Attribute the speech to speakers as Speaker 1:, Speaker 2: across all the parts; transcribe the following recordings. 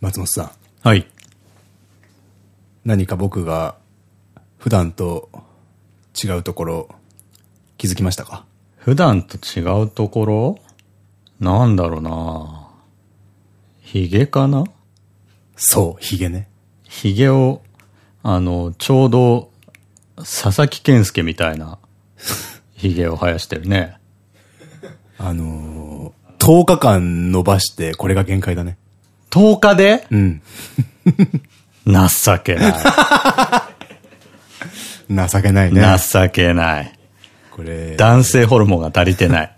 Speaker 1: 松本さん。
Speaker 2: はい。
Speaker 1: 何か僕が普段と違うところ気づきましたか？
Speaker 2: 普段と違うところ？なんだろうなヒゲかな？
Speaker 1: そう、ヒゲね。
Speaker 2: ヒゲを、あの、ちょうど、佐々木健介みたいな、ヒゲを生やしてるね。
Speaker 1: あのー、10日間伸ばしてこれが限界だね。
Speaker 2: 10日で？
Speaker 1: うん。
Speaker 2: 情けない。
Speaker 1: 情けないね。
Speaker 2: 情けない。
Speaker 1: これ、
Speaker 2: 男性ホルモンが足りてない。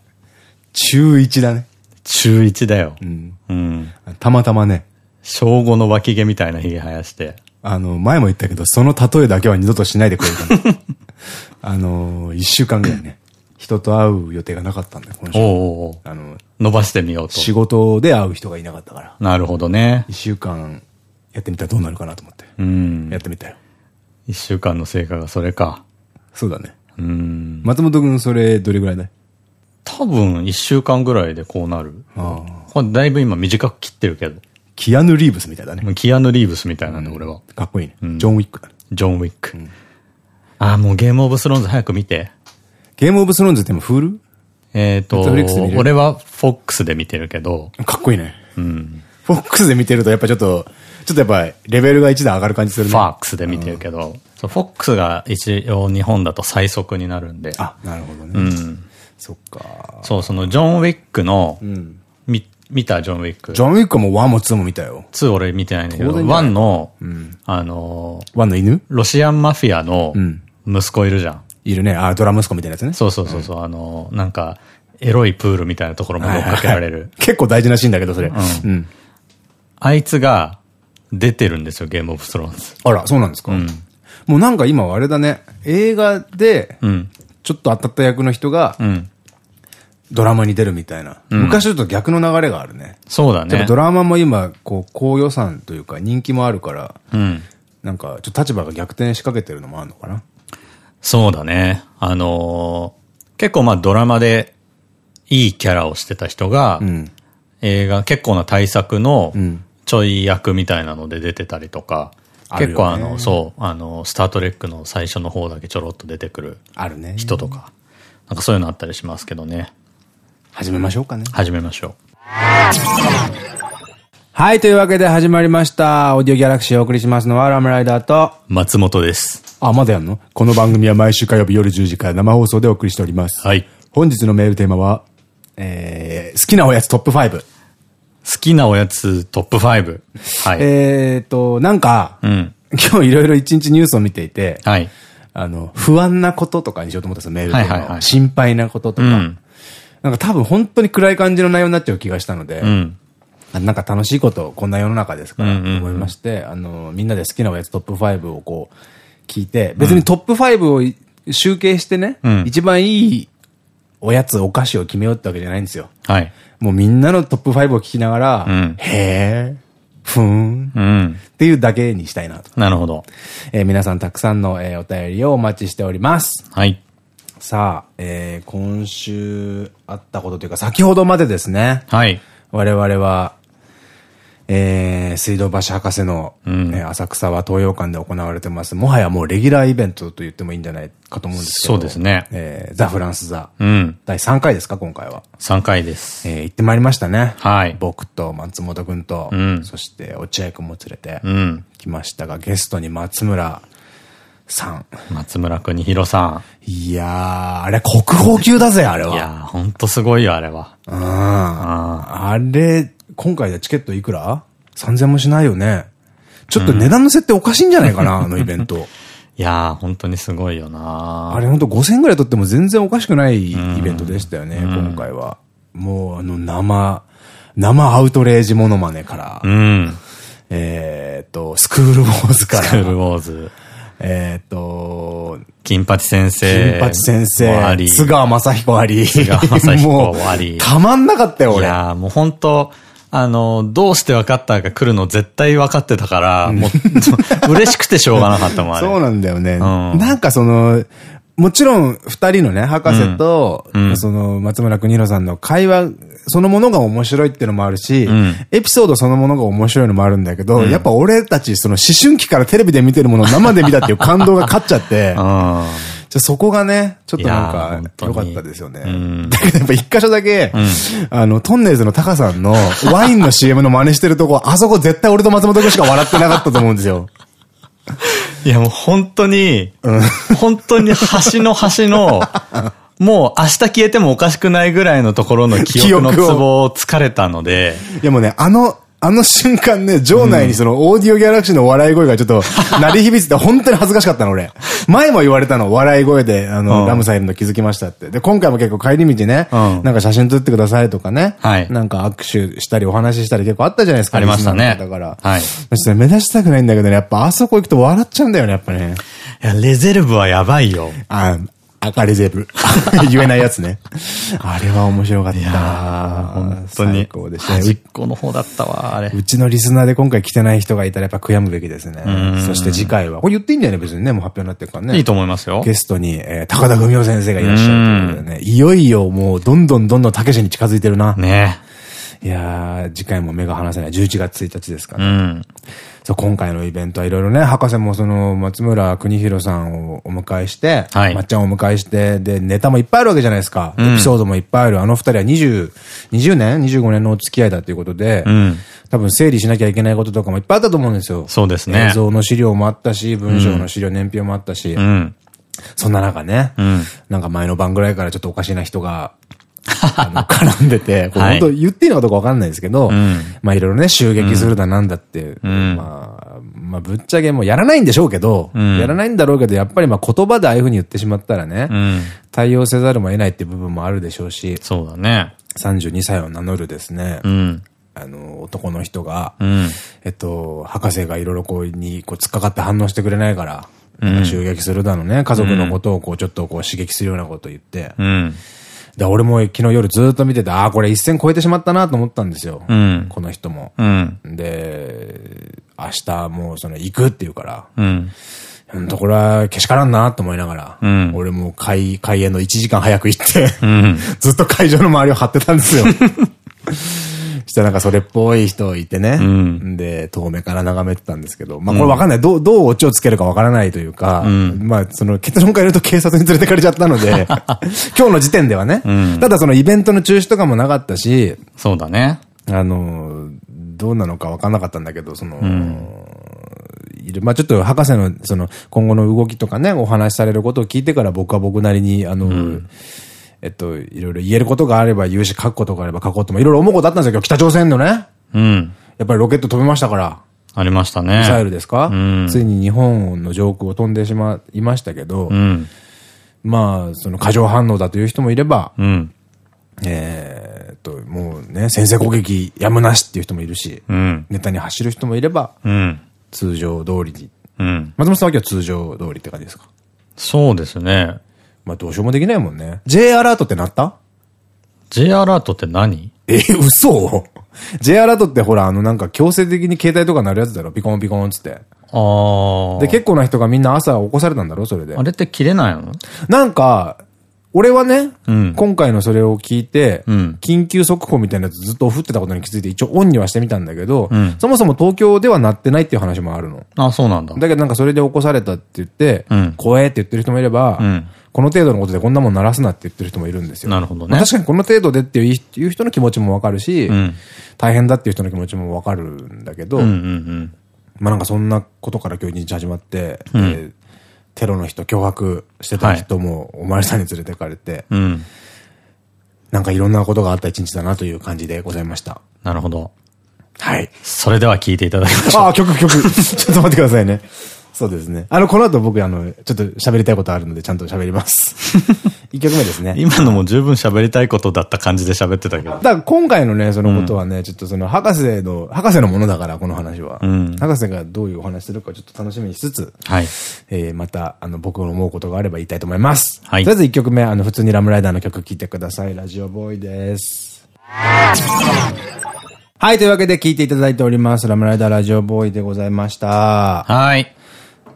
Speaker 1: 中1だね。
Speaker 2: 中1だよ。
Speaker 1: うん。
Speaker 2: うん。
Speaker 1: たまたまね、
Speaker 2: 小5の脇毛みたいなヒゲ生やして。
Speaker 1: あの、前も言ったけど、その例えだけは二度としないでくれるかな。あのー、一週間ぐらいね、人と会う予定がなかったんだよ、今週。あの、
Speaker 2: 伸ばしてみようと。
Speaker 1: 仕事で会う人がいなかったから、
Speaker 2: なるほどね。
Speaker 1: 一週間やってみたらどうなるかなと思って、
Speaker 2: うん
Speaker 1: や。ってみたよ。
Speaker 2: 一週間の成果がそれか。
Speaker 1: そうだね。
Speaker 2: うん。
Speaker 1: 松本くん、それ、どれぐらいだい？
Speaker 2: 多分一週間ぐらいでこうなる。
Speaker 1: ああ。
Speaker 2: これだいぶ今短く切ってるけど。
Speaker 1: キアヌ・リーブスみたいだね。
Speaker 2: キアヌ・リーブスみたいなんで、俺は。
Speaker 1: かっこいいね。
Speaker 2: ん
Speaker 1: ジョン・ウィックだね。
Speaker 2: ジョン・ウィック。ああ、もうゲームオブスローンズ早く見て。
Speaker 1: ゲーム・オブ・スローンズって今、フール？
Speaker 2: えっと俺はフォックスで見てるけど、
Speaker 1: かっこいいね。
Speaker 2: うん。
Speaker 1: フォックスで見てると、やっぱちょっと、ちょっとやっぱ、レベルが一段上がる感じするね。
Speaker 2: ファックスで見てるけど、そうフォックスが一応日本だと最速になるんで。
Speaker 1: あ、なるほどね。
Speaker 2: うん。
Speaker 1: そっか。
Speaker 2: そう、そのジョン・ウィックの、
Speaker 1: うん。
Speaker 2: み、見たジョン・ウィック？
Speaker 1: ジョン・ウィックはもう1も2も見たよ。
Speaker 2: 2俺見てないんだけど、
Speaker 1: 当然じゃない
Speaker 2: 1の、
Speaker 1: うん。
Speaker 2: あのー、
Speaker 1: 1の犬？
Speaker 2: ロシアンマフィアの
Speaker 1: うん
Speaker 2: 息子いるじゃん。
Speaker 1: いるね。あ、ドラ息子みたいなやつね。
Speaker 2: そうそうそうそう、あのー、なんか、エロいプールみたいなところまで追っかけられる。
Speaker 1: 結構大事なシーンだけど、それ。
Speaker 2: う
Speaker 1: うん。
Speaker 2: あいつが出てるんですよ、ゲームオブスローンズ。
Speaker 1: あら、そうなんですか？
Speaker 2: うん。
Speaker 1: もうなんか今あれだね。映画で、
Speaker 2: うん。
Speaker 1: ちょっと当たった役の人が
Speaker 2: うん。
Speaker 1: ドラマに出るみたいな。昔ちょっと逆の流れがあるね。
Speaker 2: そうだね
Speaker 1: ド。ラマも今、こう、高予算というか人気もあるから、
Speaker 2: うん。
Speaker 1: なんか、ちょっと立場が逆転しかけてるのもあるのかな。
Speaker 2: そうだね。あのー結構まあドラマでいいキャラをしてた人が、
Speaker 1: うん。
Speaker 2: 映画、結構な大作の
Speaker 1: うん。
Speaker 2: ちょい役みたいなので出てたりとか、
Speaker 1: あるよね
Speaker 2: 結構あの、そう、あの、スタートレックの最初の方だけちょろっと出てくる
Speaker 1: あるね。
Speaker 2: 人とか、なんかそういうのあったりしますけどね。
Speaker 1: 始めましょうかね。
Speaker 2: 始めましょ
Speaker 1: はい、というわけで始まりました。オーディオギャラクシーをお送りしますのは、ラムライダーと、
Speaker 2: う。松本です。
Speaker 1: あ、まだやんの？この番組は毎週火曜日夜10時から生放送でお送りしております。
Speaker 2: はい。
Speaker 1: 本日のメールテーマは、えー、好きなおやつトップ5。
Speaker 2: 好きなおやつトップ5。はい。
Speaker 1: えーと、なんか、
Speaker 2: うん。
Speaker 1: 今日いろいろ一日ニュースを見ていて、
Speaker 2: はい。
Speaker 1: あの、不安なこととかにしようと思ったんですよ、メールテーマを
Speaker 2: は
Speaker 1: 心配なこととか。
Speaker 2: うん。
Speaker 1: なんか多分本当に暗い感じの内容になっちゃう気がしたので、
Speaker 2: うん。
Speaker 1: あなんか楽しいこと、こんな世の中ですから、思いまして、あの、みんなで好きなおやつトップ5をこう、聞いて、別にトップ5を集計してね、
Speaker 2: うん
Speaker 1: 一番いいおやつ、お菓子を決めようってわけじゃないんですよ。
Speaker 2: はい。
Speaker 1: もうみんなのトップ5を聞きながら、
Speaker 2: うん
Speaker 1: へー、ふーん、
Speaker 2: うん。
Speaker 1: っていうだけにしたいなと。
Speaker 2: なるほど。
Speaker 1: えー皆さんたくさんの、えーお便りをお待ちしております。
Speaker 2: はい。
Speaker 1: さあ、えー今週あったことというか、先ほどまでですね、
Speaker 2: はい。
Speaker 1: 我々は、えー、水道橋博士の、
Speaker 2: うん
Speaker 1: えー浅草は東洋館で行われてます。もはやもうレギュラーイベントと言ってもいいんじゃないかと思うんですけど。
Speaker 2: そうですね
Speaker 1: えーザ・フランス座。
Speaker 2: うん。
Speaker 1: 第3回ですか、今回は。
Speaker 2: 3回です。
Speaker 1: えー行ってまいりましたね。
Speaker 2: はい。
Speaker 1: 僕と松本くんと、
Speaker 2: うん
Speaker 1: そして落合くんも連れて
Speaker 2: うん。
Speaker 1: 来ましたが、ゲストに松村さん。
Speaker 2: 松村邦弘さ
Speaker 1: いやー、あれ国宝級だぜ、あれ
Speaker 2: ん。い
Speaker 1: は。
Speaker 2: やー、ほんとすごいよ、あれは。
Speaker 1: うん。
Speaker 2: あ
Speaker 1: あれ、今回でチケットいくら ?3000 もしないよね。ちょっと値段の設定おかしいんじゃないかな、あのイベント。
Speaker 2: いやー、本当にすごいよな
Speaker 1: あれほんと5000ぐらい取っても全然おかしくないイベントでしたよね、今回は。もうあの生、生アウトレイジモノマネから、
Speaker 2: うん。
Speaker 1: えっと、スクールウォーズから、
Speaker 2: スクールウォーズ。
Speaker 1: えっと、
Speaker 2: 金八先生。
Speaker 1: 金八先生、
Speaker 2: もあり。
Speaker 1: 津川雅彦あり、
Speaker 2: 津川雅彦
Speaker 1: もう
Speaker 2: もあり
Speaker 1: たまんなかったよ、俺。
Speaker 2: いやー、もう本当あの、どうして分かったか来るの絶対分かってたから、もう、嬉しくてしょうがなかったもん、あれ。
Speaker 1: そうなんだよね。
Speaker 2: ん。
Speaker 1: なんかその、もちろん、二人のね、博士と、その、松村邦弘さんの会話そのものが面白いっていうのもあるし、エピソードそのものが面白いのもあるんだけど、やっぱ俺たち、その思春期からテレビで見てるものを生で見たっていう感動が勝っちゃって、じゃそこがね、ちょっとなんか、良かったですよね。だけどやっぱ一箇所だけ、あの、トンネルズのタカさんのワインの CM の真似してるとこ、あそこ絶対俺と松本君しか笑ってなかったと思うんですよ。
Speaker 2: いやもう本当に、本当に端の端の、もう明日消えてもおかしくないぐらいのところの記憶のツボを疲れたので。
Speaker 1: いやもうね、あの、あの瞬間ね、場内にそのオーディオギャラクシーの笑い声がちょっと 鳴り響いてて本当に恥ずかしかったの俺。前も言われたの、笑い声で、あの、ラムさんいるの気づきましたって。で、今回も結構帰り道ね、なんか写真撮ってくださいとかね、はい、なんか握手したりお話ししたり結構あったじゃないですか。
Speaker 2: ありましたね。
Speaker 1: だから。はい。目指したくないんだけどね、やっぱあそこ行くと笑っちゃうんだよね、やっぱね。
Speaker 2: いや、レゼルブはやばいよ。
Speaker 1: あ、赤レゼブ。言えないやつね。あれは面白かった。いや
Speaker 2: 本当に。最高でしたね。端っこの方だったわ、あれ。
Speaker 1: うちのリスナーで今回来てない人がいたらやっぱ悔やむべきですね。そして次回は、これ言っていいんだよね、別にね、もう発表になってるからね。
Speaker 2: いいと思いますよ。
Speaker 1: ゲストに、えー、高田文夫先生がいらっしゃるということでね、いよいよもうどんどんどんどんたけしに近づいてるな。
Speaker 2: ね
Speaker 1: いやー、次回も目が離せない。11月1日ですから、ね。うんそう、今回のイベントはいろいろね、博士もその、松村邦弘さんをお迎えして、はい、まっちゃんをお迎えして、で、ネタもいっぱいあるわけじゃないですか。うん、エピソードもいっぱいある。あの二人は20、20年 ?25 年のお付き合いだということで、うん、多分整理しなきゃいけないこととかもいっぱいあったと思うんですよ。
Speaker 2: そうですね。
Speaker 1: 映像の資料もあったし、文章の資料、年表もあったし。うん、そんな中ね、うん、なんか前の晩ぐらいからちょっとおかしいな人が、絡んでて、これ本当言っていいのかどうかわかんないですけど、まあいろいろね、襲撃するだなんだって、まあ、まあぶっちゃけもうやらないんでしょうけど、やらないんだろうけど、やっぱりまあ言葉でああいうふうに言ってしまったらね、対応せざるも得ないっていう部分もあるでしょうし、
Speaker 2: そうだね。
Speaker 1: 32歳を名乗るですね、あの、男の人が、えっと、博士がいろいろこうにこう突っかかって反応してくれないから、襲撃するだのね、家族のことをこうちょっとこう刺激するようなことを言って、で、俺も昨日夜ずっと見てて、ああ、これ一線超えてしまったなと思ったんですよ。うん、この人も。うん、で、明日もうその行くって言うから、うん、ほんとこれはけしからんなと思いながら、うん、俺も開、開演の1時間早く行って。ずっと会場の周りを張ってたんですよ。したらなんかそれっぽい人いてね。うん、で、遠目から眺めてたんですけど、まあこれわかんない。どう、どうオチをつけるかわからないというか、うん、まあその結論から言うと警察に連れてかれちゃったので、今日の時点ではね。うん、ただそのイベントの中止とかもなかったし、
Speaker 2: そうだね。
Speaker 1: あの、どうなのかわかんなかったんだけど、その、まあちょっと博士のその今後の動きとかね、お話しされることを聞いてから僕は僕なりに、あの、えっと、いろいろ言えることがあれば言うし、書くことがあれば書こうとも、いろいろ思うことあったんですよ、北朝鮮のね。うん。やっぱりロケット飛びましたから。
Speaker 2: ありましたね。
Speaker 1: ミサイルですか、うん、ついに日本の上空を飛んでしまいましたけど、うん、まあ、その過剰反応だという人もいれば、うん、えっと、もうね、先制攻撃やむなしっていう人もいるし、うん、ネタに走る人もいれば、うん、通常通りに。うん、松本さんは今日通常通りって感じですか？
Speaker 2: そうですね。
Speaker 1: まあどうしようもできないもんね。J アラートってなった
Speaker 2: ?J アラートって何？
Speaker 1: え、嘘 ?J アラートってほら、あのなんか強制的に携帯とか鳴るやつだろピコンピコンつって。ああ。で、結構な人がみんな朝起こされたんだろそれで。
Speaker 2: あれって切れないの？
Speaker 1: なんか、俺はね、うん、今回のそれを聞いて、うん、緊急速報みたいなやつずっと振ってたことに気づいて一応オンにはしてみたんだけど、うん、そもそも東京ではなってないっていう話もあるの。
Speaker 2: あ、そうなんだ。
Speaker 1: だけどなんかそれで起こされたって言って、怖えって言ってる人もいれば、この程度のことでこんなもん鳴らすなって言ってる人もいるんですよ。
Speaker 2: なるほどね。
Speaker 1: 確かにこの程度でっていう人の気持ちもわかるし、うん、大変だっていう人の気持ちもわかるんだけど、まあなんかそんなことから今日一日始まって、うん、えー、テロの人、脅迫してた人もお巡りさんに連れてかれて、はい、なんかいろんなことがあった一日だなという感じでございました。
Speaker 2: なるほど。
Speaker 1: はい。
Speaker 2: それでは聞いていただきましょう。
Speaker 1: ああ、曲曲。ちょっと待ってくださいね。そうですね。あの、この後僕、あの、ちょっと喋りたいことあるので、ちゃんと喋ります。一曲目ですね。
Speaker 2: 今のも十分喋りたいことだった感じで喋ってたけど。だ
Speaker 1: から今回のね、そのことはね、うん、ちょっとその、博士の、博士のものだから、この話は。うん、博士がどういうお話するか、ちょっと楽しみにしつつ、はい。えー、また、あの、僕の思うことがあれば言いたいと思います。はい。とりあえず一曲目、あの、普通にラムライダーの曲聴いてください。ラジオボーイです。はい、というわけで聴いていただいております。ラムライダーラジオボーイでございました。
Speaker 2: はい。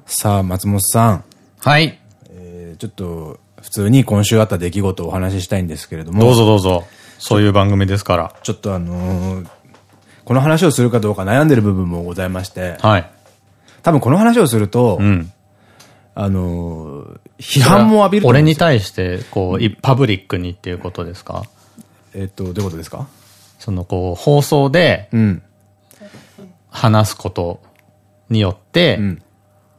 Speaker 1: さあ、松本さん。
Speaker 2: はい。
Speaker 1: えー、ちょっと、普通に今週あった出来事をお話ししたいんですけれども。
Speaker 2: どうぞどうぞ。そういう番組ですから。
Speaker 1: ちょっとあのー、この話をするかどうか悩んでる部分もございまして。はい。多分この話をすると、うん、あのー、批判も浴びる
Speaker 2: 俺に対して、こう、パブリックにっていうことですか？
Speaker 1: えっと、どういうことですか？
Speaker 2: その、こう、放送で、話すことによって、うん、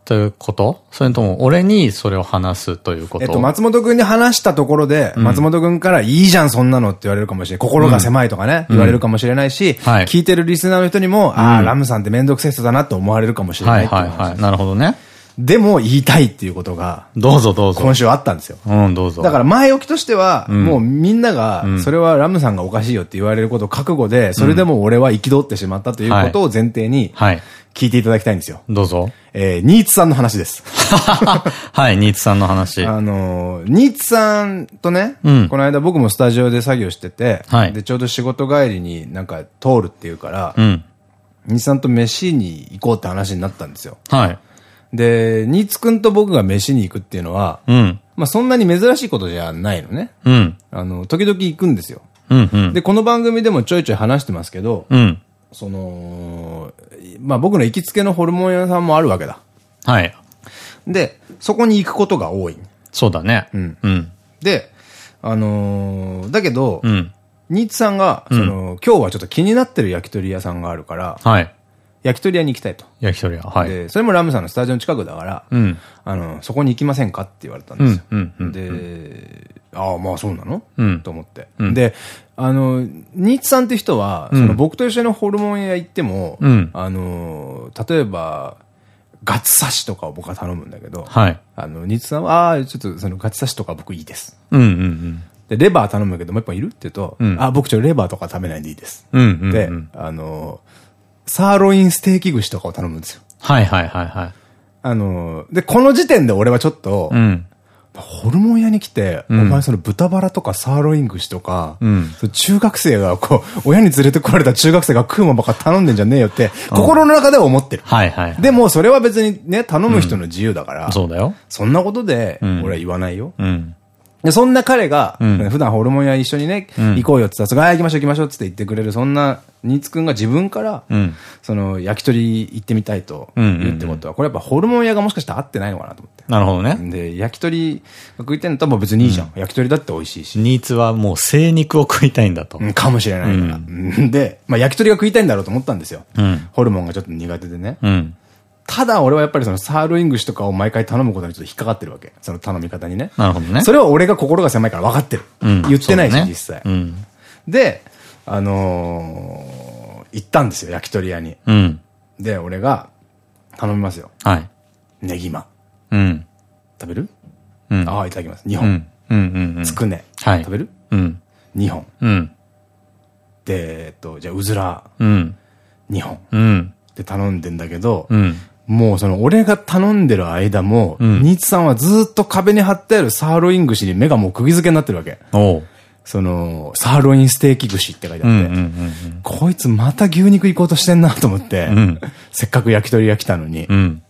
Speaker 2: ということ？それとも、俺にそれを話すということ？えっと、
Speaker 1: 松本くんに話したところで、うん、松本くんから、いいじゃん、そんなのって言われるかもしれない。心が狭いとかね、うん、言われるかもしれないし、はい、聞いてるリスナーの人にも、ああ、ラムさんってめんどくせえ人だなって思われるかもしれない。
Speaker 2: はいはいはい。なるほどね。
Speaker 1: でも言いたいっていうことが、
Speaker 2: どうぞどうぞ。
Speaker 1: 今週あったんですよ。
Speaker 2: うん、どうぞ。
Speaker 1: だから前置きとしては、もうみんなが、それはラムさんがおかしいよって言われることを覚悟で、それでも俺は憤ってしまったということを前提に、聞いていただきたいんですよ。
Speaker 2: どうぞ。
Speaker 1: えー、ニーツさんの話です。
Speaker 2: はい、ニーツさんの話。
Speaker 1: あのー、ニーツさんとね、うん、この間僕もスタジオで作業してて、はい、で、ちょうど仕事帰りになんか通るっていうから、うん、ニーツさんと飯に行こうって話になったんですよ。はい。で、ニーツくんと僕が飯に行くっていうのは、うん、まあそんなに珍しいことじゃないのね。うん、あの、時々行くんですよ。うんうん、で、この番組でもちょいちょい話してますけど、うん、その、まあ僕の行きつけのホルモン屋さんもあるわけだ。はい。で、そこに行くことが多い。
Speaker 2: そうだね。うん。
Speaker 1: うん。で、あのー、だけど、うん、ニーツさんが、その、うん、今日はちょっと気になってる焼き鳥屋さんがあるから、はい。焼き鳥屋に行きたいと。
Speaker 2: 焼き鳥屋。はい。
Speaker 1: で、それもラムさんのスタジオの近くだから、うん、あの、そこに行きませんかって言われたんですよ。で、ああ、まあそうなの、うん、と思って。うん、で、あの、ニーツさんって人は、その僕と一緒にホルモン屋行っても、うん、あの、例えば、ガツ刺しとかを僕は頼むんだけど、はい。あの、ニーツさんは、ああ、ちょっとそのガツ刺しとか僕いいです。うんうんうん。で、レバー頼むけど、もう一本いる？って言うと、うん、あ、僕ちょっとレバーとか食べないでいいです。うん。で、あの、サーロインステーキ串とかを頼むんですよ。
Speaker 2: はいはいはいはい。
Speaker 1: あの、で、この時点で俺はちょっと、うん、ホルモン屋に来て、うん、お前その豚バラとかサーロイン串とか、うん、中学生がこう、親に連れてこられた中学生が食うもんばっか頼んでんじゃねえよって、心の中では思ってる。はいはい。でもそれは別にね、頼む人の自由だから、
Speaker 2: そうだよ。
Speaker 1: そんなことで、俺は言わないよ。うんで、そんな彼が、うん、普段ホルモン屋一緒にね、うん、行こうよって言ったら、あ、行きましょう行きましょうって言ってくれる、そんな、ニーツくんが自分から、うん、その、焼き鳥行ってみたいと言ってことは、これやっぱホルモン屋がもしかしたら合ってないのかなと思って。
Speaker 2: なるほどね。
Speaker 1: で、焼き鳥が食いたいんだったら別にいいじゃん。焼き鳥だって美味しいし。
Speaker 2: ニーツはもう精肉を食いたいんだと。
Speaker 1: かもしれないから。で、まあ焼き鳥が食いたいんだろうと思ったんですよ。ホルモンがちょっと苦手でね。ただ俺はやっぱりそのサーロイン串とかを毎回頼むことにちょっと引っかかってるわけ。その頼み方にね。
Speaker 2: なるほどね。
Speaker 1: それは俺が心が狭いから分かってる。うん、言ってないし、ね、実際、うん。で、あのー、行ったんですよ、焼き鳥屋に。うん、で、俺が頼みますよ。はい。ネギマ。うん。食べる？うん。ああ、いただきます。2本。うんうんうん。つくね。はい。食べる？うん。2本。うん。で、えっと、じゃあ、うずら。うん。2本。うん。で頼んでんだけど、うん。もうその俺が頼んでる間も、うん、ニーツさんはずっと壁に貼ってあるサーロイン串に目がもう釘付けになってるわけ。その、サーロインステーキ串って書いてあって、こいつまた牛肉行こうとしてんなと思って、うん、せっかく焼き鳥が来たのに。うん、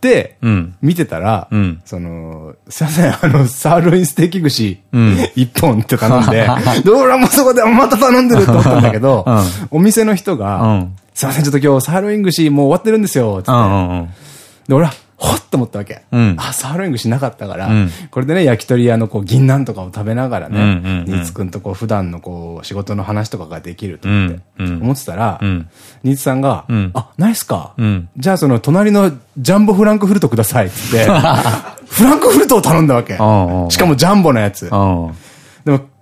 Speaker 1: で、うん、見てたら、その、すいません、あの、サーロインステーキ串、一本って頼んで、どうらもそこでまた頼んでると思ったんだけど、お店の人が、すいません、ちょっと今日サーロイン串もう終わってるんですよ、つって。で、俺は、ほっと思ったわけ。うん、あ、サーロイン串なかったから、うん、これでね、焼き鳥屋のこう、銀杏とかを食べながらね、ニーツくんとこう、普段のこう、仕事の話とかができると思って、思ってたら、ニーツさんが、あ、ないっすか、じゃあその、隣のジャンボフランクフルトください、つって、フランクフルトを頼んだわけ。しかもジャンボのやつ。でも、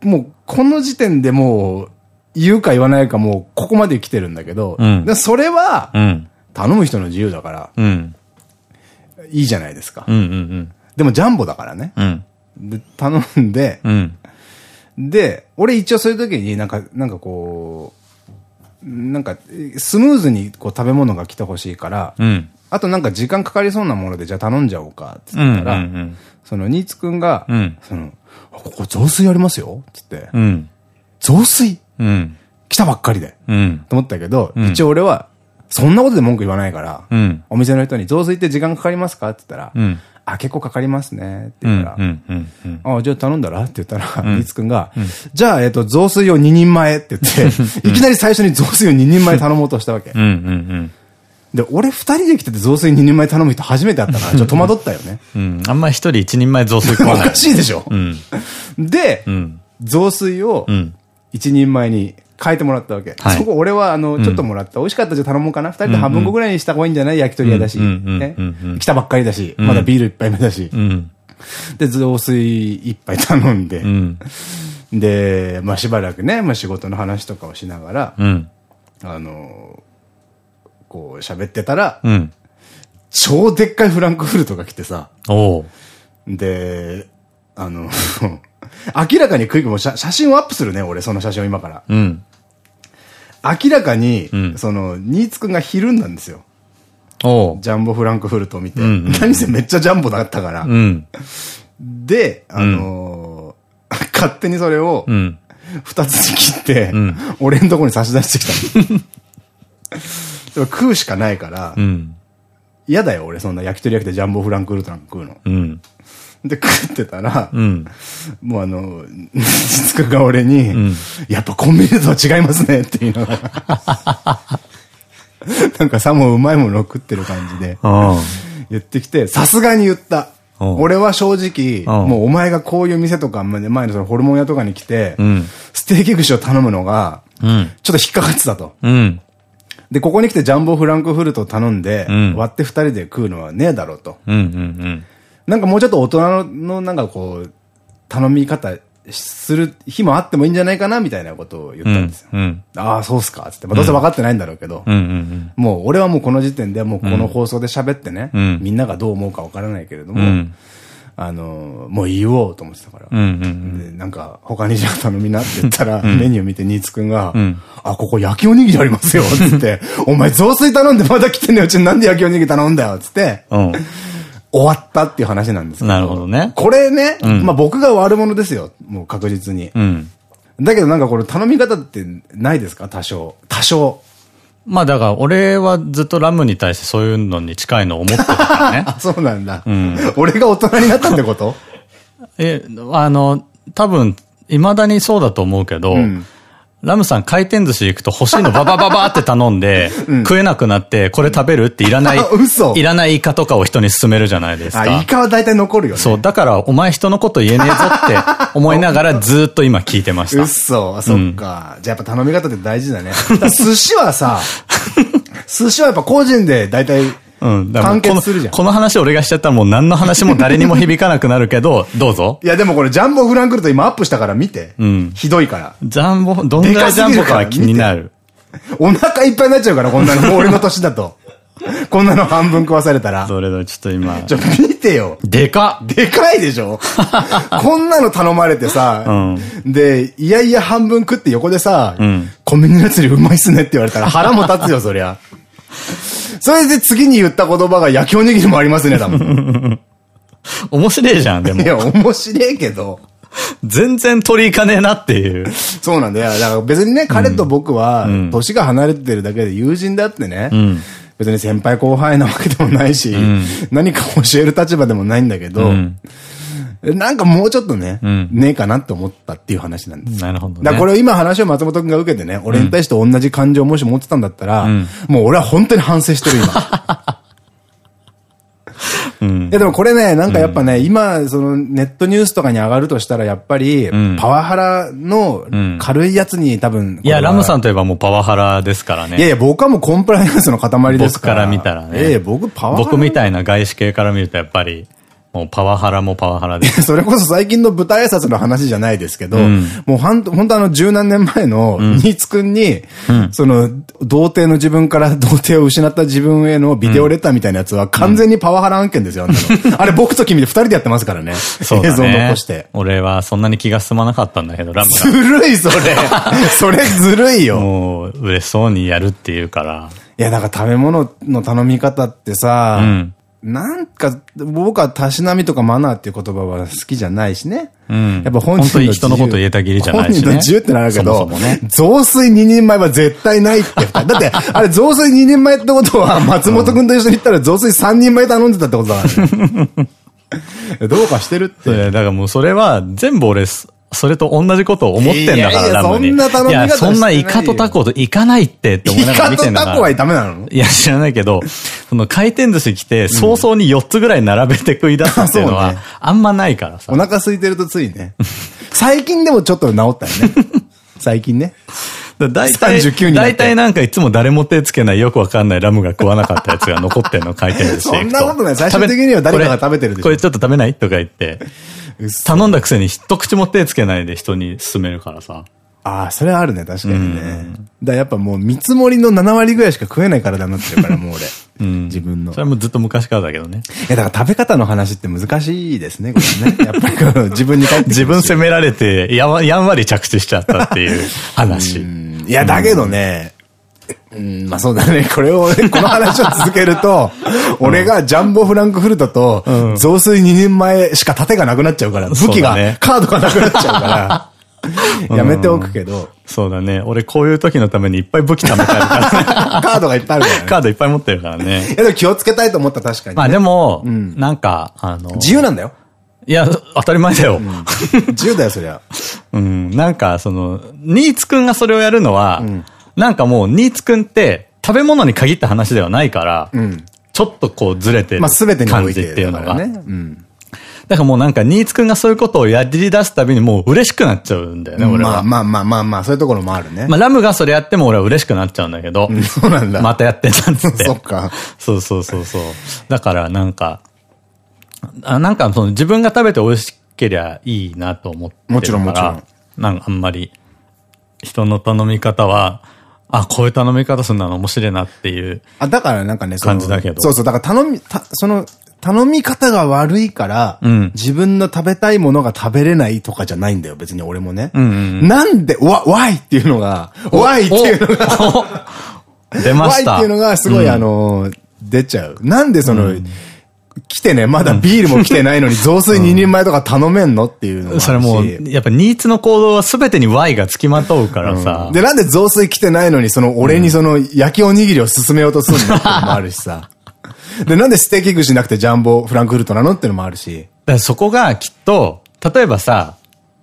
Speaker 1: もう、この時点でもう、言うか言わないかもうここまで来てるんだけど、うん、それは、頼む人の自由だから、うん、いいじゃないですか。でもジャンボだからね。うん、で、頼んで、で、俺一応そういう時になんか、なんかこう、なんか、スムーズにこう食べ物が来てほしいから、あとなんか時間かかりそうなものでじゃあ頼んじゃおうか、つったら、その、ニーツくんが、その、ここ雑炊ありますよつって、雑炊？うん。来たばっかりで。うん。と思ったけど、一応俺は、そんなことで文句言わないから、うん。お店の人に、雑炊って時間かかりますか？って言ったら、うん。あ、結構かかりますね。って言ったら、あ、じゃあ頼んだら？って言ったら、ニーツくんが、じゃあ、えっと、雑炊を2人前って言って、いきなり最初に雑炊を2人前頼もうとしたわけ。で、俺二人で来てて雑炊2人前頼む人初めて会ったから、ちょっと戸惑ったよね。
Speaker 2: うん。あんまり一人一人前雑炊食わ
Speaker 1: ない。おかしいでしょうん。で、雑炊を一人前に変えてもらったわけ。そこ俺は、あの、ちょっともらった。美味しかったじゃ頼もうかな。二人で半分後ぐらいにした方がいいんじゃない？焼き鳥屋だし。来たばっかりだし。まだビール一杯目だし。で、雑炊一杯頼んで。で、まあしばらくね、まあ仕事の話とかをしながら、あの、こう喋ってたら、超でっかいフランクフルトが来てさ。で、あの明らかにクイックも写真をアップするね、俺、その写真を今から。うん。明らかに、うん、その、新津くんがひるんだんですよ。おジャンボフランクフルトを見て。何せめっちゃジャンボだったから。うん、で、あのー、勝手にそれを、二つに切って、うん、俺のとこに差し出してきた。食うしかないから、嫌だよ、俺、そんな焼き鳥焼きてジャンボフランクフルトなんか食うの。で、食ってたら、うん、もうあの、つくが俺に、うん、やっぱコンビニとは違いますねって言いながら。なんかさもうまいもの食ってる感じで、言ってきて、さすがに言った。俺は正直、もうお前がこういう店とか、前のそのホルモン屋とかに来て、うん、ステーキ串を頼むのが、ちょっと引っかかってたと。で、ここに来てジャンボフランクフルト頼んで、割って二人で食うのはねえだろうと。なんかもうちょっと大人のなんかこう、頼み方する日もあってもいいんじゃないかなみたいなことを言ったんですよ。うんうん、ああ、そうっすか。つって。まあ、どうせ分かってないんだろうけど、もう俺はもうこの時点でもうこの放送で喋ってね、うん、みんながどう思うか分からないけれども、あの、もう言おうと思ってたから。なんか、他にじゃあ頼みなって言ったら、メニュー見て新津くんが、あ、ここ焼きおにぎりありますよ。つって、お前雑炊頼んでまだ来てんのよ。うちなんで焼きおにぎり頼んだよ。つって、終わったっていう話なんですけど。
Speaker 2: なるほどね。
Speaker 1: これね、うん、まあ僕が悪者ですよ。もう確実に。うん。だけどなんかこれ頼み方ってないですか？多少。多少。
Speaker 2: まあだから俺はずっとラムに対してそういうのに近いのを思ってたからね。
Speaker 1: そうなんだ。うん。俺が大人になったってこと？
Speaker 2: え、あの、多分、未だにそうだと思うけど、うんラムさん回転寿司行くと欲しいのババババって頼んで、うん、食えなくなって、これ食べるっていらない、いらないイカとかを人に勧めるじゃないですか。あ、
Speaker 1: イカは大体残るよね。
Speaker 2: そう、だからお前人のこと言えねえぞって 思いながらずっと今聞いてました。
Speaker 1: うっそ、そっか。うん、じゃあやっぱ頼み方って大事だね。寿司はさ、寿司はやっぱ個人で大体、うん。完結するじゃん
Speaker 2: こ。この話俺がしちゃったらもう何の話も誰にも響かなくなるけど、どうぞ。
Speaker 1: いやでもこれジャンボフランクルト今アップしたから見て。うん。ひどいから。
Speaker 2: ジャンボ、どんぐらいジャンボかは気になる。
Speaker 1: お腹いっぱいになっちゃうから、こんなの。俺の年だと。こんなの半分食わされたら。
Speaker 2: それだ、ちょっと今。
Speaker 1: ちょ、見てよ。
Speaker 2: でか
Speaker 1: でかいでしょ？こんなの頼まれてさ、うん、で、いやいや半分食って横でさ、うん、コンビニのやつよりうまいっすねって言われたら腹も立つよ、そりゃ。それで次に言った言葉が焼きおにぎりもありますね、だもん。
Speaker 2: 面白いじゃん、でも。
Speaker 1: いや、面白いけど。
Speaker 2: 全然取りいかねえなっていう。
Speaker 1: そうなんだよ。だから別にね、彼と僕は、年が離れてるだけで友人だってね、うん、別に先輩後輩なわけでもないし、うん、何か教える立場でもないんだけど、うんなんかもうちょっとね、うん、ねえかなって思ったっていう話なんです。
Speaker 2: なるほど、ね。
Speaker 1: だからこれを今話を松本くんが受けてね、俺に対して同じ感情をもし持ってたんだったら、うん、もう俺は本当に反省してる今。うん、いやでもこれね、なんかやっぱね、うん、今、そのネットニュースとかに上がるとしたら、やっぱり、パワハラの軽いやつに多分、
Speaker 2: いや、ラムさんといえばもうパワハラですからね。
Speaker 1: いやいや、僕はもうコンプライアンスの塊ですから。
Speaker 2: 僕から見たらね。
Speaker 1: ええ、僕パワハ
Speaker 2: ラ。僕みたいな外資系から見るとやっぱり、もうパワハラもパワハラで。
Speaker 1: それこそ最近の舞台挨拶の話じゃないですけど、うん、もうほんと、本当あの十何年前の新津くんに、うん、その、童貞の自分から童貞を失った自分へのビデオレターみたいなやつは完全にパワハラ案件ですよ、ああれ僕と君で二人でやってますからね。そう、ね、映像残して。
Speaker 2: 俺はそんなに気が進まなかったんだけど、ラム
Speaker 1: ずるい、それ。それずるいよ。
Speaker 2: もう、嬉しそうにやるっていうから。
Speaker 1: いや、だから食べ物の頼み方ってさ、うんなんか、僕はたしなみとかマナーっていう言葉は好きじゃないしね。
Speaker 2: うん。やっぱ本人の人のこと言えたぎりじゃないし、ね。本
Speaker 1: 人の自由ってなるけど、そもそもね、雑炊2人前は絶対ないって。だって、あれ雑炊2人前ってことは、松本くんと一緒に行ったら雑炊3人前頼んでたってことだからね。どうかしてるって。
Speaker 2: だからもうそれは全部俺、それと同じことを思ってんだから、ラムに。
Speaker 1: そんな頼み方いや、
Speaker 2: そんなイカとタコといかないってって思いながら見てんだから。イカと
Speaker 1: タコはダメなの
Speaker 2: いや、知らないけど、その回転寿司来て、早々に4つぐらい並べて食い出すっていうのは、あんまないからさ。
Speaker 1: お腹空いてるとついね。最近でもちょっと治ったよね。最近ね。
Speaker 2: だいたい、大体なんかいつも誰も手つけないよくわかんないラムが食わなかったやつが残ってんの回転寿司
Speaker 1: そんなことない。最終的には誰かが食べてるで
Speaker 2: しょ。これちょっと食べない？とか言って。頼んだくせに一口も手つけないで人に勧めるからさ。
Speaker 1: ああ、それはあるね、確かにね。だやっぱもう見積もりの7割ぐらいしか食えない体になってるから、もう俺。うん、自分の。
Speaker 2: それもずっと昔からだけどね。
Speaker 1: いや、だから食べ方の話って難しいですね、これね。やっぱりこの自分に帰って
Speaker 2: 自分責められてや、やんわり着地しちゃったっていう話。
Speaker 1: いや、だけどね、うん、まあそうだね。これを、ね、この話を続けると、俺がジャンボフランクフルトと、雑炊2人前しか盾がなくなっちゃうから、武器が、カードがなくなっちゃうから、やめておくけど。
Speaker 2: そうだね。俺こういう時のためにいっぱい武器貯めてあるから。
Speaker 1: カードがいっぱいあるからね。
Speaker 2: カードいっぱい持ってるからね。
Speaker 1: いや気をつけたいと思った確かに、
Speaker 2: まあでも、なんか、あの。
Speaker 1: 自由なんだよ。
Speaker 2: いや、当たり前だよ。
Speaker 1: 自由だよ、そりゃ。
Speaker 2: うん、なんか、その、ニーツくんがそれをやるのは、なんかもう、ニーツくんって、食べ物に限った話ではないから、ちょっとこうずれてる感じっていうのが。だからもうなんか、ニーツくんがそういうことをやり出すたびにもう嬉しくなっちゃうんだよね、俺は。
Speaker 1: まあまあまあまあそういうところもあるね。
Speaker 2: まあラムがそれやっても俺は嬉しくなっちゃうんだけど。
Speaker 1: そうなんだ。
Speaker 2: またやってんだっつって。
Speaker 1: そっか。
Speaker 2: そうそうそうそう。だからなんか、あなんかその自分が食べて美味しけりゃいいなと思って
Speaker 1: もちろんもちろん。
Speaker 2: なんかあんまり、人の頼み方は、あ、こういう頼み方するの面白いなっていう。
Speaker 1: あ、だからなんかね、
Speaker 2: 感じだけど。
Speaker 1: そうそう、だから頼み、た、その、頼み方が悪いから、うん、自分の食べたいものが食べれないとかじゃないんだよ、別に俺もね。なんで、わ、ワイっていうのが、ワイっていうのが、
Speaker 2: 出ました。
Speaker 1: ワイっていうのがすごい、うん、あの、出ちゃう。なんでその、うん来てね、まだビールも来てないのに、雑炊2人前とか頼めんのっていうの
Speaker 2: それもう、やっぱニーツの行動は全てに Y が付きまとうからさ。
Speaker 1: うん、で、なんで雑炊来てないのに、その、俺にその、焼きおにぎりを勧めようとするのってのもあるしさ。で、なんでステーキ串なくてジャンボフランクフルトなのってのもあるし。
Speaker 2: そこがきっと、例えばさ、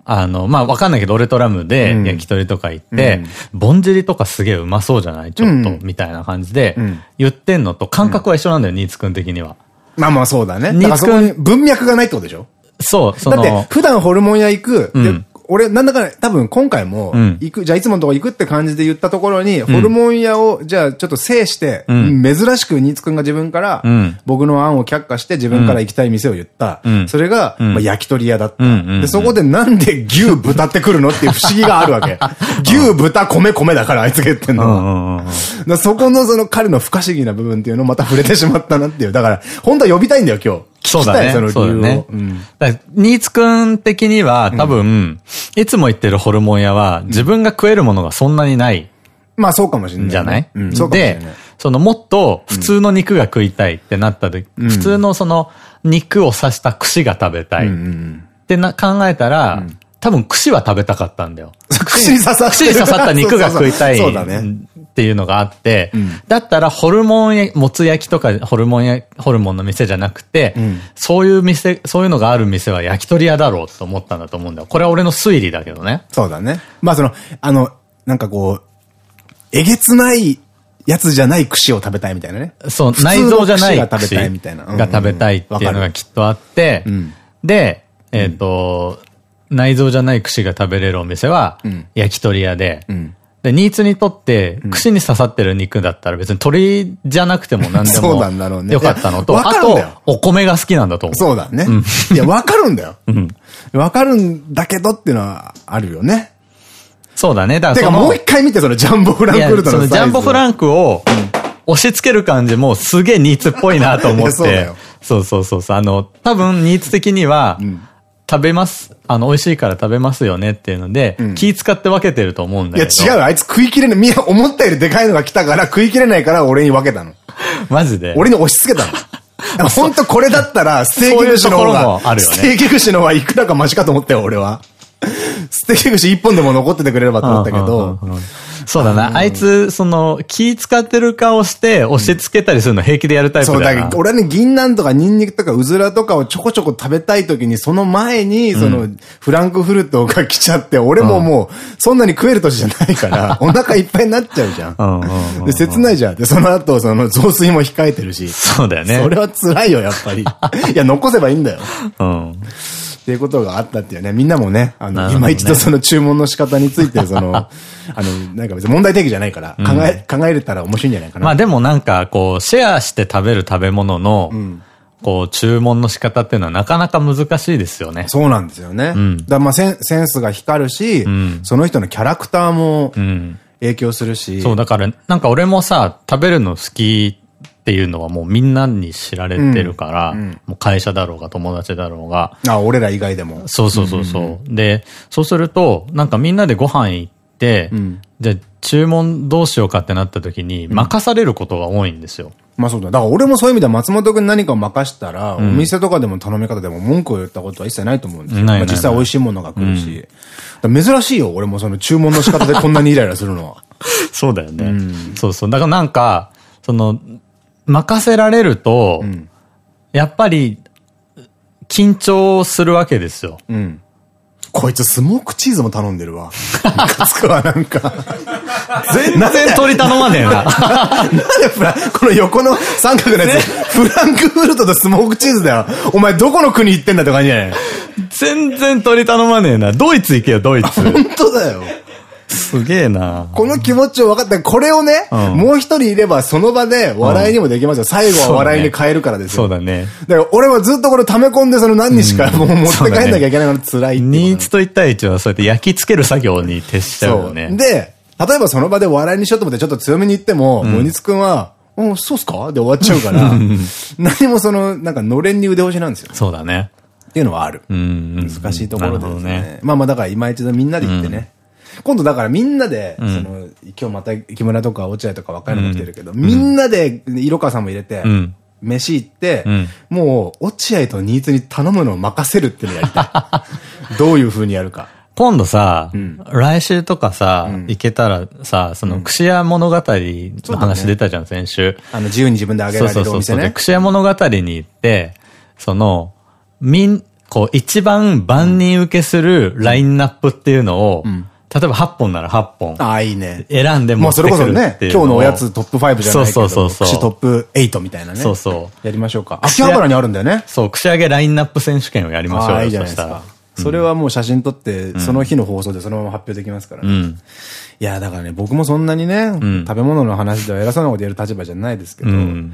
Speaker 2: あの、まあ、わかんないけど、俺とラムで焼き鳥とか行って、うん、ぼんじりとかすげえうまそうじゃない？ちょっと、みたいな感じで、言ってんのと感覚は一緒なんだよ、ニーツくん的には。
Speaker 1: まあまあそうだね。だからそこに文脈がないってことでしょ？
Speaker 2: そう、そ
Speaker 1: の。だって普段ホルモン屋行く、うん、俺、なんだか多分今回も、行く、じゃあいつものとこ行くって感じで言ったところに、ホルモン屋を、じゃあちょっと制して、珍しくニーツくんが自分から、僕の案を却下して自分から行きたい店を言った。それが、まあ焼き鳥屋だった。で、そこでなんで牛豚ってくるのっていう不思議があるわけ。牛豚米米だからあいつが言ってんのは。そこのその彼の不可思議な部分っていうのをまた触れてしまったなっていう。だから、本当は呼びたいんだよ今日。
Speaker 2: そうだね。その理由を。ね。うん、ニーツくん的には多分、うん、いつも言ってるホルモン屋は自分が食えるものがそんなにない。
Speaker 1: まあそうかもしれない。
Speaker 2: じゃない、うん、で、そのもっと普通の肉が食いたいってなった時、普通のその肉を刺した串が食べたいってな考えたら、多分串は食べたかったんだよ。
Speaker 1: 串に刺さった。
Speaker 2: 串に刺さった肉が食いたい。そうだね。っていうのがあって、うん、だったらホルモンや、もつ焼きとかホルモンや、ホルモンの店じゃなくて、うん、そういう店、そういうのがある店は焼き鳥屋だろうと思ったんだと思うんだよ。これは俺の推理だけどね。
Speaker 1: そうだね。まあその、あの、なんかこう、えげつないやつじゃない串を食べたいみたいなね。
Speaker 2: そう、内臓じゃない串が食べたいみたいな。が食べたいっていうのがきっとあって、で、えっと、内臓じゃない串が食べれるお店は、焼き鳥屋で、で、ニーツにとって、串に刺さってる肉だったら別に鳥じゃなくても何でもよかったのと、あと、お米が好きなんだと思う。
Speaker 1: そうだね。いや、わかるんだよ。わかるんだけどっていうのはあるよね。
Speaker 2: そうだね。
Speaker 1: だからもう一回見て、そのジャンボフランクフルトの
Speaker 2: そのジャンボフランクを押し付ける感じもすげえニーツっぽいなと思って。そうそうそうそう。あの、多分ニーツ的には、食べます。あの、美味しいから食べますよねっていうので、うん、気使って分けてると思うんだけど。
Speaker 1: いや違うあいつ食い切れない。みんな思ったよりでかいのが来たから食い切れないから俺に分けたの。
Speaker 2: マジで？
Speaker 1: 俺に押し付けたの。本当これだったら、ステーキ串の方が、ううね、ステーキ串の方がいくらかマシかと思ったよ、俺は。ステーキ串一本でも残っててくれればと思ったけど、
Speaker 2: そうだな。あいつ、その、気使ってる顔して、押し付けたりするの平気でやるタイプだ
Speaker 1: そうだ、俺はね、銀杏とかニンニクとかうずらとかをちょこちょこ食べたい時に、その前に、その、フランクフルトが来ちゃって、俺ももう、そんなに食える年じゃないから、お腹いっぱいになっちゃうじゃん。で、切ないじゃん。で、その後、その、雑炊も控えてるし。
Speaker 2: そうだよね。
Speaker 1: それは辛いよ、やっぱり。いや、残せばいいんだよ。うん。っていうことがあったっていうね、みんなもね、あの、ね、今一度その注文の仕方について、その、あの、なんか別に問題提起じゃないから、考え、考えれたら面白いんじゃないかな。
Speaker 2: まあでもなんか、こう、シェアして食べる食べ物の、うんこう、注文の仕方っていうのはなかなか難しいですよね。
Speaker 1: そうなんですよね。うん、だまあセンセンスが光るし、うん、その人のキャラクターも影響するし。
Speaker 2: そう、だからなんか俺もさ、食べるの好きっていうのはもうみんなに知られてるから、うん、もう会社だろうが友達だろうが。
Speaker 1: あ、俺ら以外でも。
Speaker 2: そうそうそうそう。で、そうすると、なんかみんなでご飯行って、うん、じゃ注文どうしようかってなった時に、任されることが多いんですよ。
Speaker 1: まあそうだ。だから俺もそういう意味では松本君に何かを任したら、お店とかでも頼み方でも文句を言ったことは一切ないと思うんですよ。実際美味しいものが来るし。珍しいよ、俺もその注文の仕方でこんなにイライラするのは。
Speaker 2: そうだよね。そうそう。だからなんか、その、任せられると、うん、やっぱり、緊張するわけですよ。うん。
Speaker 1: こいつスモークチーズも頼んでるわ。かつくわ、なんか。
Speaker 2: 全然鳥頼まねえな。
Speaker 1: なんでフラこの横の三角のやつ、フランクフルトとスモークチーズだよ。お前どこの国行ってんだって感じじゃない
Speaker 2: 全然鳥頼まねえな。ドイツ行けよ、ドイツ。
Speaker 1: 本当だよ。
Speaker 2: すげえな
Speaker 1: この気持ちを分かった。これをね、うん、もう一人いればその場で笑いにもできますよ。最後は笑いに変えるからです
Speaker 2: よ。そうだね。
Speaker 1: だから俺はずっとこれ溜め込んでその何日かもう持って帰んなきゃいけないから辛い
Speaker 2: ニーツと1対1はそうやって焼き付ける作業に徹しちゃうよね。
Speaker 1: で、例えばその場で笑いにしようと思ってちょっと強めに言っても、うん、ツくんは、うん、そうっすか？で終わっちゃうから、何もその、なんかのれんに腕押しなんですよ。
Speaker 2: そうだね。
Speaker 1: っていうのはある。難しいところですね。まあまあだから今一度みんなで行ってね、今度だからみんなで、その、今日また木村とか落合とか若いのも来てるけど、みんなで色川さんも入れて、飯行って、もう、落合とニーツに頼むのを任せるっていうのやりたい。どういう風にやるか。
Speaker 2: 今度さ、来週とかさ、行けたらさ、その、串屋物語の話出たじゃん、先週。
Speaker 1: あの、自由に自分であげられるお店ね。そうそうそう。
Speaker 2: 串屋物語に行って、その、みん、こう、一番万人受けするラインナップっていうのを、例えば8本なら8本。
Speaker 1: ああ、いいね。
Speaker 2: 選んでも
Speaker 1: それこそね、今日のおやつトップ5じゃないけど。そうそうそうそう。串トップ8みたいなね。
Speaker 2: そうそう。
Speaker 1: やりましょうか。秋葉原にあるんだよね。
Speaker 2: そう、串揚げラインナップ選手権をやりましょうよ。いいじゃないですか。
Speaker 1: それはもう写真撮って、その日の放送でそのまま発表できますからね。うん、いや、だからね、僕もそんなにね、うん、食べ物の話では偉そうなことやる立場じゃないですけど、うん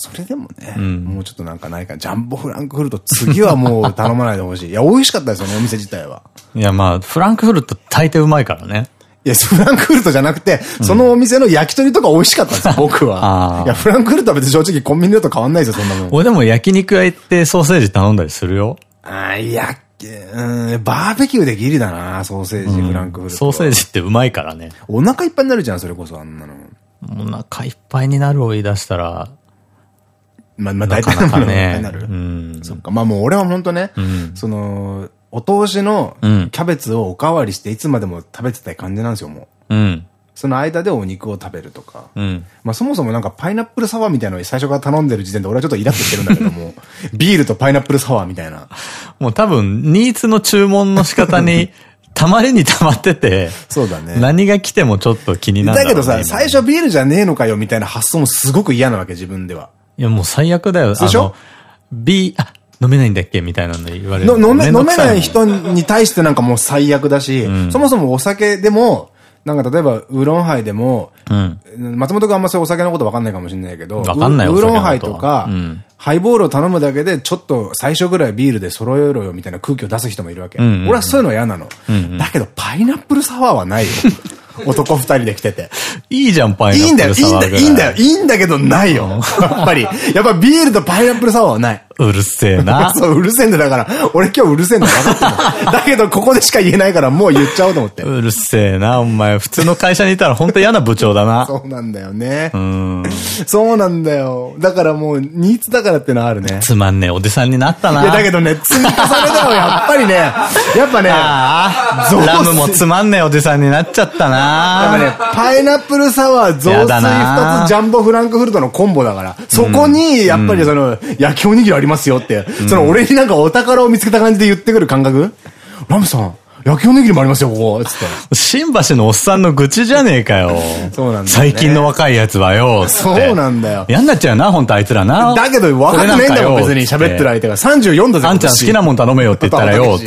Speaker 1: それでもね、うん、もうちょっとなんかないかジャンボフランクフルト、次はもう頼まないでほしい。いや、美味しかったですよね、お店自体は。
Speaker 2: いや、まあ、フランクフルト大抵うまいからね。
Speaker 1: いや、フランクフルトじゃなくて、そのお店の焼き鳥とか美味しかったんですよ、僕は。いや、フランクフルトは別に正直コンビニだと変わんないですよ、そんなもん。
Speaker 2: 俺でも焼肉屋行ってソーセージ頼んだりするよ。
Speaker 1: ああ、いや、うん、バーベキューでギリだな、ソーセージ、フランクフルト。
Speaker 2: ソーセージってうまいからね。
Speaker 1: お腹いっぱいになるじゃん、それこそ、あんなの。
Speaker 2: お腹いっぱいになるを言い出したら、
Speaker 1: まあ、まあ大体なる。ね、なる。うん。そっか。まあもう俺は本当ね、うん、その、お通しのキャベツをおかわりしていつまでも食べてたい感じなんですよ、もう。うん。その間でお肉を食べるとか。うん。まあそもそもなんかパイナップルサワーみたいなのを最初から頼んでる時点で俺はちょっとイラッとしてるんだけども、ビールとパイナップルサワーみたいな。
Speaker 2: もう多分、ニーツの注文の仕方にたまりにたまってて。
Speaker 1: そうだね。
Speaker 2: 何が来てもちょっと気にな
Speaker 1: る、ね。だけどさ、最初ビールじゃねえのかよみたいな発想もすごく嫌なわけ、自分では。
Speaker 2: いや、もう最悪だよ。でしょ ?B、あ、飲めないんだっけみたいなの言われる。
Speaker 1: 飲め、飲めない人に対してなんかもう最悪だし、うん、そもそもお酒でも、なんか例えば、ウーロンハイでも、うん、松本君あんまそういうお酒のことわかんないかもしれないけど、
Speaker 2: わかんない
Speaker 1: ウーロンハイとか、うん、ハイボールを頼むだけで、ちょっと最初ぐらいビールで揃えろよみたいな空気を出す人もいるわけ。俺はそういうの嫌なの。だけど、パイナップルサワーはないよ。男二人で来てて。
Speaker 2: いいじゃん、パイナップルサワー。いいんだよ、
Speaker 1: いいんだよ、いいんだよ、いいんだけどないよ。やっぱり。やっぱビールとパイナップルサワーはない。
Speaker 2: うるせえな。
Speaker 1: そう、うるせえんだだから、俺今日うるせえんだ分かってんだ。だけど、ここでしか言えないから、もう言っちゃおうと思って。
Speaker 2: うるせえな、お前。普通の会社にいたら本当嫌な部長だな。
Speaker 1: そうなんだよね。うん。そうなんだよ。だからもう、ニーツだからってのはあるね。
Speaker 2: つまんねえおじさんになったな。
Speaker 1: いや、だけどね、積み重ねだよ、やっぱりね。やっぱね。
Speaker 2: ラムもつまんねえおじさんになっちゃったな。やっぱね、
Speaker 1: パイナップルサワー、雑炊2つ、ジャンボフランクフルトのコンボだから。そこに、やっぱりその、焼きおにぎりありますよって。その俺になんかお宝を見つけた感じで言ってくる感覚？ラムさん、焼きおにぎりもありますよ、ここ。つって。
Speaker 2: 新橋のおっさんの愚痴じゃねえかよ。そうなんだ、ね、最近の若いやつはよ。
Speaker 1: そうなんだよ。
Speaker 2: 嫌になっちゃうな、ほんとあいつらな。
Speaker 1: だけど、分かってねえんだよ、別に喋ってる相手が。34だぜ。
Speaker 2: あんちゃん好きなもん頼めよって言ったらよ。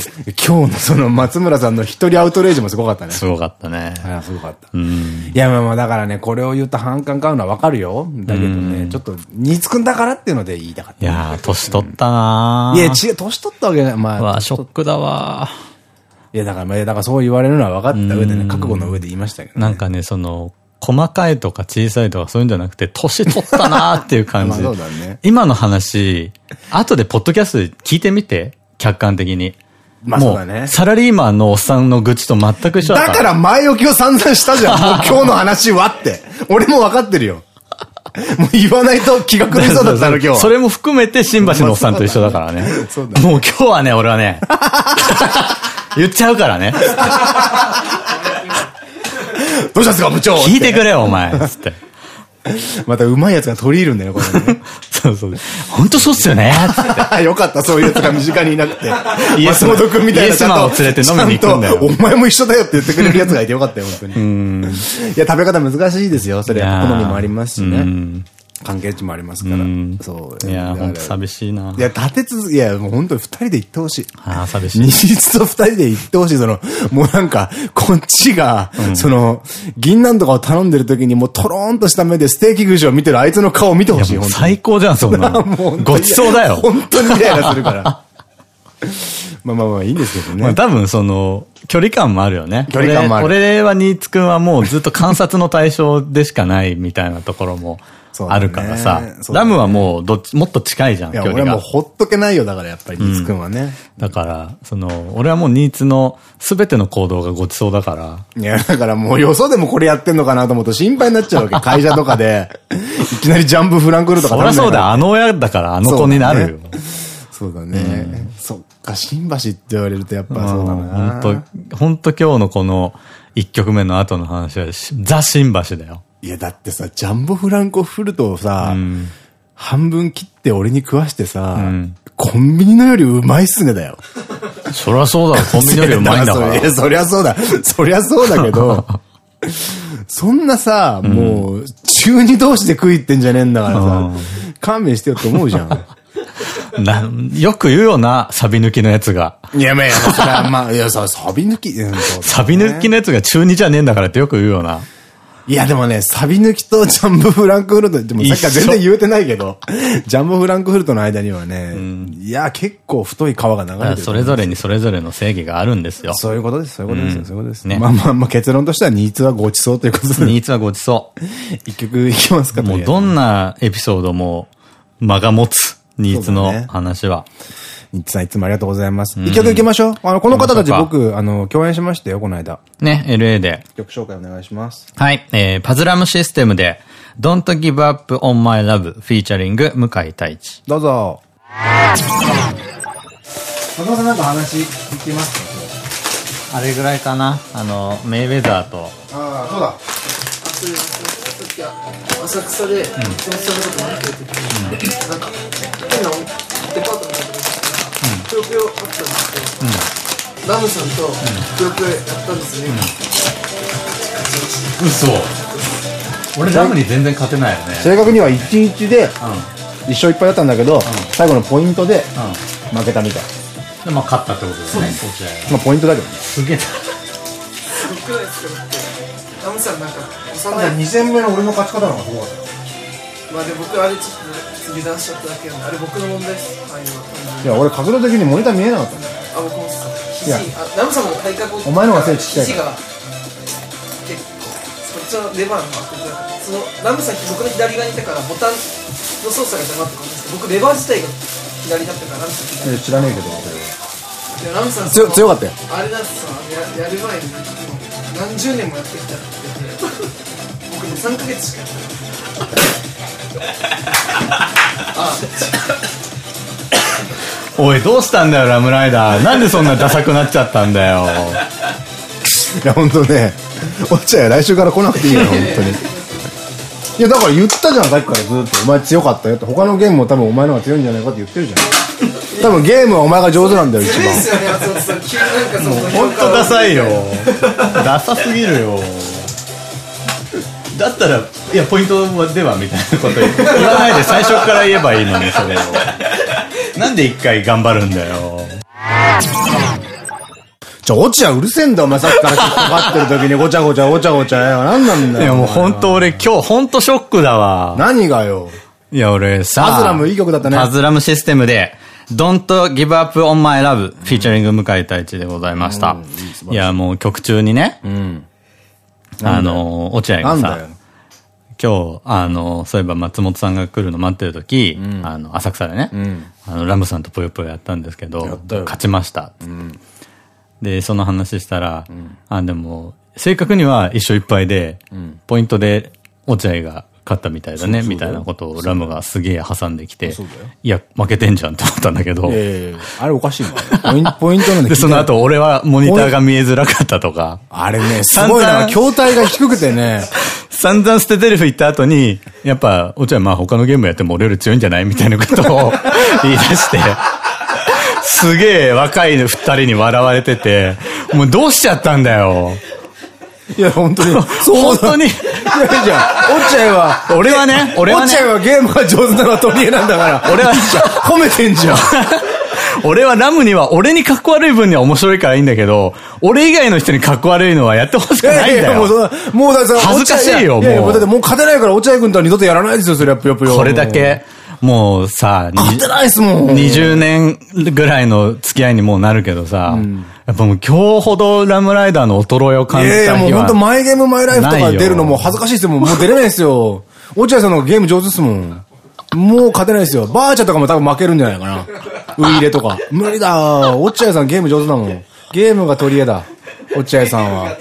Speaker 1: 今日のその松村さんの一人アウトレイジもすごかったね。
Speaker 2: すごかったね。
Speaker 1: いや、すごかった。うん。いや、まあまあ、だからね、これを言った反感買うのは分かるよ。だけどね、ちょっと、ニーツくんだからっていうので言いたかった。
Speaker 2: いや年取ったない
Speaker 1: や、違う、年取ったわけじゃない。ま
Speaker 2: あ。わ、ショックだわ。
Speaker 1: いや、だから、だからそう言われるのは分かった上でね、覚悟の上で言いましたけど、
Speaker 2: ね、なんかね、その、細かいとか小さいとかそういうんじゃなくて、年取ったなーっていう感じ。そうだね。今の話、後でポッドキャスト聞いてみて、客観的に。まあそうだね。サラリーマンのおっさんの愚痴と全く一緒
Speaker 1: だだから前置きを散々したじゃん。もう今日の話はって。俺も分かってるよ。もう言わないと気が狂いそうだったの 今日。
Speaker 2: それも含めて新橋のおっさんと一緒だからね。もう今日はね、俺はね。言っちゃうからね。
Speaker 1: どうしたんですか、部長？
Speaker 2: 聞いてくれよ、お前。つって。
Speaker 1: またうまいやつが取り入るんだよ、これね。
Speaker 2: そうそう。本当そうっすよね。
Speaker 1: よかった、そういうやつが身近にいなくて。イエスモト君みたいな。イエ
Speaker 2: スマンを連れて飲みに行くんだよ。
Speaker 1: お前も一緒だよって言ってくれるやつがいてよかったよ、本当に。いや、食べ方難しいですよ。それは好みもありますしね。関係値もありますから。
Speaker 2: そう。いや、本当寂しいな。
Speaker 1: いや、立て続け、いや、もう本当に二人で行ってほしい。
Speaker 2: ああ、寂しい。
Speaker 1: 二日と二人で行ってほしい。その、もうなんか、こっちが、その、銀杏とかを頼んでる時にもうトローンとした目でステーキ串を見てるあいつの顔を見てほしい。
Speaker 2: 最高じゃん、そんな。もう、ごちそうだよ。
Speaker 1: 本当にイライラするから。まあまあまあいいんですけどね。まあ
Speaker 2: 多分その、距離感もあるよね。距離感もある。俺は新津くんはもうずっと観察の対象でしかないみたいなところもあるからさ。ラムはもうどっち、もっと近いじゃん、距離
Speaker 1: が。俺もうほっとけないよ、だからやっぱり、ニーツくんはね。
Speaker 2: だから、その、俺はもうニーツのすべての行動がごちそうだから。
Speaker 1: いや、だからもうよそでもこれやってんのかなと思うと心配になっちゃうわけ。会社とかで、いきなりジャンプフランクルとか
Speaker 2: そりゃそうだ、あの親だからあの子になるよ。
Speaker 1: そうだね。そっか、新橋って言われるとやっぱそうだな。
Speaker 2: 本当本当今日のこの一曲目の後の話は、ザ・新橋だよ。
Speaker 1: いや、だってさ、ジャンボフランコフルトをさ、うん、半分切って俺に食わしてさ、うん、コンビニのよりうまいっすねだよ。
Speaker 2: そりゃそうだ、コンビニよりうまいんだから。
Speaker 1: いや、そりゃそうだ。そりゃそうだけど、そんなさ、もう、中二同士で食いってんじゃねえんだからさ、勘弁してよって思うじゃん。
Speaker 2: な、よく言うよな、サビ抜きのやつが。
Speaker 1: いや、まあ、それはまあ、いや、さ、サビ抜き、
Speaker 2: サビ抜きのやつが中二じゃねえんだからってよく言うよな。
Speaker 1: いやでもね、サビ抜きとジャンボフランクフルト、でもさっきから全然言うてないけど、ジャンボフランクフルトの間にはね、うん、いや、結構太い川が流れてる。
Speaker 2: それぞれにそれぞれの正義があるんですよ。
Speaker 1: そういうことです、そういうことですよ、そういうことです。ね。まあまあまあ結論としてはニーツはごちそうということで。
Speaker 2: ニーツはごちそう。
Speaker 1: 一曲いきますか
Speaker 2: もうどんなエピソードも間が持つ、ニーツの話は。
Speaker 1: ニッツさんいつもありがとうございます。一曲行きましょう。あの、この方たち僕、あの、共演しましたよ、この間。
Speaker 2: ね、LA で。
Speaker 1: 曲紹介お願いします。
Speaker 2: はい、えー、パズラムシステムで、Don't Give Up on My Love フィーチャリング向井太一。
Speaker 1: どうぞ。松本さんなんか話聞きます
Speaker 2: か？あれぐらいかなあの、メイウェザーと。
Speaker 1: ああ、そうだ。
Speaker 3: 浅草で、うん、そのことなんか、変なデパートのぷよぷよあったんですけど、ラムさんとぷよぷよやったんですね、
Speaker 2: 嘘。俺ラムに全然勝てないよね。
Speaker 1: 正確には1日で一勝いっぱいだったんだけど、最後のポイントで負けたみたい、
Speaker 2: でまあ勝ったってことだよね
Speaker 1: まあポイントだけどね。
Speaker 2: すげえ
Speaker 3: すごくないですかラムさんなんか
Speaker 1: 幼い2戦目の俺の勝ち方の方がすごかった。
Speaker 3: まあで僕あれちょっと次出しちゃっただけなんであれ僕の問題です。はい
Speaker 1: いや俺角度的にモニター見えなかった。
Speaker 3: あ僕も肘あラムさんの体格
Speaker 1: お前のが背ちっちゃい
Speaker 3: 肘が結構そっちのレバーの枠がそのラムさん僕の左側にいたからボタンの操作が邪魔ってことですけど僕レバー自体が左だったからラムさん左
Speaker 1: 知らねえけど
Speaker 3: いやラムさん
Speaker 1: 強強かったよ。
Speaker 3: あれだってさややる前にもう何十年もやってきたって言って僕ね3ヶ月しかやってない。あ
Speaker 2: おい、どうしたんだよ、ラムライダー。なんでそんなダサくなっちゃったんだよ。
Speaker 1: いや本当ね落合来週から来なくていいよ 本当にいやだから言ったじゃんさっきからずっとお前強かったよって他のゲームも多分お前の方が強いんじゃないかって言ってるじゃん多分ゲームはお前が上手なんだよ一
Speaker 3: 強い
Speaker 1: 番
Speaker 3: 本さん急になんかその
Speaker 2: ほんとダサいよ。ダサすぎるよ。だったら、いや、ポイントではみたいなこと言わないで最初から言えばいいのに、それを。なんで一回頑張るんだよ。
Speaker 1: ちょ落合うるせえんだお前さっきから引っかかってる時にごちゃごちゃごちゃごちゃよ何なんだよ
Speaker 2: いや、もう本当俺今日本当ショックだわ。
Speaker 1: 何がよ
Speaker 2: いや、俺さ。
Speaker 1: パズラムいい曲だったね
Speaker 2: パズラムシステムで、Don't Give Up on My Love、フィーチャリング向井太一でございました。いや、もう曲中にね、
Speaker 1: うん
Speaker 2: あの、落合がさ今日、あの、そういえば松本さんが来るの待ってる時、あの、浅草でね、あの、ラムさんとぽよぽよやったんですけど、勝ちました。で、その話したら、あ、でも、正確には一緒いっぱいで、ポイントで落合が勝ったみたいだね、みたいなことをラムがすげえ挟んできていや、負けてんじゃんって思ったんだけど、
Speaker 1: あれおかしいもんポインポイントなんで
Speaker 2: で、その後俺はモニターが見えづらかったとか、
Speaker 1: あれねすごいな筐体が低くてね。
Speaker 2: 散々捨て台詞言った後に、やっぱ、落合まあ他のゲームやっても俺より強いんじゃないみたいなことを言い出して、すげえ若い二人に笑われてて、もうどうしちゃったんだよ。
Speaker 1: いや本当に。
Speaker 2: 本当に。
Speaker 1: いやいや落合は
Speaker 2: 俺はね、俺はね。
Speaker 1: 落、合はゲームが上手なのは取り柄なんだから。
Speaker 2: 俺は、
Speaker 1: 褒めてんじゃん。
Speaker 2: 俺はラムには、俺に格好悪い分には面白いからいいんだけど、俺以外の人に格好悪いのはやってほしくないんだ
Speaker 1: もうそ
Speaker 2: よ。
Speaker 1: んなもうだってさ
Speaker 2: 恥ずかしいよもう。
Speaker 1: だってもう勝てないから落合君とは二度とやらないですよそれはぷよぷよ。
Speaker 2: これだけ、もうさ、に
Speaker 1: 勝てないっすもん。
Speaker 2: 20年ぐらいの付き合いにもうなるけどさ、やっぱもう今日ほどラムライダーの衰えを感じ
Speaker 1: いやいやもう
Speaker 2: た日は。
Speaker 1: 本当マイゲームマイライフとか出るのもう恥ずかしいですよもうもう出れないですよ。落合さんのゲーム上手っすもん。もう勝てないですよ。バーチャとかも多分負けるんじゃないかな。ウイイレとか。無理だ。落合さんゲーム上手だもん。ゲームが取り柄だ。落合さんは。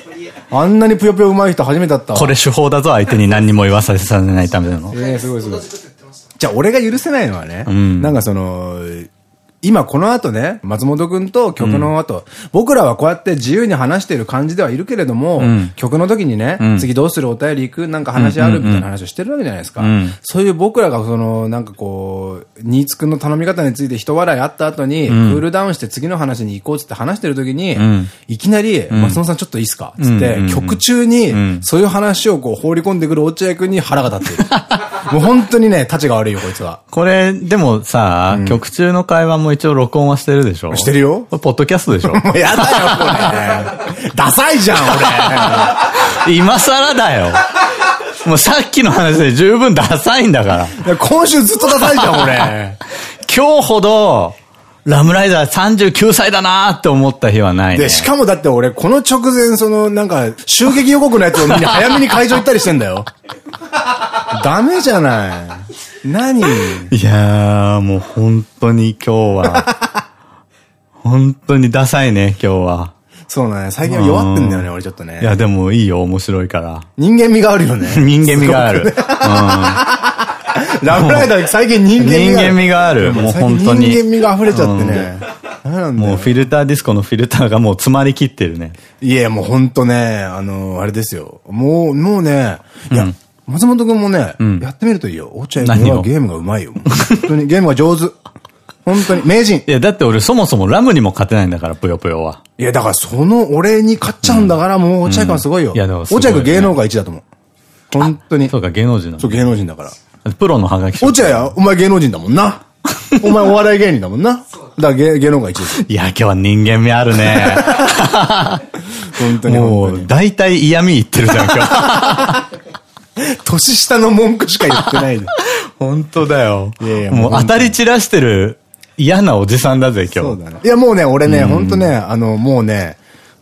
Speaker 1: あんなにぷよぷよ上手い人初めてだったわ。
Speaker 2: これ手法だぞ、相手に。何にも言わさせないための。
Speaker 1: ええすごいすごい。じゃあ、俺が許せないのはね、
Speaker 2: ん。
Speaker 1: なんかその、今この後ね、松本くんと曲の後、僕らはこうやって自由に話してる感じではいるけれども、曲の時にね、次どうするお便り行くなんか話あるみたいな話をしてるわけじゃないですか。
Speaker 2: ん。
Speaker 1: そういう僕らがその、なんかこう、新津くんの頼み方について人笑いあった後に、クールダウンして次の話に行こうっつって話してる時に、
Speaker 2: ん。
Speaker 1: いきなり、松本さんちょっといいっすかつって、
Speaker 2: うん。
Speaker 1: 曲中に、そういう話をこう放り込んでくる落合くんに腹が立ってる。もう本当にね、立ちが悪いよ、こいつは。
Speaker 2: これ、でもさ、曲中の会話も一応録音はしてるでしょ？
Speaker 1: してるよ
Speaker 2: ポッドキャストでしょ？
Speaker 1: も うやだよ、これ。ダサいじゃん、
Speaker 2: 今更だよ。もうさっきの話で十分ダサいんだから。
Speaker 1: 俺。今週ずっとダサいじゃん、俺。
Speaker 2: 今日ほど、ラムライダー39歳だなーって思った日はないね。
Speaker 1: で、しかもだって俺、この直前、その、なんか、襲撃予告のやつを見に早めに会場行ったりしてんだよ。ダメじゃない。何？
Speaker 2: いやー、もう本当に今日は、本当にダサいね、今日は。
Speaker 1: そうね、最近は弱ってんだよね、俺ちょっとね。
Speaker 2: いや、でもいいよ、面白いから。
Speaker 1: 人間味があるよね。
Speaker 2: 人間味がある。
Speaker 1: ラムライダー最近人
Speaker 2: うん。
Speaker 1: 間味がある。
Speaker 2: 人間味がある。もう本当に。
Speaker 1: 人間味が溢れちゃってね。
Speaker 2: もうフィルターディスコのフィルターがもう詰まりきってるね。
Speaker 1: いや、もうほんとね、あの、あれですよ。もう、もうね、いや、松本くんもね、やってみるといいよ。落合君はゲームがうまいよ。本当に、ゲームが上手。本当に、名人。
Speaker 2: いや、だって俺そもそもラムにも勝てないんだから、ぷよぷよは。
Speaker 1: いや、だからその俺に勝っちゃうんだから、もう落合君はすごいよ。
Speaker 2: うんいやでも
Speaker 1: 落合君芸能界一だと思う。本当に。そう
Speaker 2: そうか、芸能人なの。
Speaker 1: 芸能人だから。
Speaker 2: プロのハガキ
Speaker 1: 落合や、お前芸能人だもんな。お前お笑い芸人だもんな。だ芸芸能界一ですよ。
Speaker 2: いや、今日は人間味あるね。
Speaker 1: 本当に。
Speaker 2: もう、大体嫌味言ってるじゃん、今日。
Speaker 1: 年下の文句しか言ってないで。
Speaker 2: 本当だよ。
Speaker 1: いやいや
Speaker 2: もう当たり散らしてる嫌なおじさんだぜ、今日。
Speaker 1: そうだね。いや、もうね、俺ね、ほんとね、あの、もうね、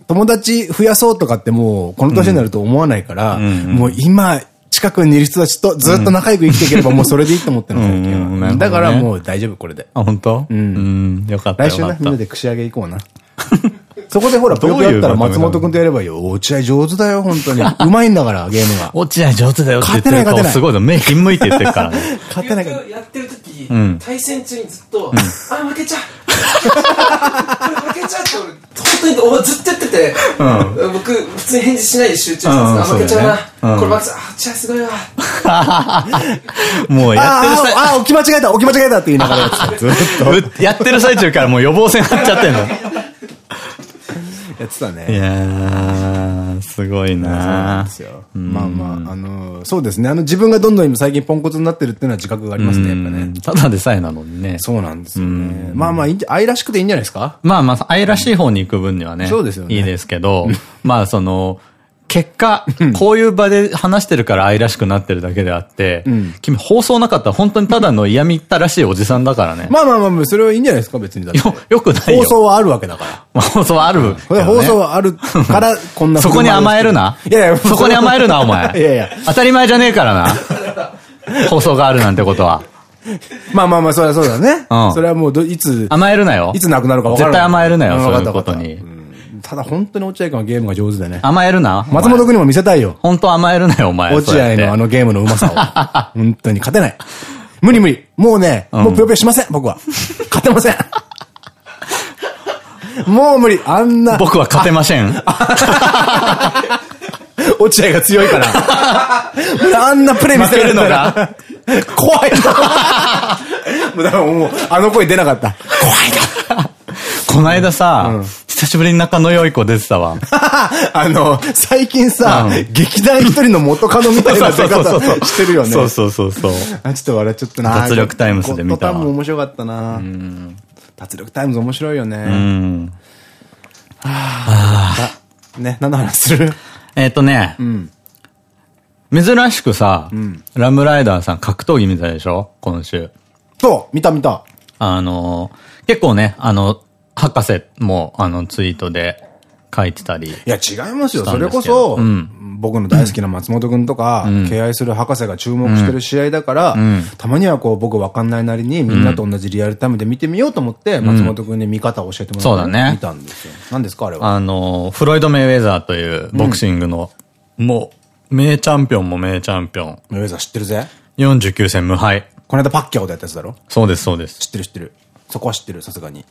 Speaker 1: 友達増やそうとかってもう、この年になると思わないから、もう今、近くにいる人たちとずっと仲良く生きていければもうそれでいいと思ってるの、最近は。だからもう大丈夫、これで。
Speaker 2: あ、本当？うん。よかった。
Speaker 1: 来週な、みんなで串揚げ行こうな。そこでほら、ぷよぷよやったら松本くんとやればいいよ。落合上手だよ、本当に。うまいんだから、ゲームが。
Speaker 2: 落合上手だよって言ってる顔すごいの。目ひんむいて言ってるからね。
Speaker 3: 勝てないから。やってる時、対戦中にずっと、あ、負けちゃう負けちゃうって俺、本当にずっとやってて、僕、普通に返事しないで集中してたん負けちゃうな。これ負けちゃう。あ、すごいわ。
Speaker 2: もうやってる最
Speaker 1: あ、置き間違えた、置き間違えたって言いながらやってた。ず
Speaker 2: っと。やってる最中からもう予防線張っちゃってんの。
Speaker 1: やってたね。
Speaker 2: いやー、すごいな
Speaker 1: そうですよ。まあまあ、あの、そうですね。あの、自分がどんどん今最近ポンコツになってるっていうのは自覚がありますね、やっぱね。
Speaker 2: ただでさえなのにね。
Speaker 1: そうなんですよね。まあまあ、愛らしくていいんじゃないですか？
Speaker 2: まあまあ、愛らしい方に行く分にはね。そうですよね。いいですけど、まあその、結果、こういう場で話してるから愛らしくなってるだけであって、うん、君放送なかったら本当にただの嫌みったらしいおじさんだからね。
Speaker 1: まあまあまあ、それはいいんじゃないですか、別によ、
Speaker 2: よくないよ。
Speaker 1: 放送はあるわけだか
Speaker 2: ら。放送はある、ね。
Speaker 1: 放送はあるから、こんな
Speaker 2: そこに甘えるな。
Speaker 1: いやいや、
Speaker 2: そこに甘えるな、お前。
Speaker 1: いやいや。
Speaker 2: 当たり前じゃねえからな。放送があるなんてことは。
Speaker 1: まあまあまあ、それはそうだね。うん。それはもう、いつ。
Speaker 2: 甘えるなよ。
Speaker 1: いつなくなるか分から
Speaker 2: ない。絶対甘えるなよ、そういうことに。
Speaker 1: ただ本当に落合君はゲームが上手でね。
Speaker 2: 甘えるな。
Speaker 1: 松本君にも見せたいよ。
Speaker 2: 本当甘えるなよ、お前。
Speaker 1: 落合のあのゲームのうまさを。本当に勝てない。無理無理。もうね、もうぴょぴょしません、僕は。勝てません。もう無理。あんな。
Speaker 2: 僕は勝てません。
Speaker 1: 落合が強いから。あんなプレイ見せるのが。怖いもうだからもう、あの声出なかった。怖いな。
Speaker 2: この間さ、久しぶりに仲の良い子出てたわ。
Speaker 1: あの、最近さ、劇団ひとりの元カノみたいな 出方してるよね。
Speaker 2: そうそうそうそう。
Speaker 1: あ、ちょっと笑っちゃったな。
Speaker 2: 脱力タイムズで見たわ。
Speaker 1: ゴッドタンも面白かったな。脱力タイムズ面白いよね。うん。はぁ。ね、何の話する？
Speaker 2: えっとね、珍しくさ、ラムライダーさん格闘技見たでしょ？今週。
Speaker 1: そう、見た見た。
Speaker 2: あの、結構ね、あの、博士も、あの、ツイートで書いてたり。い
Speaker 1: や、違いますよ。それこそ、うん、僕の大好きな松本くんとか、うん、敬愛する博士が注目してる試合だから、うん、たまにはこう、僕わかんないなりに、みんなと同じリアルタイムで見てみようと思って、松本くんに見方を教えてもらって、そうだね。見たんですよ。何ですかあれは？
Speaker 2: あの、フロイド・メイウェザーというボクシングの、もう、名チャンピオンも名チャンピオン。
Speaker 1: メイウェザー知ってるぜ。
Speaker 2: 49戦無敗。
Speaker 1: この間パッキャオでやったやつだろ？
Speaker 2: そうです、そうです。
Speaker 1: 知ってる知ってる。そこは知ってる、さすがに。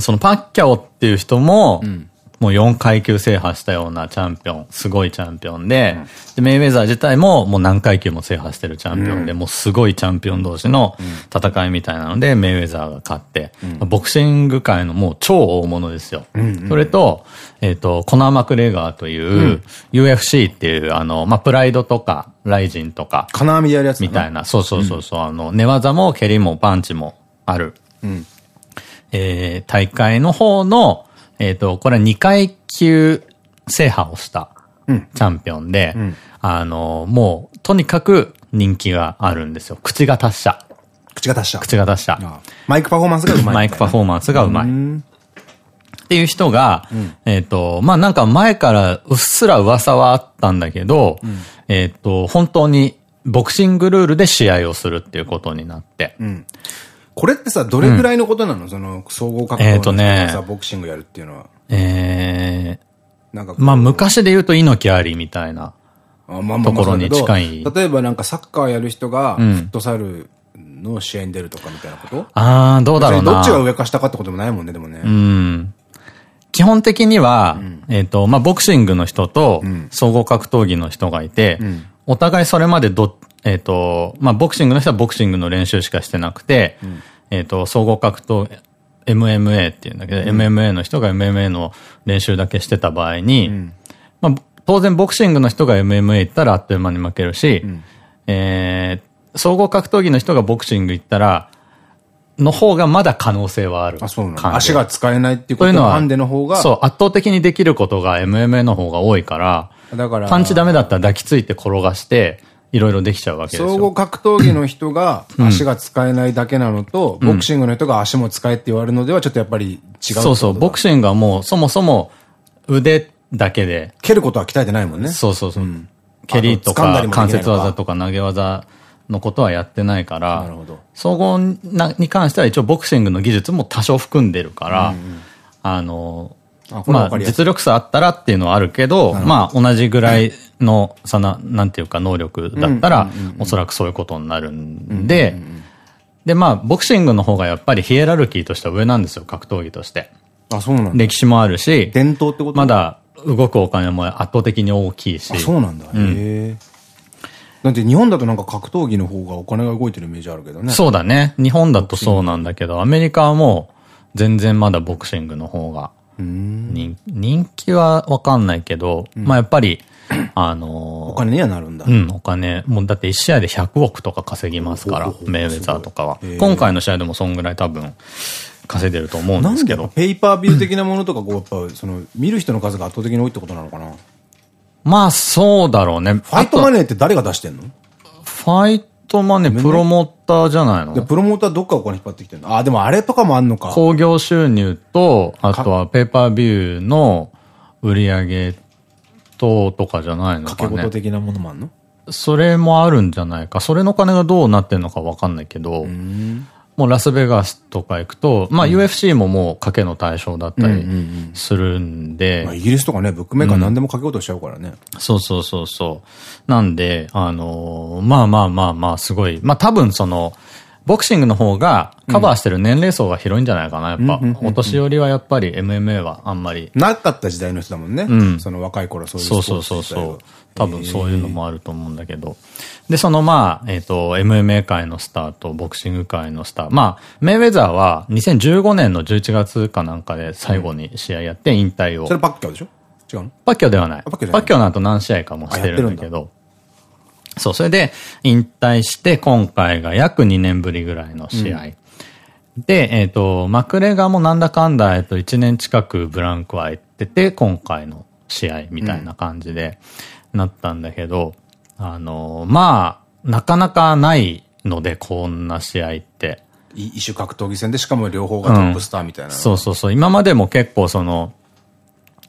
Speaker 2: そのパッキャオっていう人も、うん、もう4階級制覇したようなチャンピオン、すごいチャンピオンで、うん、でメイウェザー自体ももう何階級も制覇してるチャンピオンで、うん、もうすごいチャンピオン同士の戦いみたいなので、メイウェザーが勝って、ボクシング界のもう超大物ですよ。それと、えっ、ー、と、コナー・マクレガーという、UFC っていう、あの、まあ、プライドとか、ライジンとか。
Speaker 1: 金網でやるやつ
Speaker 2: みたいな。そうそうそうそう。あの、寝技も蹴りもパンチもある。うんえー、大会の方の、えっ、ー、と、これは2階級制覇をしたチャンピオンで、うん、あの、もう、とにかく人気があるんですよ。口が達者。
Speaker 1: 口が達者。
Speaker 2: 口が達者。
Speaker 1: マイクパフォーマンスがうまい。
Speaker 2: マイクパフォーマンスがうまい。っていう人が、うん、えっと、まあ、なんか前からうっすら噂はあったんだけど、うん、えっと、本当にボクシングルールで試合をするっていうことになって、うん、
Speaker 1: これってさ、どれぐらいのことなの、うん、その、総合格闘のさ、ボクシングやるっていうのは。
Speaker 2: ええー、なんかまあ昔で言うと猪木ありみたいなところに近い。
Speaker 1: 例えばなんかサッカーやる人が、フットサルの試合に出るとかみたいなこと、うん、
Speaker 2: ああ、どうだろうな。
Speaker 1: どっちが上か下かってこともないもんね、でもね。
Speaker 2: うん。基本的には、うん、えっと、まあ、ボクシングの人と、総合格闘技の人がいて、うん、お互いそれまでど、えっ、ー、と、まあ、ボクシングの人はボクシングの練習しかしてなくて、うん、えっと、総合格闘、MMA っていうんだけど、うん、MMA の人が MMA の練習だけしてた場合に、うん、まあ、当然ボクシングの人が MMA 行ったらあっという間に負けるし、うん、えー、総合格闘技の人がボクシング行ったら、の方がまだ可能性はある。
Speaker 1: あ、そうなの足が使えないっていうことは、ハンデの方が。
Speaker 2: そう、圧倒的にできることが MMA の方が多いから、だから、パンチダメだったら抱きついて転がして、いろいろできちゃうわけですよ。
Speaker 1: 総合格闘技の人が足が使えないだけなのと、うん、ボクシングの人が足も使えって言われるのではちょっとやっぱり違う
Speaker 2: そうそう、ボクシングはもうそもそも腕だけで。
Speaker 1: 蹴ることは鍛えてないもんね。
Speaker 2: そうそうそう。うん。蹴りとか関節技とか投げ技のことはやってないから、総合に関しては一応ボクシングの技術も多少含んでるから、うんうん、あの、まあ、実力差あったらっていうのはあるけど、まあ、同じぐらいの、その、なんていうか能力だったら、おそらくそういうことになるんで、で、まあ、ボクシングの方がやっぱりヒエラルキーとしては上なんですよ、格闘技として。
Speaker 1: あ、そうなん
Speaker 2: 歴史もあるし、
Speaker 1: 伝統ってこと？
Speaker 2: まだ動くお金も圧倒的に大きいし。
Speaker 1: あ、そうなんだ。へえ。だって日本だとなんか格闘技の方がお金が動いてるイメージあるけどね。
Speaker 2: そうだね。日本だとそうなんだけど、アメリカはもう全然まだボクシングの方が人気はわかんないけど、うん、まあやっぱり、あのー、
Speaker 1: お金にはなるんだ。
Speaker 2: うん、お金。もうだって1試合で100億とか稼ぎますから、メイウェザーとかは。今回の試合でもそんぐらい多分、稼いでると思うんですけど。
Speaker 1: ペーパービュー的なものとか、こう、やっぱ、その、見る人の数が圧倒的に多いってことなのかな？
Speaker 2: まあ、そうだろうね。フ
Speaker 1: ァイトマネーって誰が出してんの？
Speaker 2: ファイトマネー、プロモーターじゃないの？
Speaker 1: プロモーターどっかお金引っ張ってきてんの？あ、でもあれとかもあんのか。
Speaker 2: 興行収入と、あとはペーパービューの売り上げと、とかじゃないのかね。
Speaker 1: 掛け事的なものもあんの？
Speaker 2: それもあるんじゃないか。それの金がどうなってんのかわかんないけど、もうラスベガスとか行くと、まあ UFC ももう賭けの対象だったりするんで。
Speaker 1: イギリスとかね、ブックメーカー何でも賭け事しちゃうからね、
Speaker 2: うん。そうそうそうそう。なんで、あのー、まあまあまあまあ、すごい。まあ多分その、ボクシングの方がカバーしてる年齢層が広いんじゃないかな、やっぱ。お年寄りはやっぱり MMA はあんまり。
Speaker 1: なかった時代の人だもんね。うん。その若い頃そういう
Speaker 2: そうそうそうそう。多分そういうのもあると思うんだけど。で、そのまあ、えっ、ー、と、MMA 界のスターとボクシング界のスター。まあ、メイウェザーは2015年の11月かなんかで最後に試合やって引退を。
Speaker 1: それパッキョでしょ？違うの？
Speaker 2: パッキョではない。パッキョの後何試合かもしてるんだけど。そう、それで引退して今回が約2年ぶりぐらいの試合。うんで、えっ、ー、と、マクレガもなんだかんだ、えっ、と、1年近くブランクは行ってて、今回の試合みたいな感じで、なったんだけど、あの、まあ、なかなかないので、こんな試合って。
Speaker 1: 異種格闘技戦で、しかも両方がトップスターみたいな、うん、
Speaker 2: そうそうそう。今までも結構その、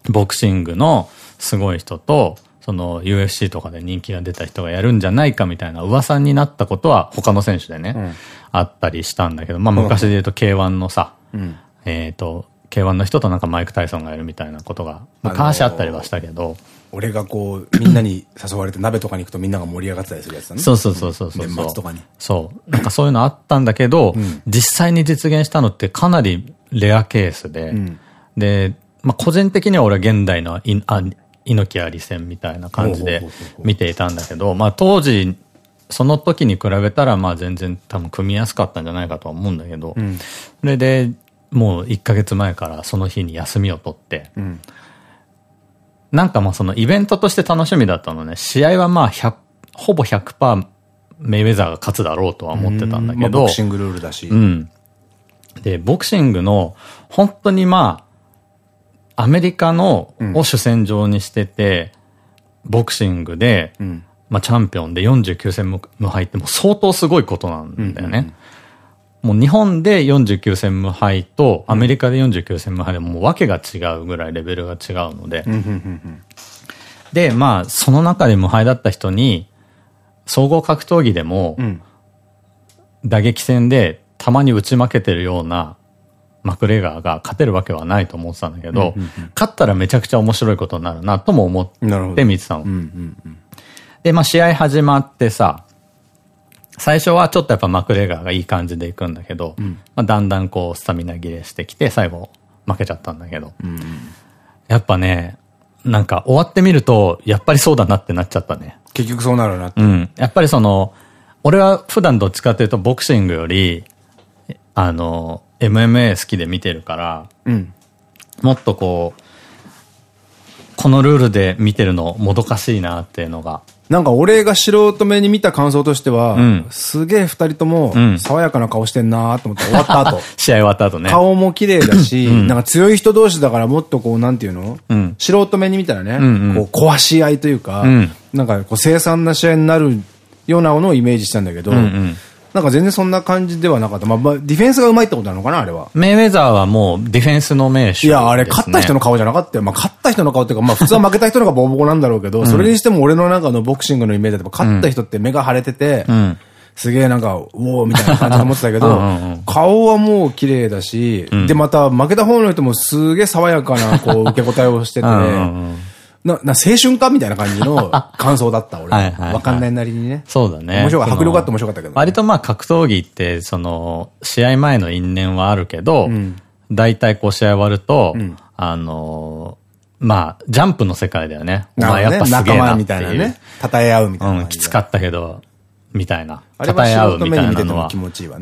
Speaker 2: ボクシングのすごい人と、その UFC とかで人気が出た人がやるんじゃないかみたいな噂になったことは他の選手でね、うん、あったりしたんだけど、まあ昔で言うと K1 のさ、うん、えっと、K1 の人となんかマイク・タイソンがやるみたいなことが昔あったりはしたけど、
Speaker 1: 俺がこう、みんなに誘われて 鍋とかに行くとみんなが盛り上がってたりするやつだね。
Speaker 2: そうそうそうそうそう。
Speaker 1: 年末とかに。
Speaker 2: そう。なんかそういうのあったんだけど、うん、実際に実現したのってかなりレアケースで、うん、で、まあ個人的には俺は現代のいあ猪木あり戦みたいな感じで見ていたんだけど、まあ当時、その時に比べたらまあ全然多分組みやすかったんじゃないかとは思うんだけど、うん、それでもう1ヶ月前からその日に休みを取って、うんなんかもうそのイベントとして楽しみだったのね。試合はまあ100、ほぼ100%メイウェザーが勝つだろうとは思ってたんだけど。まあ、
Speaker 1: ボクシングルールだし。
Speaker 2: うん。で、ボクシングの、本当にまあ、アメリカの、を主戦場にしてて、うん、ボクシングで、うん、まあチャンピオンで49戦無敗ってもう相当すごいことなんだよね。もう日本で49戦無敗とアメリカで49戦無敗でもう訳が違うぐらいレベルが違うので。で、まあ、その中で無敗だった人に、総合格闘技でも、打撃戦でたまに打ち負けてるようなマクレガーが勝てるわけはないと思ってたんだけど、勝ったらめちゃくちゃ面白いことになるなとも思って見てたの。で、まあ試合始まってさ、最初はちょっとやっぱマクレガーがいい感じでいくんだけど、うん、まあだんだんこうスタミナ切れしてきて、最後負けちゃったんだけど、うん、やっぱね、なんか終わってみると、やっぱりそうだなってなっちゃったね。
Speaker 1: 結局そうなるなって。
Speaker 2: うん。やっぱりその、俺は普段どっちかっていうとボクシングより、あの、MMA 好きで見てるから、うん、もっとこう、このルールで見てるのもどかしいなっていうのが。
Speaker 1: なんか俺が素人目に見た感想としては、うん、すげえ二人とも爽やかな顔してんなと思って終わった後。
Speaker 2: 試合終わった後ね。
Speaker 1: 顔も綺麗だし、うん、なんか強い人同士だからもっとこう、なんていうの、うん、素人目に見たらね、こう壊し合いというか、なんかこう凄惨な試合になるようなものをイメージしたんだけど、なんか全然そんな感じではなかった。まあ、まあ、ディフェンスがうまいってことなのかな、あれは。
Speaker 2: メイウェザーはもうディフェンスの名手、
Speaker 1: いや、あれ、勝った人の顔じゃなかったよ。まあ、勝った人の顔っていうか、まあ、普通は負けた人のがボコボコなんだろうけど、うん、それにしても俺の中のボクシングのイメージだと、勝った人って目が腫れてて、うん。すげえなんか、うおーみたいな感じで思ってたけど、顔はもう綺麗だし、うん、で、また負けた方の人もすげえ爽やかな、こう、受け答えをしてて、な、な、青春かみたいな感じの 感想だった、俺。わかんないなりにね。
Speaker 2: そうだね。
Speaker 1: 面白かった。迫力あって面白かったけど、
Speaker 2: 割とまあ格闘技って、その、試合前の因縁はあるけど、大体こう試合終わると、あのまあ、ジャンプの世界だよね。お前やっぱすげえなっていう。みたいなね。
Speaker 1: 称え合うみたいな。うん、
Speaker 2: きつかったけど、みたいな。称え合うみたいなのは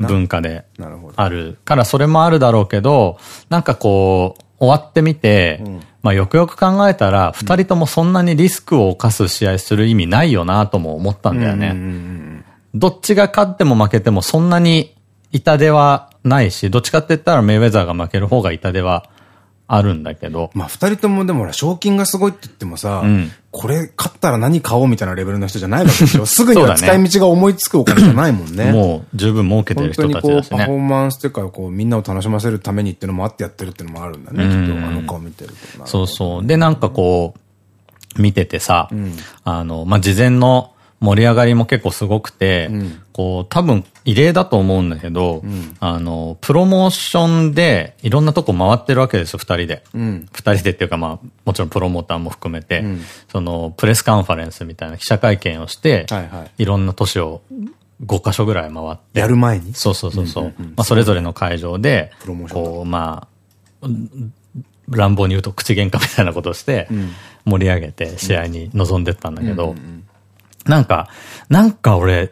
Speaker 2: 文化であるから、それもあるだろうけど、なんかこう、終わってみて、うん、まあよくよく考えたら、二人ともそんなにリスクを冒す試合する意味ないよなとも思ったんだよね。どっちが勝っても負けてもそんなに痛手はないし、どっちかって言ったらメイウェザーが負ける方が痛手はあるんだけど。
Speaker 1: まあ二人ともでもほら、賞金がすごいって言ってもさ、うん、これ勝ったら何買おうみたいなレベルの人じゃないわけでしょ すぐには使い道が思いつくお金じゃないもんね。
Speaker 2: もう十分儲けてる人たちだしね。
Speaker 1: パフォーマンスっていうか、こう、みんなを楽しませるためにっていうのもあってやってるっていうのもあるんだね。きっと、あの顔見てると。
Speaker 2: そうそう。で、なんかこう、見ててさ、うん、あの、まあ、事前の盛り上がりも結構すごくて、うん、こう、多分異例だと思うんだけど、うん、あの、プロモーションでいろんなとこ回ってるわけですよ、二人で。二、うん、人でっていうかまあ、もちろんプロモーターも含めて、その、プレスカンファレンスみたいな記者会見をして、はいはい、いろんな都市を5箇所ぐらい回って。
Speaker 1: やる前に？
Speaker 2: そうそうそうそう。まあ、それぞれの会場で、こう、まあ、乱暴に言うと口喧嘩みたいなことをして、盛り上げて試合に臨んでったんだけど、なんか、なんか俺、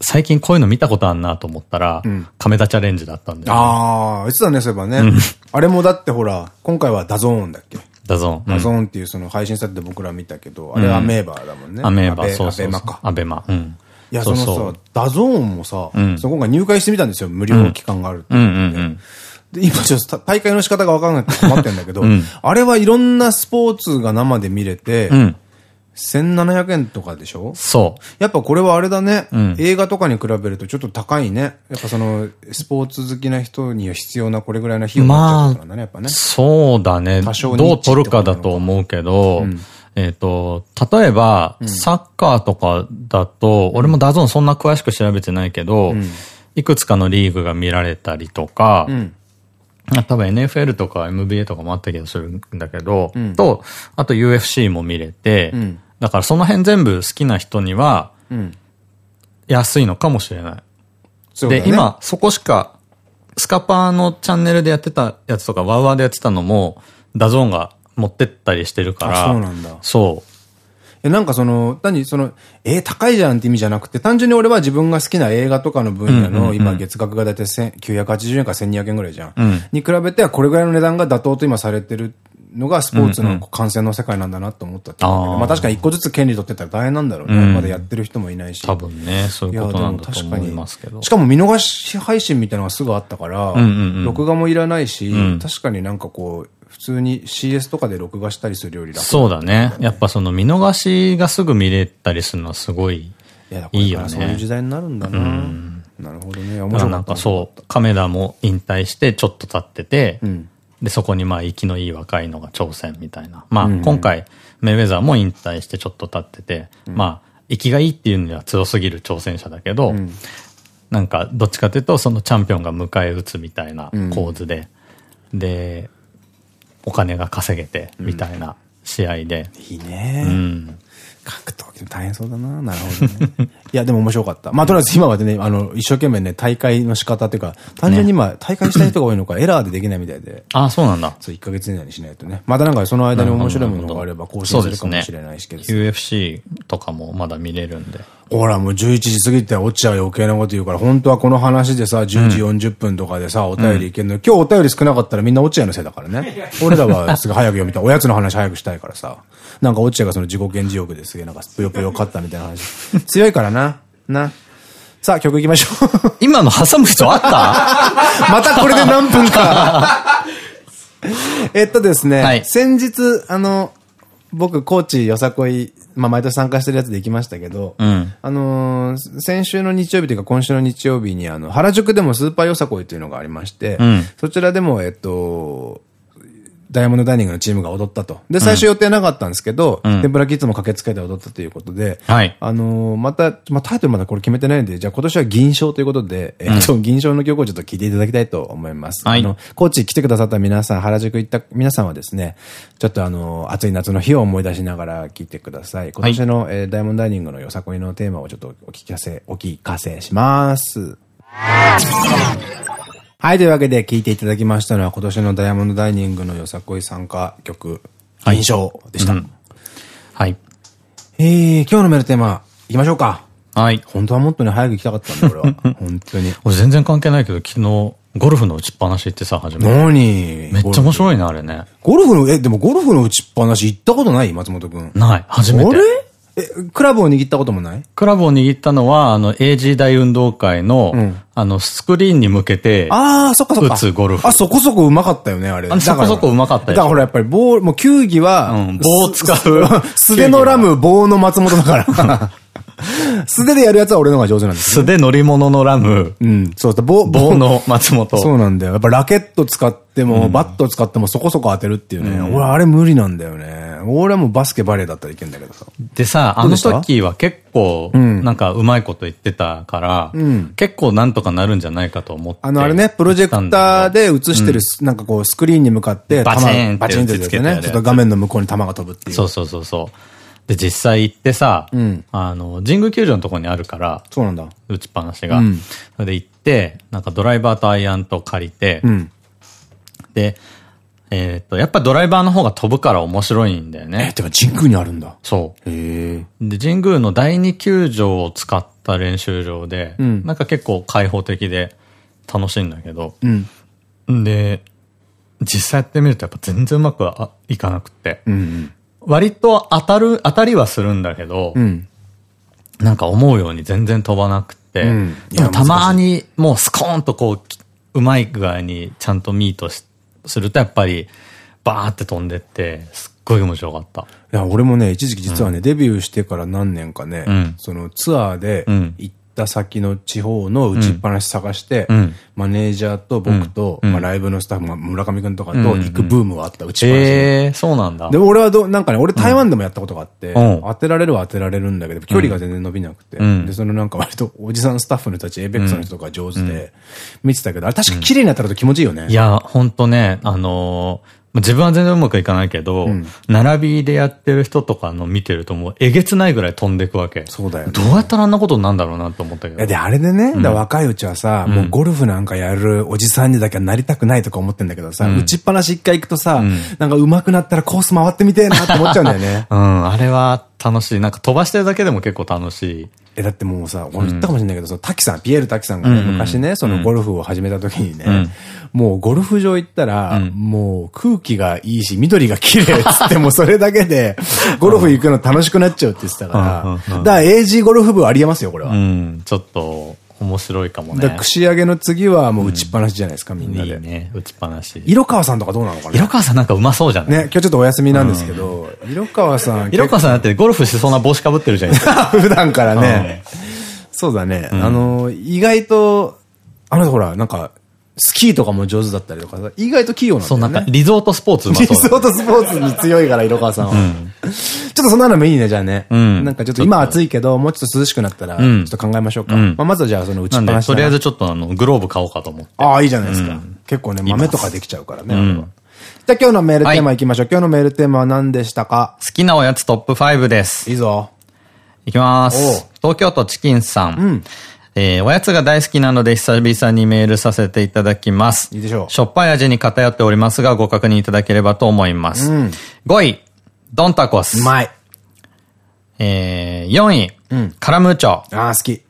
Speaker 2: 最近こういうの見たことあんなと思ったら、うん、亀田チャレンジだったんだよ、
Speaker 1: ね。ああ、いつだね、そういえばね。うん、あれもだってほら、今回は DAZNだっけ？
Speaker 2: ダゾーン。
Speaker 1: ダゾーンっていうその配信されて僕ら見たけど、あれアメーバーだもんね。
Speaker 2: アメーバー、そう
Speaker 1: そう。アベマか。
Speaker 2: アベマ。うん。
Speaker 1: いや、そのさ、 DAZNもさ、そこが入会してみたんですよ。無料期間があるって。で、今ちょっと退会の仕方がわからなくて困ってんだけど、あれはいろんなスポーツが生で見れて、1700円とかでしょ？
Speaker 2: そう。
Speaker 1: やっぱこれはあれだね。うん、映画とかに比べるとちょっと高いね。やっぱその、スポーツ好きな人には必要なこれぐらいの費用になっちゃうんだね、やっぱね。
Speaker 2: そうだね。多少どう取るかだと思うけど、うん、えっと、例えば、サッカーとかだと、俺も DAZN そんな詳しく調べてないけど、いくつかのリーグが見られたりとか、多分 NFL とか NBA とかもあった気がするんだけど、と、あと UFC も見れて、だからその辺全部好きな人には、安いのかもしれない。うん、で、今、そこしか、スカパーのチャンネルでやってたやつとか、 WOWOW でやってたのも、DAZN が持ってったりしてるから。
Speaker 1: そうなんだ。
Speaker 2: そう。
Speaker 1: え、なんかその、何、その、えー、高いじゃんって意味じゃなくて、単純に俺は自分が好きな映画とかの分野の、今月額がだいたい980円か1200円ぐらいじゃん。うん、に比べてはこれぐらいの値段が妥当と今されてるのがスポーツの観戦の世界なんだなと思ったってまあ確かに一個ずつ権利取ってたら大変なんだろうね。まだやってる人もいないし。
Speaker 2: 多分ね、そういうことなんだと思いますけど。
Speaker 1: しかも見逃し配信みたいなのがすぐあったから、録画もいらないし、確かになんかこう、普通に CS とかで録画したりするより楽
Speaker 2: そうだね。やっぱその見逃しがすぐ見れたりするのはすごいいいよね。
Speaker 1: そういう時代になるんだな。なるほどね。面
Speaker 2: 白い。なんかそう、亀田も引退してちょっと経ってて、うんで、そこにまあ、息のいい若いのが挑戦みたいな。まあ、今回、メイウェザーも引退してちょっと経ってて、うん、まあ、息がいいっていうには強すぎる挑戦者だけど、うん、なんか、どっちかというと、そのチャンピオンが迎え撃つみたいな構図で、うん、で、お金が稼げて、みたいな試合で。
Speaker 1: いいね。うん。格闘技大変そうだな。なるほどね。いや、でも面白かった。まあ、とりあえず今までね、あの、一生懸命ね、大会の仕方っていうか、単純に今、大会したい人が多いのか、エラーでできないみたいで。
Speaker 2: あ、そうなんだ。
Speaker 1: そう、1ヶ月以内にしないとね。またなんかその間に面白いものがあれば更新するかもしれないしけど。
Speaker 2: ね、UFC とかもまだ見れるんで。
Speaker 1: ほら、もう11時過ぎて落ちちゃう余計なこと言うから、本当はこの話でさ、10時40分とかでさ、お便りいけるの、今日お便り少なかったらみんな落合のせいだからね。俺らはすぐ早く読みたい。おやつの話早くしたいからさ。なんか落合がその自己顕示欲ですげえなんかぷよぷよ勝ったみたいな話。強いからな。な。さあ、曲行きましょう。
Speaker 2: 今の挟む必要あった？
Speaker 1: またこれで何分か。えっとですね、はい、先日、あの、僕、コーチよさこいまあ毎年参加してるやつで行きましたけど、うん、あのー、先週の日曜日というか今週の日曜日にあの、原宿でもスーパーよさこいというのがありまして、うん、そちらでも、えっと、ダイヤモンドダイニングのチームが踊ったと。で、最初予定なかったんですけど、うん、天ぷらキッズも駆けつけて踊ったということで、はい。あのー、また、まあ、タイトルまだこれ決めてないんで、じゃあ今年は銀賞ということで、えっと、銀賞の曲をちょっと聴いていただきたいと思います。はい。あの、高知来てくださった皆さん、原宿行った皆さんはですね、ちょっとあの、暑い夏の日を思い出しながら聴いてください。今年の、はい、えー、ダイヤモンドダイニングのよさこいのテーマをちょっとお聞かせ、お聞かせします。はい、というわけで聴いていただきましたのは今年のダイヤモンドダイニングのよさこい参加曲、印象でした。はい。うんはい、えー、今日のメールテーマ、行きましょうか。はい。本当はもっとね、早く行きたかったんだ、俺は。本当に。
Speaker 2: 俺全然関係ないけど、昨日、ゴルフの打ちっぱなしってさ、初めて。
Speaker 1: 何？
Speaker 2: めっちゃ面白いな、あれね。
Speaker 1: ゴルフの、え、でもゴルフの打ちっぱなし行ったことない？松本くん。
Speaker 2: ない。初めて。あれ？
Speaker 1: え、クラブを握ったこともない？
Speaker 2: クラブを握ったのは、あの、AG 大運動会の、うん、あの、スクリーンに向けて、
Speaker 1: ああ、そっかそっか。
Speaker 2: 打つゴルフ。
Speaker 1: あ、そこそこ上手かったよね、あれ。あ
Speaker 2: そこそこ上手かったよ。
Speaker 1: だからほら、やっぱり棒、もう球技は、
Speaker 2: うん、棒を使う。
Speaker 1: 素手 のラム、棒の松本だから。素手でやるやつは俺の方が上手なんです、
Speaker 2: 素手乗り物のラム。
Speaker 1: うん、そうだ、
Speaker 2: 棒、棒の松本。
Speaker 1: そうなんだよ。やっぱラケット使っても、バット使ってもそこそこ当てるっていうね。俺あれ無理なんだよね。俺はもうバスケバレーだったらいけんだけどさ。
Speaker 2: でさ、あの時は結構、なんかうまいこと言ってたから、結構なんとかなるんじゃないかと思って。
Speaker 1: あのあれね、プロジェクターで映してる、なんかこうスクリーンに向かって、
Speaker 2: バチン
Speaker 1: バチンってつけてね。ちょっと画面の向こうに球が飛ぶっていう。
Speaker 2: そうそうそうそう。で、実際行ってさ、うん、あの、神宮球場のとこにあるから、
Speaker 1: そうなんだ。
Speaker 2: 打ちっぱなしが。うん、それで行って、なんかドライバーとアイアンと借りて、うん、で、えっと、やっぱドライバーの方が飛ぶから面白いんだよね。
Speaker 1: え、てか神宮にあるんだ。
Speaker 2: そう。へで、神宮の第二球場を使った練習場で、うん、なんか結構開放的で楽しいんだけど、うん、で、実際やってみるとやっぱ全然うまくいかなくて、うんうん、割と当たる、当たりはするんだけど、うん、なんか思うように全然飛ばなくて、たまにもうスコーンとこう、うまい具合にちゃんとミートするとやっぱり、バーって飛んでって、すっごい面白かった。い
Speaker 1: や、俺もね、一時期実はね、うん、デビューしてから何年かね、そのツアーで行っった先の地方の打ちっぱなし探して、うん、マネージャーと僕と、うん、まあライブのスタッフ、村上くんとかと行くブームがあった、打ちっぱなし。
Speaker 2: えー、そうなんだ。
Speaker 1: で、俺はど、なんかね、俺台湾でもやったことがあって、当てられるは当てられるんだけど、距離が全然伸びなくて、で、そのなんか割とおじさんスタッフの人たち、エイベックスの人とか上手で見てたけど、あれ確か綺麗になったらと気持ちいいよね。
Speaker 2: いや、ほんとね、あのー自分は全然うまくいかないけど、うん、並びでやってる人とかの見てるともうえげつないぐらい飛んでいくわけ。
Speaker 1: そうだよ、
Speaker 2: ね、どうやったらあんなことになんだろうなと思ったけど。
Speaker 1: で、あれでね、うん、若いうちはさ、もうゴルフなんかやるおじさんにだけはなりたくないとか思ってんだけどさ、うん、打ちっぱなし一回行くとさ、なんか上手くなったらコース回ってみてえなって思っちゃうんだよね。
Speaker 2: うん、あれは楽しい。なんか飛ばしてるだけでも結構楽しい。
Speaker 1: え、だってもうさ、俺言ったかもしれないけど、その滝さん、ピエール滝さんがね、昔ね、そのゴルフを始めた時にね、もうゴルフ場行ったら、もう空気がいいし、緑が綺麗っつって もそれだけで、ゴルフ行くの楽しくなっちゃうって言ってたから、だから AG ゴルフ部ありえますよ、これは。う
Speaker 2: ん、ちょっと、面白いかもね。
Speaker 1: 串揚げの次はもう打ちっぱなしじゃないですか、みんなで。いい
Speaker 2: ね、打ちっぱなし。
Speaker 1: 色川さんとかどうなのかな？
Speaker 2: 色川さんなんかうまそうじゃない？
Speaker 1: ね、今日ちょっとお休みなんですけど、色川さん。
Speaker 2: 色川さんだってゴルフしそうな帽子かぶってるじゃないですか。
Speaker 1: 普段からね。そうだね。あの、意外と、あのほら、なんか、スキーとかも上手だったりとか意外と器用なんだよね。そう、なんか、
Speaker 2: リゾートスポーツ
Speaker 1: リゾートスポーツに強いから、色川さんは。ちょっとそんなのもいいね、じゃあね。なんかちょっと今暑いけど、もうちょっと涼しくなったら、ちょっと考えましょうか。まあまずはじゃあその打ちっぱなし。
Speaker 2: とりあえずちょっとあの、グローブ買おうかと思って。
Speaker 1: ああ、いいじゃないですか。結構ね、豆とかできちゃうからね。じゃあ今日のメールテーマいきましょう。今日のメールテーマは何でしたか？
Speaker 2: 好きなおやつトップ5です。
Speaker 1: いいぞ。
Speaker 2: いきます。東京都チキンさん。えー、おやつが大好きなので久々にメールさせていただきます。
Speaker 1: いいでしょう。
Speaker 2: しょっぱい味に偏っておりますが、ご確認いただければと思います。うん、5位、ドンタコス。
Speaker 1: うまい。
Speaker 2: えー、4位、うん、カラムーチョ。
Speaker 1: ああ、好き。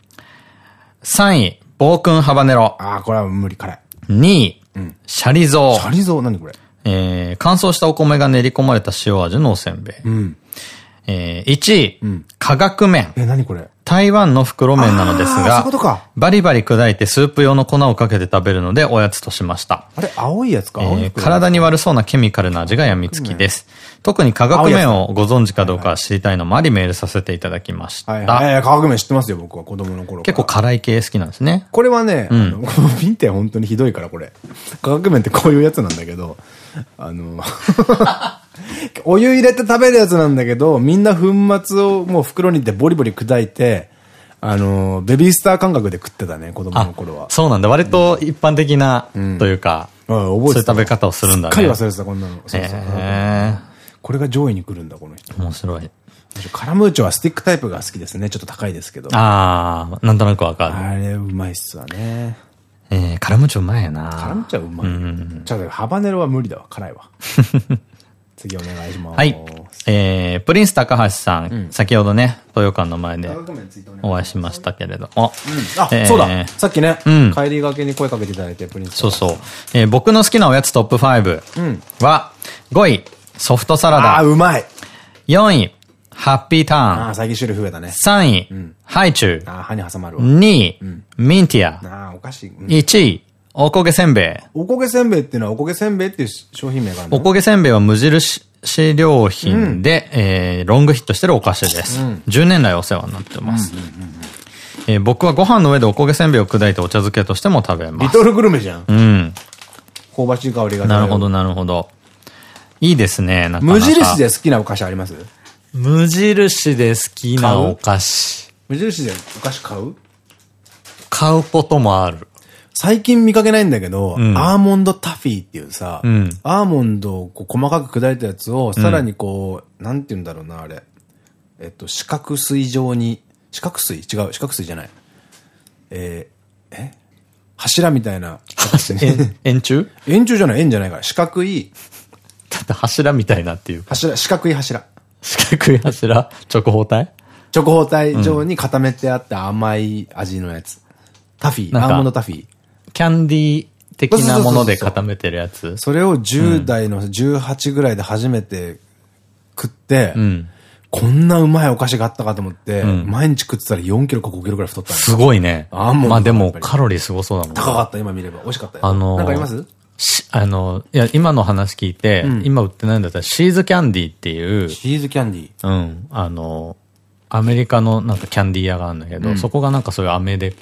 Speaker 2: 3位、暴君ハバネロ。
Speaker 1: ああ、これは無理、辛い。
Speaker 2: 2位、うん、シャリゾ
Speaker 1: ー。シャリゾー何これ？
Speaker 2: えー、乾燥したお米が練り込まれた塩味のおせんべい。うんえー、1位、うん、化学麺。
Speaker 1: え、何これ？
Speaker 2: 台湾の袋麺なのですが、バリバリ砕いてスープ用の粉をかけて食べるのでおやつとしました。
Speaker 1: あれ、青いやつか、え
Speaker 2: ー、体に悪そうなケミカルな味が病みつきです。特に化学麺をご存知かどうか知りたいのもありメールさせていただきました。はい
Speaker 1: はい、化学麺知ってますよ、僕は子供の頃
Speaker 2: 結構辛い系好きなんですね。
Speaker 1: これはね、うん、この瓶って本当にひどいから、これ。化学麺ってこういうやつなんだけど、あの お湯入れて食べるやつなんだけど、みんな粉末をもう袋に入ってボリボリ砕いて、あの、ベビースター感覚で食ってたね、子供の頃は。
Speaker 2: そうなんだ。割と一般的な、というか、うん、そういう食べ方をするんだね。
Speaker 1: すっかり忘れてた、こんなの。そうそう。これが上位に来るんだ、この人。
Speaker 2: 面白い。
Speaker 1: カラムーチョはスティックタイプが好きですね。ちょっと高いですけど。
Speaker 2: ああ、なんとなくわかる。
Speaker 1: あれ、うまいっすわね。
Speaker 2: えー、カラムーチョうまいな
Speaker 1: カラムーチョはうまい。うん。ちょっとハバネロは無理だわ。辛いわ。次お願いします。
Speaker 2: はい。えー、プリンス高橋さん、うん、先ほどね、豊館の前でお会いしましたけれども。
Speaker 1: うん、あ、えー、そうださっきね、うん、帰りがけに声かけていただいて、プリンス
Speaker 2: そうそう。えー、僕の好きなおやつトップ5は、5位、ソフトサラダ。
Speaker 1: あ、うまい。
Speaker 2: 4位、ハッピーターン。
Speaker 1: ああ、最近種類増えたね。
Speaker 2: 3位、うん、ハイチュウ。
Speaker 1: ああ、歯に挟まるわ。
Speaker 2: 2位、ミンティア。
Speaker 1: ああ、おかしい。
Speaker 2: 1位、おこげせんべい。
Speaker 1: おこげせんべいっていうのはおこげせんべいっていう商品名がある
Speaker 2: おこげせんべいは無印良品で、うん、えー、ロングヒットしてるお菓子です。うん、10年来お世話になってます。僕はご飯の上でおこげせんべいを砕いてお茶漬けとしても食べます。
Speaker 1: リトルグルメじゃん。
Speaker 2: うん。
Speaker 1: 香ばしい香りが
Speaker 2: なるほど、なるほど。いいですね、な
Speaker 1: かなか無印で好きなお菓子あります？
Speaker 2: 無印で好きなお菓子。
Speaker 1: 無印でお菓子買う？
Speaker 2: 買うこともある。
Speaker 1: 最近見かけないんだけど、うん、アーモンドタフィーっていうさ、うん、アーモンドをこう細かく砕いたやつを、さらにこう、うん、なんて言うんだろうな、あれ。えっと、四角錐状に、四角錐？違う、四角錐じゃない。えー、え？柱みたいな
Speaker 2: 円柱？
Speaker 1: 円柱じゃない、円じゃないから、四角い。
Speaker 2: だって柱みたいなっていう
Speaker 1: 柱、四角い柱。
Speaker 2: 四角い柱？直方体？
Speaker 1: 直方体状に固めてあって甘い味のやつ。タフィー、アーモンドタフィー。
Speaker 2: キャンディー的なもので固めてるやつ
Speaker 1: それを10代の18ぐらいで初めて食って、うん、こんなうまいお菓子があったかと思って、うん、毎日食ってたら4キロか5キロぐらい太った
Speaker 2: すごいね。あんまあでもカロリーすごそうだもん
Speaker 1: 高かった、今見れば。美味しかったよ。
Speaker 2: あのー、
Speaker 1: なんかあります？
Speaker 2: あの、いや、今の話聞いて、うん、今売ってないんだったら、シーズキャンディーっていう。
Speaker 1: シーズキャンディ
Speaker 2: ーうん。あの、アメリカのなんかキャンディー屋があるんだけど、そこがなんかそういう飴で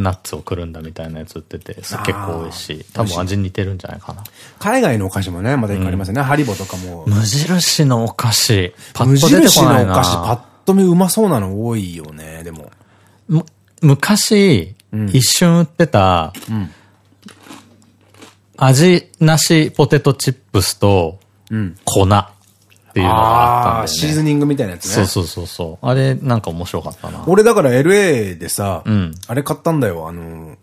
Speaker 2: ナッツをくるんだみたいなやつ売ってて、結構美味しい。多分味似てるんじゃないかな。
Speaker 1: 海外のお菓子もね、まだ一個ありますよね。うん、ハリボとかも。
Speaker 2: 無印のお菓子。パッと出てこな。無印のお菓子、
Speaker 1: パッと見うまそうなの多いよね、でも。
Speaker 2: む、昔、うん、一瞬売ってた、うん、味なしポテトチップスと、粉。っていうのがあったんね。
Speaker 1: シーズニングみたいなやつね。
Speaker 2: そうそうそうそう。あれ、なんか面白かったな。
Speaker 1: 俺だから LA でさ、うん、あれ買ったんだよ、あの、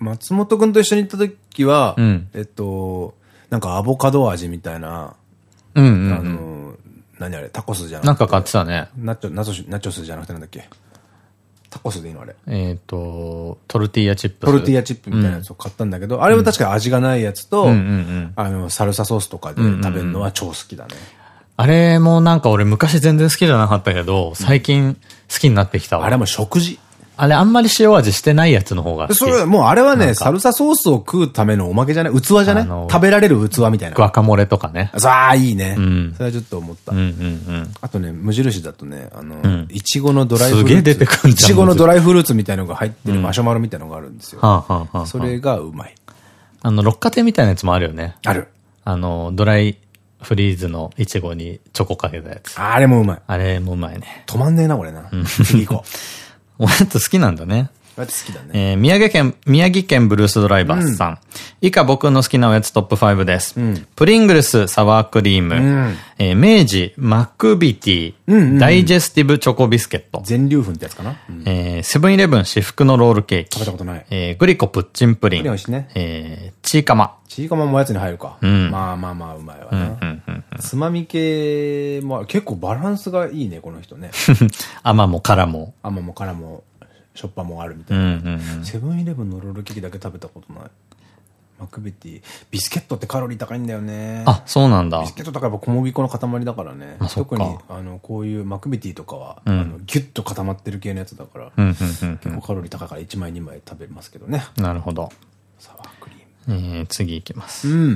Speaker 1: 松本くんと一緒に行った時は、うん、えっと、なんかアボカド味みたいな、うんうん、あの、何あれ、タコスじゃなくて。
Speaker 2: なんか買ってたね。
Speaker 1: ナチョナチョスじゃなくてなんだっけタコスでいいのあれ？
Speaker 2: えっと、トルティーヤチップ
Speaker 1: トルティーヤチップみたいなやつを買ったんだけど、うん、あれは確かに味がないやつと、あの、サルサソースとかで食べるのは超好きだね。
Speaker 2: あれもなんか俺昔全然好きじゃなかったけど、最近好きになってきたわ。
Speaker 1: あれも食事。
Speaker 2: あれあんまり塩味してないやつの方が好き。
Speaker 1: それ、もうあれはね、サルサソースを食うためのおまけじゃない？器じゃない食べられる器みたいな。
Speaker 2: グアカモレとかね。
Speaker 1: さあ、いいね。うん。それはちょっと思った。あとね、無印だとね、あの、いちごのドライフルーツ。すげえ出てくるいちごのドライフルーツみたいのが入ってるマシュマロみたいのがあるんですよ。それがうまい。
Speaker 2: あの、六花亭みたいなやつもあるよね。
Speaker 1: ある。
Speaker 2: あの、ドライフリーズのいちごにチョコかけたやつ。
Speaker 1: あれもうまい。
Speaker 2: あれもうまいね。
Speaker 1: 止まんねえな、これな。次行こ
Speaker 2: う。おやつ好きなんだね。
Speaker 1: 好きだね。
Speaker 2: えー、宮城県、宮城県ブルースドライバーさん。うん、以下僕の好きなおやつトップ5です。うん、プリングルスサワークリーム。うん、えー、明治マクビティ、ダイジェスティブチョコビスケット。
Speaker 1: 全粒粉ってやつかな、
Speaker 2: えー、セブンイレブン至福のロールケーキ。
Speaker 1: 食べたことない。
Speaker 2: えー、グリコプッチンプリン。
Speaker 1: 美味しいね。
Speaker 2: えー、チーカマ。
Speaker 1: チーカマもおやつに入るか。うん、まあまあまあ、うまいわな。つまみ系も結構バランスがいいね、この人ね。
Speaker 2: 甘も辛も。
Speaker 1: 甘も辛も。しょっぱもあるみたいな。セブンイレブンのロールケーキだけ食べたことない。マクビティ。ビスケットってカロリー高いんだよね。
Speaker 2: あ、そうなんだ。
Speaker 1: ビスケット高い小麦粉の塊だからね。特に、あの、こういうマクビティとかは、あの、ギュッと固まってる系のやつだから、結構カロリー高いから1枚2枚食べますけどね。
Speaker 2: なるほど。サワークリーム。えー、次いきます。うん。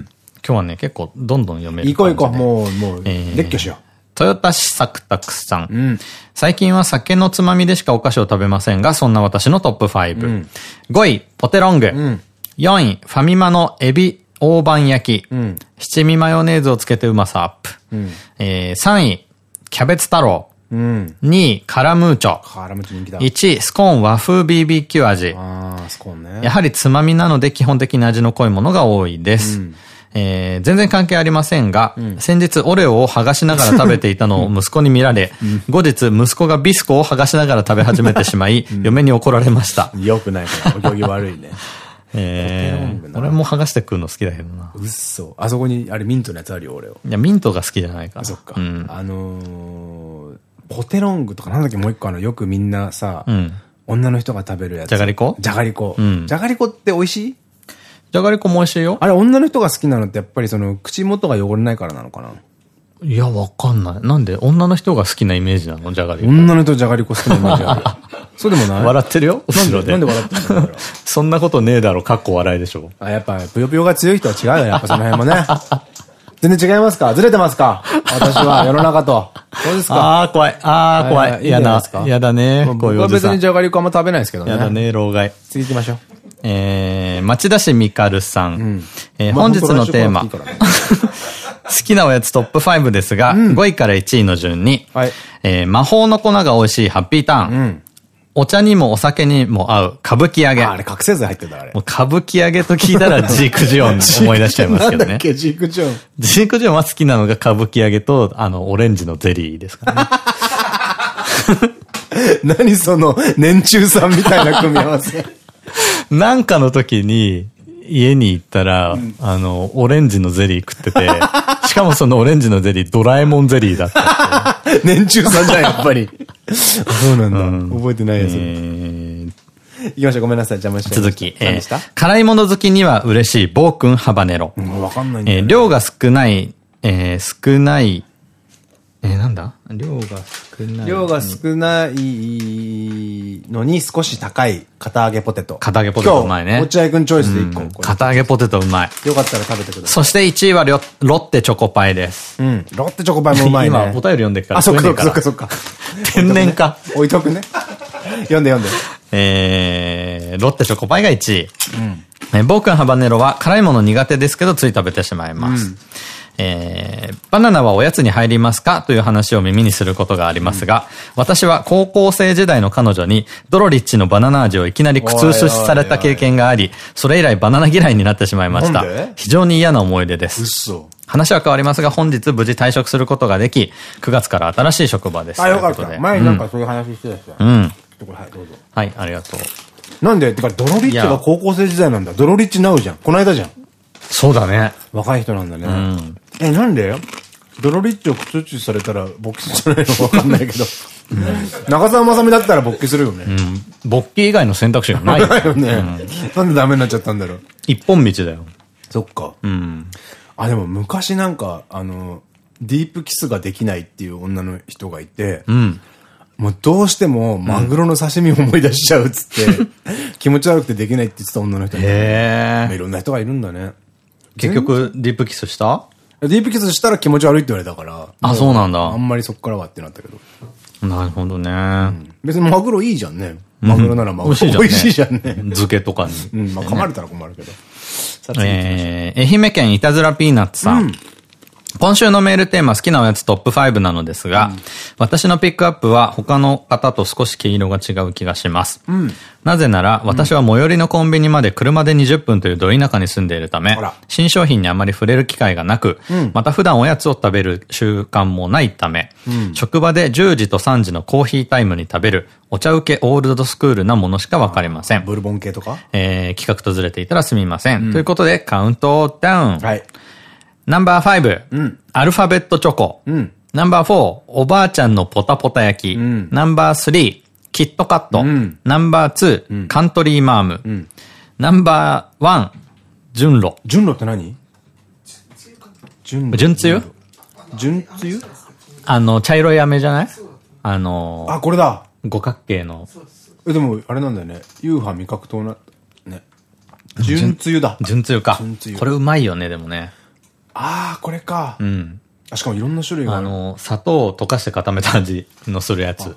Speaker 2: 今日はね、結構どんどん読める。
Speaker 1: 行こう行こう、もう、もう、列挙しよう。
Speaker 2: 豊田市作拓さん。うん、最近は酒のつまみでしかお菓子を食べませんが、そんな私のトップ5。うん、5位、ポテロング。うん、4位、ファミマのエビ大判焼き。うん、七味マヨネーズをつけてうまさアップ。うん、えー、3位、キャベツ太郎。うん、2位、カラムーチョ。カラムーチョ人気だ。1位、スコーン和風 BBQ 味。あスコーンね。やはりつまみなので基本的に味の濃いものが多いです。うんえー、全然関係ありませんが、うん、先日オレオを剥がしながら食べていたのを息子に見られ、うん、後日息子がビスコを剥がしながら食べ始めてしまい、うん、嫁に怒られました。
Speaker 1: よくないから、お行儀悪いね。
Speaker 2: えー、俺も剥がして食うの好きだけどな。
Speaker 1: うっそ。あそこに、あれミントのやつあるよ、俺を。
Speaker 2: いや、ミントが好きじゃないから。
Speaker 1: そっか。うん、あのー、ポテロングとかなんだっけ、もう一個あの、よくみんなさ、うん、女の人が食べるやつ。
Speaker 2: じゃがりこ？
Speaker 1: じゃがりこ。じゃがりこって美味しい？
Speaker 2: じゃがりこも美味しいよ。
Speaker 1: あれ、女の人が好きなのってやっぱりその、口元が汚れないからなのかな？い
Speaker 2: や、わかんない。なんで？女の人が好きなイメージなの？じゃがりこ。
Speaker 1: 女の人じゃがりこ好きなイメージある。そうでもない？
Speaker 2: 笑ってるよ？
Speaker 1: 後ろで。なんで笑ってるの？
Speaker 2: そんなことねえだろ、かっこ笑いでしょ。
Speaker 1: あ、やっぱ、ぷよぷよが強い人は違うよ、やっぱその辺もね。全然違いますか？ずれてますか？私は 世の中と。そうですか？
Speaker 2: ああ、怖い。ああ、怖い。嫌だ。嫌だね。
Speaker 1: 僕は別にじゃがりこあんま食べないですけどね。
Speaker 2: 嫌だね、老害。
Speaker 1: 次行きましょう。
Speaker 2: えー、町田市みかるさん。え本日のテーマ。好きなおやつトップ5ですが、5位から1位の順に、え魔法の粉が美味しいハッピーターン。お茶にもお酒にも合う歌舞伎揚げ。
Speaker 1: あれ覚醒剤入ってたあれ。
Speaker 2: もう歌舞伎揚げと聞いたら ジークジオン思い出しちゃいますけどね。なんだ
Speaker 1: っけ、ジークジオン。
Speaker 2: ジークジオンは好きなのが歌舞伎揚げと、あの、オレンジのゼリーですからね。
Speaker 1: 何その、年中さんみたいな組み合わせ。
Speaker 2: なんかの時に、家に行ったら、うん、あの、オレンジのゼリー食ってて、しかもそのオレンジのゼリー、ドラえもんゼリーだった。
Speaker 1: 年中さんじゃん、やっぱり。そうなんだ。うん、覚えてないやつ。えー、行きましょう。ごめんなさい。邪魔し
Speaker 2: て。続き。えー、辛いもの好きには嬉しい、暴君ハバネロ。
Speaker 1: うん、わかんないん
Speaker 2: だ、ね、えー、量が少ない、えー、少ないえー、なんだ？量が少ない。
Speaker 1: 量が少ないのに少し高い片揚げポテト。
Speaker 2: 片揚げポテトうまいね。
Speaker 1: 落合くんチョイスで1
Speaker 2: 個。片揚げポテトうまい。
Speaker 1: よかったら食べてください。
Speaker 2: そして1位はロッテチョコパイです。
Speaker 1: うん。ロッテチョコパイもうまいね。
Speaker 2: 今お便り読んでくから。
Speaker 1: あ、そっかそっかそっかそっか。
Speaker 2: 天然か？
Speaker 1: 置いとくね。読んで読んで。
Speaker 2: えー、ロッテチョコパイが1位。うん。えー、ボークンハバネロは辛いもの苦手ですけどつい食べてしまいます。うんえー、バナナはおやつに入りますかという話を耳にすることがありますが、うん、私は高校生時代の彼女にドロリッチのバナナ味をいきなり苦痛出された経験があり、それ以来バナナ嫌いになってしまいました。非常に嫌な思い出です。話は変わりますが、本日無事退職することができ、9月から新しい職場です。
Speaker 1: あ、よかった。前になんかそういう話してた
Speaker 2: 人うん。はい、
Speaker 1: どうぞ。
Speaker 2: はい、ありがと
Speaker 1: う。なんで？てか、ドロリッチが高校生時代なんだ。ドロリッチナウじゃん。この間じゃん。
Speaker 2: そうだね。
Speaker 1: 若い人なんだね。うん、え、なんで？ドロリッチを靴打ちされたら勃起じゃないのわかんないけど。中澤まさみだったら勃起するよね。
Speaker 2: うん。勃起以外の選択肢がない。
Speaker 1: ないよね。なんでダメになっちゃったんだろう。
Speaker 2: 一本道だよ。
Speaker 1: そっか。うん。あ、でも昔なんか、あの、ディープキスができないっていう女の人がいて、うん。もうどうしてもマグロの刺身を思い出しちゃうっつって、気持ち悪くてできないって言ってた女の人へえ。いろんな人がいるんだね。
Speaker 2: 結局、ディープキスした？
Speaker 1: ディープキスしたら気持ち悪いって言われたから。
Speaker 2: あ、そうなんだ。
Speaker 1: あんまりそっからはってなったけど。
Speaker 2: なるほどね。
Speaker 1: 別にマグロいいじゃんね。マグロならマグロ。美味しいじゃんね。
Speaker 2: 漬けとかに。
Speaker 1: うん、まあ噛まれたら困るけど。
Speaker 2: えー、愛媛県いたずらピーナッツさん。今週のメールテーマ好きなおやつトップ5なのですが、うん、私のピックアップは他の方と少し毛色が違う気がします。うん、なぜなら、私は最寄りのコンビニまで車で20分というど田舎に住んでいるため、新商品にあまり触れる機会がなく、うん、また普段おやつを食べる習慣もないため、職場で10時と3時のコーヒータイムに食べるお茶受けオールドスクールなものしかわかりません。
Speaker 1: ブルボン系とか？
Speaker 2: えー、企画とずれていたらすみません。ということで、カウントダウン。はい。ナンバー5、うん、アルファベットチョコ。うん、ナンバー4、おばあちゃんのポタポタ焼き。うん、ナンバー3、キットカット。ナンバー2、カントリーマーム。ナンバー1、純露。
Speaker 1: 純露って何？
Speaker 2: 純露。純つゆ
Speaker 1: 純つゆ
Speaker 2: あの、茶色い飴じゃない？あの
Speaker 1: あ、これだ
Speaker 2: 五角形の。
Speaker 1: え、でも、あれなんだよね。夕飯味覚糖な、ね。純つゆだ。
Speaker 2: 純つゆか。これうまいよね、でもね。
Speaker 1: ああ、これか。
Speaker 2: うん。
Speaker 1: あ、しかもいろんな種類が
Speaker 2: あの、砂糖を溶かして固めた味のするやつ。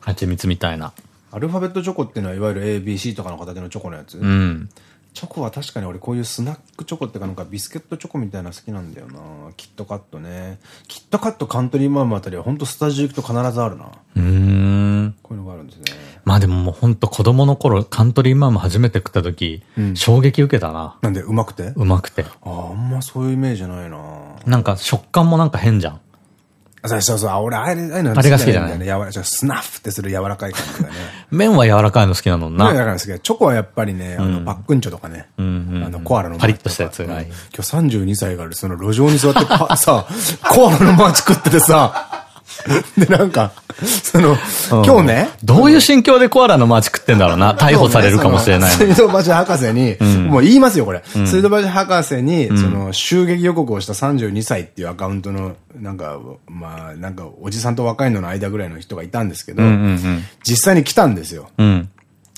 Speaker 2: 蜂蜜みたいな。
Speaker 1: アルファベットチョコっていうのは、いわゆる ABC とかの形のチョコのやつ。
Speaker 2: うん。
Speaker 1: チョコは確かに俺こういうスナックチョコっていうかなんかビスケットチョコみたいな好きなんだよなキットカットね。キットカットカントリーマームあたりは本当スタジオ行くと必ずあるな。
Speaker 2: うん。
Speaker 1: こういうのがあるんですね。
Speaker 2: まあでももう本当子供の頃カントリーマーム初めて食った時、うん、衝撃受けたな。
Speaker 1: なんでうまくて？
Speaker 2: うまくて。
Speaker 1: ああ、あんまそういうイメージないな
Speaker 2: なんか食感もなんか変じゃん。
Speaker 1: そうそうそう、俺、あれ、あれ
Speaker 2: あれが好きじゃない
Speaker 1: 柔らスナッフってする柔らかい感じがね。
Speaker 2: 麺は柔らかいの好きなのな。
Speaker 1: 柔らかいの好きチョコはやっぱりね、あの、パックンチョとかね。あの、コアラの
Speaker 2: パリッとしたやつが。
Speaker 1: 今日32歳がその路上に座って さ、コアラのマーチ食っててさ、で、なんか、その、今日ね。
Speaker 2: どういう心境でコアラのマーチ食ってんだろうな。逮捕されるかもしれない。
Speaker 1: 水道橋博士に、もう言いますよ、これ。水道橋博士に、その、襲撃予告をした32歳っていうアカウントの、なんか、まあ、なんか、おじさんと若いのの間ぐらいの人がいたんですけど、実際に来たんですよ。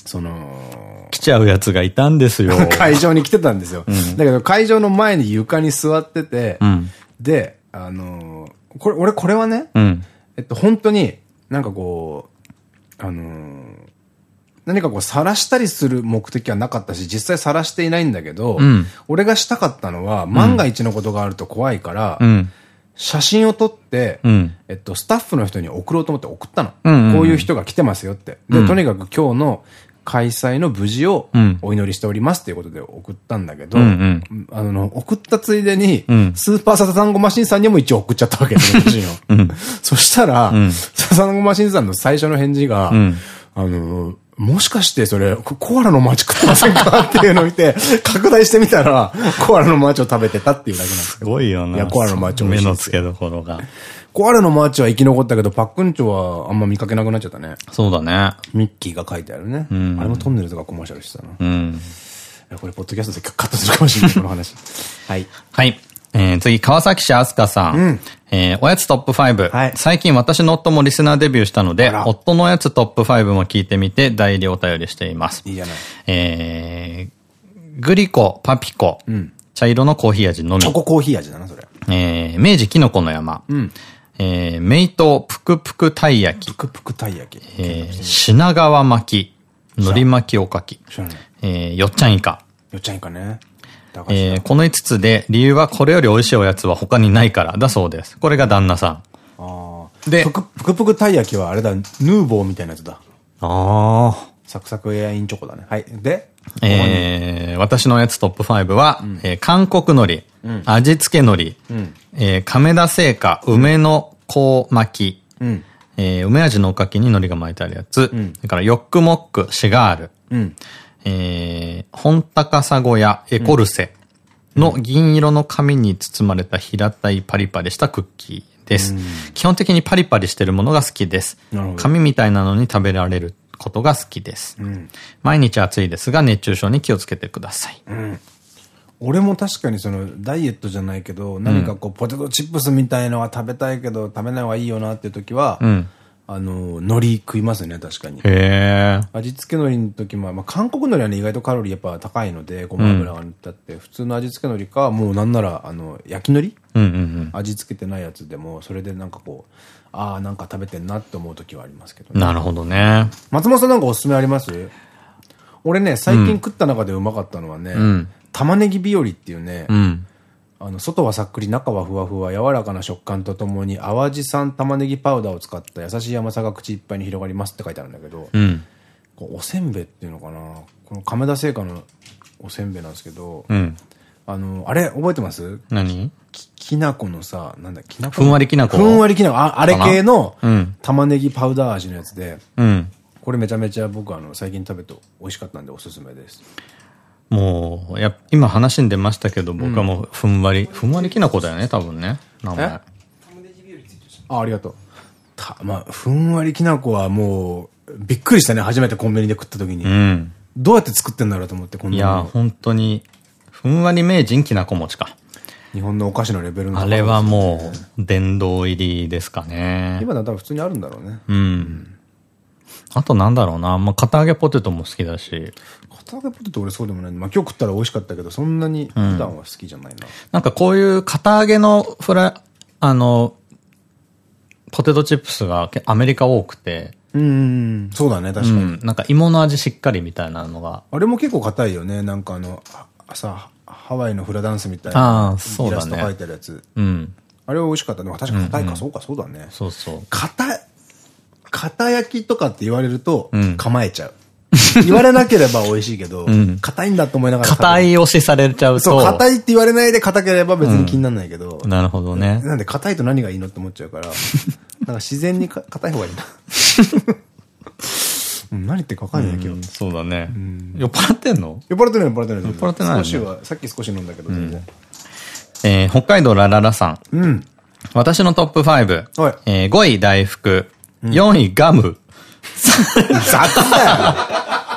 Speaker 1: その、
Speaker 2: 来ちゃうやつがいたんですよ。
Speaker 1: 会場に来てたんですよ。だけど会場の前に床に座ってて、で、あの、これ、俺これはね、えっと、本当に、なんかこう、あのー、何かこう、晒したりする目的はなかったし、実際晒していないんだけど、うん、俺がしたかったのは、万が一のことがあると怖いから、うん、写真を撮って、うん、えっと、スタッフの人に送ろうと思って送ったの。こういう人が来てますよって。で、とにかく今日の開催の無事をお祈りしておりますっていうことで送ったんだけど、あの、送ったついでに、スーパーササダンゴマシンさんにも一応送っちゃったわけですよ、そしたら、ササダンゴマシンさんの最初の返事が、あの、もしかしてそれ、コアラのマーチ食ってませんかっていうのを見て、拡大してみたら、コアラのマーチを食べてたっていうだけなんです
Speaker 2: すごいよな。
Speaker 1: いや、コアラのマーチ
Speaker 2: を目の付けどころが。
Speaker 1: コアラのマーチは生き残ったけど、パックンチョはあんま見かけなくなっちゃったね。
Speaker 2: そうだね。
Speaker 1: ミッキーが書いてあるね。うん、あれもトンネルとかコマーシャルしてたな。うん。これ、ポッドキャストでカットするかもしれない、この話。はい。
Speaker 2: はい。えー、次、川崎市飛鳥さん。うん、えー、おやつトップ5。はい、最近私の夫もリスナーデビューしたので、夫のおやつトップ5も聞いてみて、代理お便りしています。
Speaker 1: いいじゃない。
Speaker 2: えー、グリコ、パピコ。うん、茶色のコーヒー味のみ。
Speaker 1: チョココーヒー味だな、それ。
Speaker 2: えー、明治キノコの山。うん。えー、メイトぷくぷくたい焼き。
Speaker 1: ぷくぷくたい焼き。
Speaker 2: えー、品川巻き。海苔巻きおかき。えー、よっちゃんイカ。
Speaker 1: よっちゃんイカね。
Speaker 2: えー、この5つで、理由はこれより美味しいおやつは他にないからだそうです。これが旦那さん。
Speaker 1: ああ。で、ぷくぷくたい焼きはあれだ、ヌーボーみたいなやつだ。
Speaker 2: ああ。
Speaker 1: サクサクエアインチョコだね。はい。で、
Speaker 2: えー、私のやつトップ5は、うん、えー、韓国海苔、うん、味付け海苔、うん、えー、亀田製菓、梅の香巻き、うん、えー、梅味のおかきに海苔が巻いてあるやつ、うん、それからヨックモック、シガール、うん、えー、本高砂屋エコルセの銀色の紙に包まれた平たいパリパリしたクッキーです。うん、基本的にパリパリしてるものが好きです。紙みたいなのに食べられることが好きです。うん、毎日暑いですが熱中症に気をつけてください。うん
Speaker 1: 俺も確かにそのダイエットじゃないけど、何かこうポテトチップスみたいのは食べたいけど食べない方がいいよなっていう時は、うん、あの、海苔食いますね、確かに。へ味付け海苔の時も、まあ、韓国海苔はね、意外とカロリーやっぱ高いので、ごま油が塗ってあって、うん、普通の味付け海苔か、もうなんなら、あの、焼き海苔味付けてないやつでも、それでなんかこう、ああ、なんか食べてんなって思う時はありますけど
Speaker 2: ね。なるほどね。
Speaker 1: 松本さんなんかおすすめあります？俺ね、最近食った中でうまかったのはね、うん、玉ねぎ日和っていうね、うん、あの、外はさっくり、中はふわふわ、柔らかな食感とともに、淡路産玉ねぎパウダーを使った優しい甘さが口いっぱいに広がりますって書いてあるんだけど、うん、おせんべいっていうのかな？この亀田製菓のおせんべいなんですけど、うん、あの、あれ、覚えてます？
Speaker 2: 何？
Speaker 1: ききな粉のさ、なんだ、きな
Speaker 2: 粉？ふんわりきな粉？
Speaker 1: ふんわりきな粉。ああれ系の玉ねぎパウダー味のやつで、うん、これめちゃめちゃ僕あの、最近食べて美味しかったんでおすすめです。
Speaker 2: もう、や、今話に出ましたけど、僕はもう、ふんわり、ふんわりきな粉だよね、多分ね。名前。あ、
Speaker 1: ありがとう。た、まあ、ふんわりきな粉はもう、びっくりしたね、初めてコンビニで食った時に。うん。どうやって作ってんだろうと思って、
Speaker 2: この。いや、本当に、ふんわり名人きなこ餅か。
Speaker 1: 日本のお菓子のレベルの、
Speaker 2: ね、あれはもう、殿堂入りですかね。
Speaker 1: 今だったら普通にあるんだろうね。
Speaker 2: うん。うん、あとなんだろうな。まあ、片揚げポテトも好きだし。
Speaker 1: 片揚げポテト俺そうでもない。まあ、今日食ったら美味しかったけど、そんなに普段は好きじゃないな。うん、
Speaker 2: なんかこういう片揚げのフライ、あの、ポテトチップスがアメリカ多くて。
Speaker 1: うん、そうだね、確かに、うん。
Speaker 2: なんか芋の味しっかりみたいなのが。
Speaker 1: あれも結構硬いよね。なんかあの、さ、ハワイのフラダンスみたいなイラスト描いてるやつ。うん。あれは美味しかった。でも確かに硬いか、そうか、そうだね。
Speaker 2: そうそう。
Speaker 1: 硬い、硬焼きとかって言われると、構えちゃう。言われなければ美味しいけど、硬いんだと思いながら。
Speaker 2: 硬い押しされちゃうと。
Speaker 1: そう、硬いって言われないで硬ければ別に気にならないけど。
Speaker 2: なるほどね。
Speaker 1: なんで硬いと何がいいのって思っちゃうから、なんか自然に硬い方がいいな。何言ってか分かんない今日。
Speaker 2: そうだね。酔っ払ってんの？
Speaker 1: 酔っ払ってない酔っ払ってない。
Speaker 2: 酔っ払ってない。
Speaker 1: 少しは、さっき少し飲んだけど、全然。
Speaker 2: え北海道ラララさん。うん。私のトップ5。はい。え5位大福。4位ガム。
Speaker 1: 雑だよ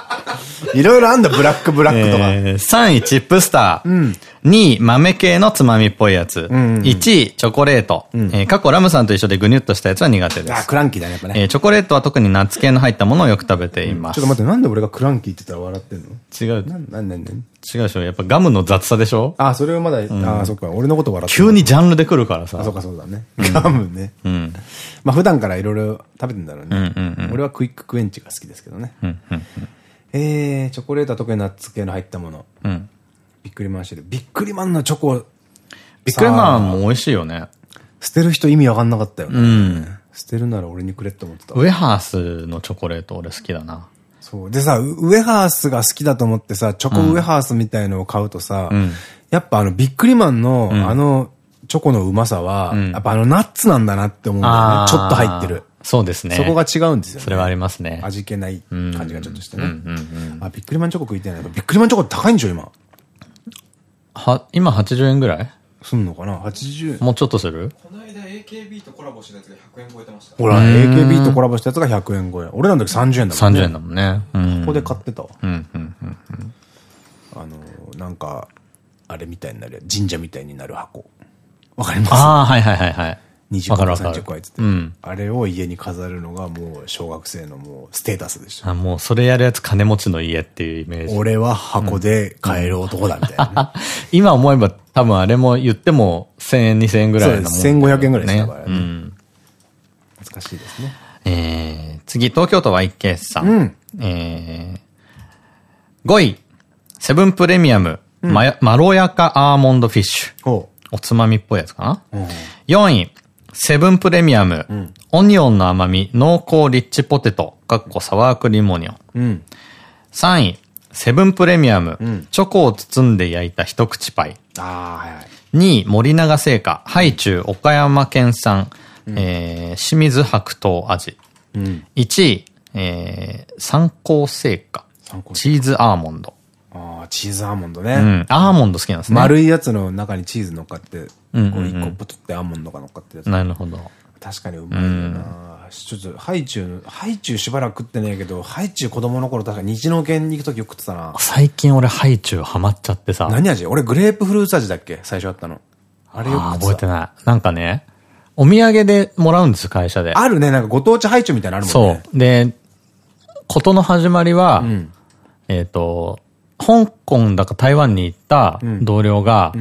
Speaker 1: いろいろあんだ、ブラックブラックとか。
Speaker 2: えー、3位、チップスター。うん、2位、豆系のつまみっぽいやつ。1位、チョコレート。うん、えー、過去ラムさんと一緒でグニュッとしたやつは苦手です。
Speaker 1: あ、クランキーだね、やっぱね。
Speaker 2: えー、チョコレートは特にナッツ系の入ったものをよく食べています。
Speaker 1: ちょっと待って、なんで俺がクランキーって言ったら笑ってんの？
Speaker 2: 違う。
Speaker 1: な、な、な、な、
Speaker 2: 違うでしょやっぱガムの雑さでしょ？
Speaker 1: あ、それはまだ、うん、あ、そっか、俺のこと笑って
Speaker 2: 急にジャンルで来るからさ。
Speaker 1: あ、そっかそうだね。ガムね。うん。まあ普段からいろいろ食べてんだろうね。俺はクイッククエンチが好きですけどね。うんうんうんえー、チョコレートは特にナッツ系の入ったもの。うん。ビックリマンシール。ビックリマンのチョコ。
Speaker 2: ビックリマンも美味しいよね。
Speaker 1: 捨てる人意味わかんなかったよね。うん。捨てるなら俺にくれって思ってた。
Speaker 2: ウエハースのチョコレート俺好きだな。
Speaker 1: そう。でさ、ウエハースが好きだと思ってさ、チョコウエハースみたいのを買うとさ、うん、やっぱあのビックリマンの、あのチョコのうまさは、うん、やっぱあのナッツなんだなって思うんだよね。ちょっと入ってる。
Speaker 2: そうですね。
Speaker 1: そこが違うんですよね。
Speaker 2: それはありますね。
Speaker 1: 味気ない感じがちょっとしてね。あ、ビックリマンチョコ食いたいな。ビックリマンチョコ高いんでしょ、今？
Speaker 2: は、今80円ぐらい？
Speaker 1: すんのかな ?80
Speaker 2: 円。もうちょっとする？
Speaker 3: この間 AKB とコラボしたやつが100円超えてました。
Speaker 1: ほら、AKB とコラボしたやつが100円超え。俺らの時30円だもんね。
Speaker 2: 30円だもんね。
Speaker 1: ここで買ってたわ。うんうんうんあの、なんか、あれみたいになる、神社みたいになる箱。わかります？
Speaker 2: ああ、はいはいはいはい。
Speaker 1: 20個30個入ってて、うん、あれを家に飾るのがもう小学生のもうステータスでした。
Speaker 2: あ、もうそれやるやつ金持ちの家っていうイメージ。
Speaker 1: 俺は箱で買える男だみたいな、
Speaker 2: ね、今思えば多分あれも言っても1000円2000円ぐらいのもん、ね。
Speaker 1: 1500円ぐらいでしたからね。うん、懐かしいですね。
Speaker 2: えー、次、東京都 YK さん。うん、えー、5位、セブンプレミアム、うん、ま、まろやかアーモンドフィッシュ。おつまみっぽいやつかな？うん、4位、セブンプレミアム、うん、オニオンの甘み、濃厚リッチポテト、かっこサワークリームオニオン。うん、3位、セブンプレミアム、うん、チョコを包んで焼いた一口パイ。あはいはい、2位、森永製菓、ハイチュウ、岡山県産、うん、えー、清水白桃味。うん、1位、えー、三幸製菓、チーズアーモンド。
Speaker 1: ああ、チーズアーモンドね。
Speaker 2: うん。アーモンド好きなんですね。
Speaker 1: 丸いやつの中にチーズ乗っかって、こう一個ポトってアーモンドが乗っかってるやつ。
Speaker 2: なるほど。
Speaker 1: 確かにうまいよな。ちょっと、ハイチュウ、ハイチュウしばらく食ってねえけど、ハイチュウ子供の頃確か日農研に行くときよく食ってたな。
Speaker 2: 最近俺ハイチュウハマっちゃってさ。
Speaker 1: 何味？俺グレープフルーツ味だっけ？最初あったの。
Speaker 2: あれよく覚えてない。なんかね、お土産でもらうんです会社で。
Speaker 1: あるね、なんかご当地ハイチュウみたいなのあるもん
Speaker 2: ね。そう。で、ことの始まりは、うん、えっと、香港だか台湾に行った同僚が、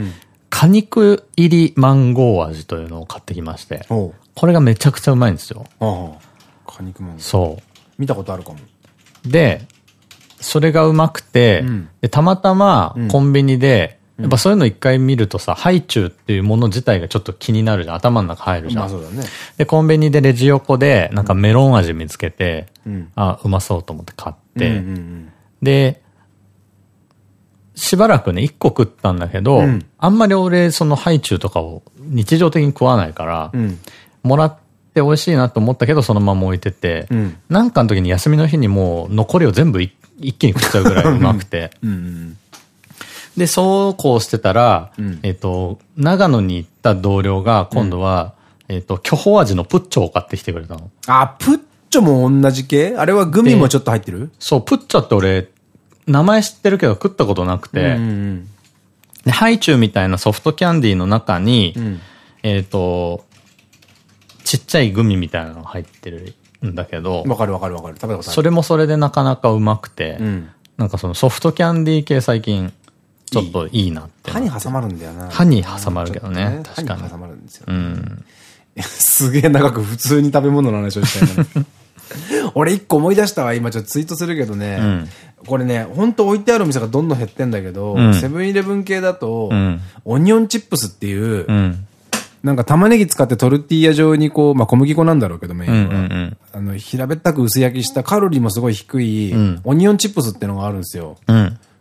Speaker 2: 果肉入りマンゴー味というのを買ってきまして、これがめちゃくちゃうまいんですよ。
Speaker 1: 果肉マンゴー。
Speaker 2: そう。
Speaker 1: 見たことあるかも。
Speaker 2: で、それがうまくて、たまたまコンビニで、やっぱそういうの一回見るとさ、ハイチュウっていうもの自体がちょっと気になるじゃん。頭の中入るじゃん。ね。で、コンビニでレジ横で、なんかメロン味見つけて、うん、あ、うまそうと思って買って、で、しばらくね、一個食ったんだけど、うん、あんまり俺、そのハイチュウとかを日常的に食わないから、うん、もらって美味しいなと思ったけど、そのまま置いてて、うん、なんかの時に休みの日にもう残りを全部一気に食っちゃうぐらいうまくて。で、そうこうしてたら、えっと、長野に行った同僚が今度は、えっと、巨峰味のプッチョを買ってきてくれたの。
Speaker 1: あ、プッチョも同じ系？あれはグミもちょっと入ってる？
Speaker 2: そう、プッチョって俺、名前知ってるけど食ったことなくて、で、ハイチュウみたいなソフトキャンディーの中に、うん、えっと、ちっちゃいグミみたいなのが入ってるんだけど。
Speaker 1: わかるわかるわかる。食べたこと
Speaker 2: それもそれでなかなかうまくて、うん、なんかそのソフトキャンディー系最近、ちょっといいなって
Speaker 1: 歯に挟まるんだよな。
Speaker 2: 歯に挟まるけどね。ね確かに。
Speaker 1: 歯に挟まるんですよ、ね。うん。すげえ長く普通に食べ物の話をしたいな。俺一個思い出したわ、今ちょっとツイートするけどね。うん、これね、ほんと置いてある店がどんどん減ってんだけど、セブンイレブン系だと、うん、オニオンチップスっていう、なんか玉ねぎ使ってトルティーヤ状にこう、まあ小麦粉なんだろうけどメインは。あの、平べったく薄焼きしたカロリーもすごい低い、オニオンチップスってのがあるんですよ。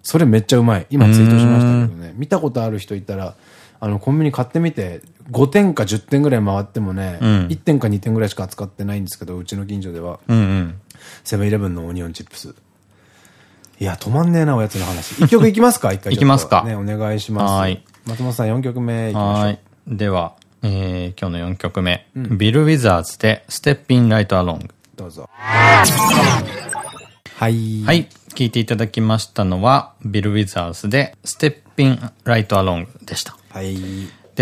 Speaker 1: それめっちゃうまい。今ツイートしましたけどね。見たことある人いたら、あの、コンビニ買ってみて、5点か10点ぐらい回ってもね、うん、1点か2点ぐらいしか扱ってないんですけど、うちの近所では。セブンイレブンのオニオンチップス。いや、止まんねえな、おやつの話。一曲いきますか 一回。
Speaker 2: いきますか。
Speaker 1: ね、お願いします。はい。松本さん4曲目いきましょう。はい。
Speaker 2: では、えー、今日の4曲目。うん、ビル・ウィザーズで、ステッピン・ライト・アロング。
Speaker 1: どうぞ。はい。
Speaker 2: はい。聴いていただきましたのは、ビル・ウィザーズで、ステッピン・ライト・アロングでした。
Speaker 1: はい。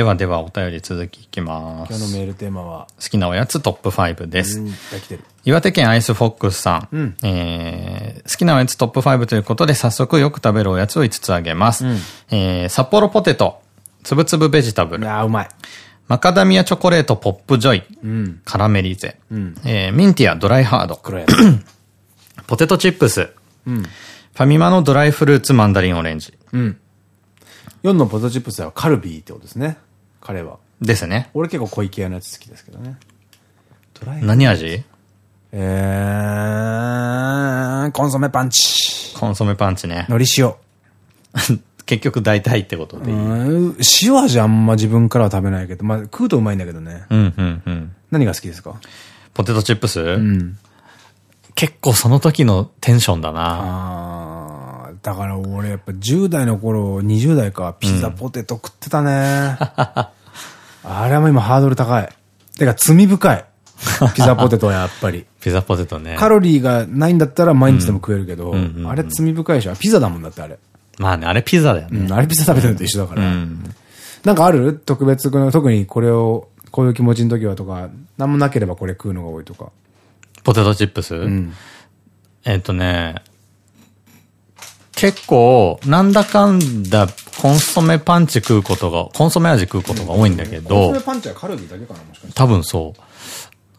Speaker 2: ではではお便り続きいきます。
Speaker 1: 今日のメールテーマは？
Speaker 2: 好きなおやつトップ5です。岩手県アイスフォックスさん。うん、えー、好きなおやつトップ5ということで早速よく食べるおやつを5つあげます。うん、えー、札幌ポテト、つぶつぶベジタブル。
Speaker 1: あ、うまい。
Speaker 2: マカダミアチョコレートポップジョイ。うん、カラメリゼ。うん、えー、ミンティアドライハード。ポテトチップス。うん、ファミマのドライフルーツマンダリンオレンジ。うん
Speaker 1: 4のポテトチップスはカルビーってことですね。彼は。
Speaker 2: ですね。
Speaker 1: 俺結構小池屋のやつ好きですけどね。
Speaker 2: 何味？
Speaker 1: えー、コンソメパンチ。
Speaker 2: コンソメパンチね。
Speaker 1: 海苔塩。
Speaker 2: 結局大体ってことでいい
Speaker 1: 塩味あんま自分からは食べないけど、まあ食うとうまいんだけどね。うんうんうん。何が好きですか？
Speaker 2: ポテトチップス？うん。結構その時のテンションだな。あ
Speaker 1: だから俺やっぱ10代の頃、20代か、ピザポテト食ってたね。あれはもう今ハードル高い。てか罪深い。ピザポテトはやっぱり。
Speaker 2: ピザポテトね。
Speaker 1: カロリーがないんだったら毎日でも食えるけど、あれ罪深いでしょ。ピザだもんだってあれ。
Speaker 2: まあね、あれピザだよね。
Speaker 1: うん、あれピザ食べてるのと一緒だから。うん、なんかある特別、特にこれを、こういう気持ちの時はとか、なんもなければこれ食うのが多いとか。
Speaker 2: ポテトチップス？うん。えっとね、結構、なんだかんだ、コンソメパンチ食うことが、コンソメ味食うことが多いんだけど。コ
Speaker 1: ンソメパンチはカルビだけかな、もしかして。
Speaker 2: 多分そう。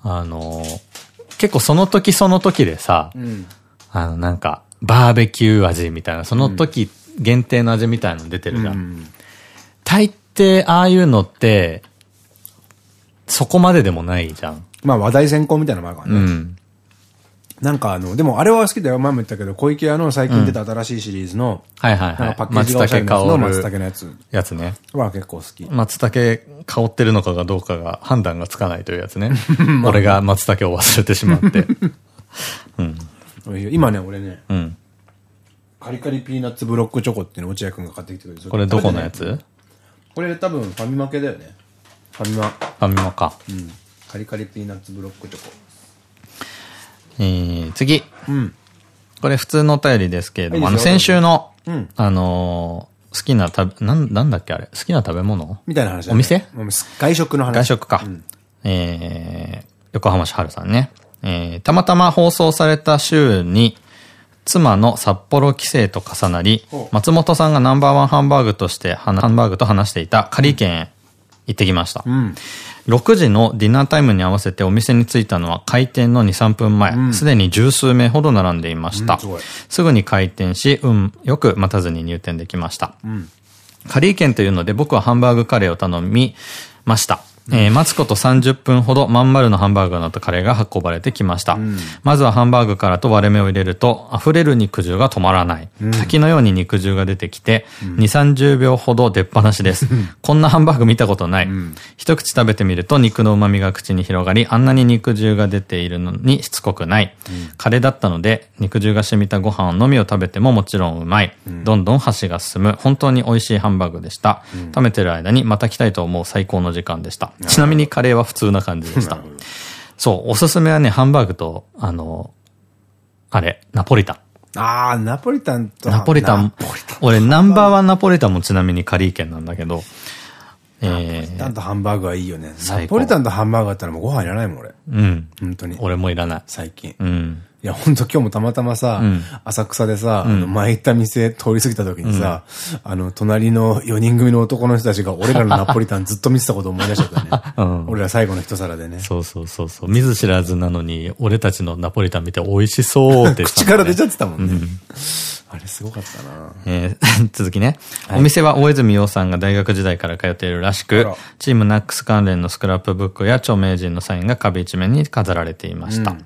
Speaker 2: あの、結構その時その時でさ、うん、あの、なんか、バーベキュー味みたいな、その時限定の味みたいなの出てるじゃん。うん、大抵、ああいうのって、そこまででもないじゃん。
Speaker 1: まあ話題先行みたいなのもあるからね。うん。なんかあの、でもあれは好きだよ。前も言ったけど、小池屋の最近出た新しいシリーズの、
Speaker 2: はいはいはい。
Speaker 1: パッケージがおしゃれの松茸のやつ。
Speaker 2: やつね。
Speaker 1: は結構好き。
Speaker 2: 松茸香ってるのかがどうかが判断がつかないというやつね。俺が松茸を忘れてしまって。
Speaker 1: うん。今ね、俺ね、うん。カリカリピーナッツブロックチョコっていうの落合くんが買ってきてくれ
Speaker 2: てこれどこのやつ？
Speaker 1: これ多分ファミマ系だよね。ファミマ。フ
Speaker 2: ァミマか。
Speaker 1: うん。カリカリピーナッツブロックチョコ。
Speaker 2: えー、次。うん。これ普通のお便りですけれども、あの、先週の、うん、あのー、好きな食べ、なん、なんだっけあれ？好きな食べ物？
Speaker 1: みたいな話、
Speaker 2: ね、お店？
Speaker 1: 外食の話。
Speaker 2: 外食か。うん、えー、横浜市春さんね。えー、たまたま放送された週に、妻の札幌帰省と重なり、松本さんがナンバーワンハンバーグとして、ハンバーグと話していたカリ県へ行ってきました。うん6時のディナータイムに合わせてお店に着いたのは開店の2、3分前。すで、に十数名ほど並んでいました。うん、すすぐに開店し、うん、よく待たずに入店できました。うん、カリー券というので僕はハンバーグカレーを頼みました。えー、待つこと30分ほどまん丸のハンバーグのったカレーが運ばれてきました。うん、まずはハンバーグからと割れ目を入れると溢れる肉汁が止まらない。うん、滝のように肉汁が出てきて、うん、2、30秒ほど出っ放しです。こんなハンバーグ見たことない。一口食べてみると肉の旨味が口に広がり、あんなに肉汁が出ているのにしつこくない。カレーだったので、肉汁が染みたご飯のみを食べてももちろんうまい。どんどん箸が進む、本当に美味しいハンバーグでした。食べてる間にまた来たいと思う最高の時間でした。ちなみにカレーは普通な感じでした。そう、おすすめはね、ハンバーグと、あの、あれ、ナポリタン。
Speaker 1: ああ、ナポリタンと。
Speaker 2: ナポリタン。俺、ナンバーワンナポリタンもちなみにカリー県なんだけど。
Speaker 1: えー、ナポリタンとハンバーグはいいよね。ナポリタンとハンバーグだったらもうご飯いらないもん、俺。
Speaker 2: うん。
Speaker 1: 本当に。
Speaker 2: 俺もいらない。
Speaker 1: 最近。
Speaker 2: うん。
Speaker 1: いや、ほんと今日もたまたまさ、うん、浅草でさ、うん、前行った店通り過ぎた時にさ、うん、あの、隣の4人組の男の人たちが俺らのナポリタンずっと見てたこと思い出しちゃったね。俺ら最後の一皿でね。
Speaker 2: そうそうそうそう。見ず知らずなのに、俺たちのナポリタン見て美味しそうって、
Speaker 1: ね、口から出ちゃってたもんね。あれすごかったな
Speaker 2: えー、続きね。はい、お店は大泉洋さんが大学時代から通っているらしく、チームナックス関連のスクラップブックや著名人のサインが壁一面に飾られていました。うん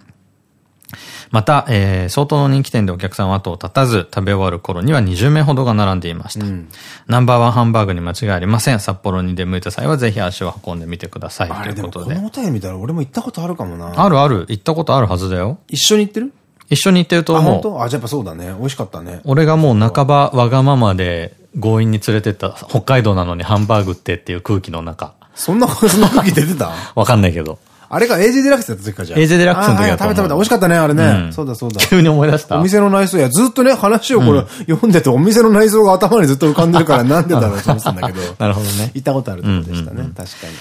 Speaker 2: また、えー、相当の人気店でお客さんは後を絶たず、食べ終わる頃には20名ほどが並んでいました。うん、ナンバーワンハンバーグに間違いありません。札幌に出向いた際はぜひ足を運んでみてください。ということで。
Speaker 1: このお便り見たら俺も行ったことあるかもな。
Speaker 2: あるある。行ったことあるはずだよ。
Speaker 1: 一緒に行ってる？
Speaker 2: 一緒に行ってると思う。あ、
Speaker 1: 本当？あ、じゃあやっぱそうだね。美味しかったね。
Speaker 2: 俺がもう半ばわがままで強引に連れてった北海道なのにハンバーグってっていう空気の中。
Speaker 1: そんな、そんな空気出てた？
Speaker 2: わかんないけど。
Speaker 1: あれか、AJ デラックスやった時かじゃ
Speaker 2: あ。AJ デラックスの時
Speaker 1: だ食べた食べた。美味しかったね、あれね。そうだそうだ。
Speaker 2: 急に思い出した。
Speaker 1: お店の内装や、ずっとね、話をこれ、読んでて、お店の内装が頭にずっと浮かんでるから、なんでだろうと思ってたんだけど。
Speaker 2: なるほどね。
Speaker 1: 行ったことあるとこでしたね。確かに。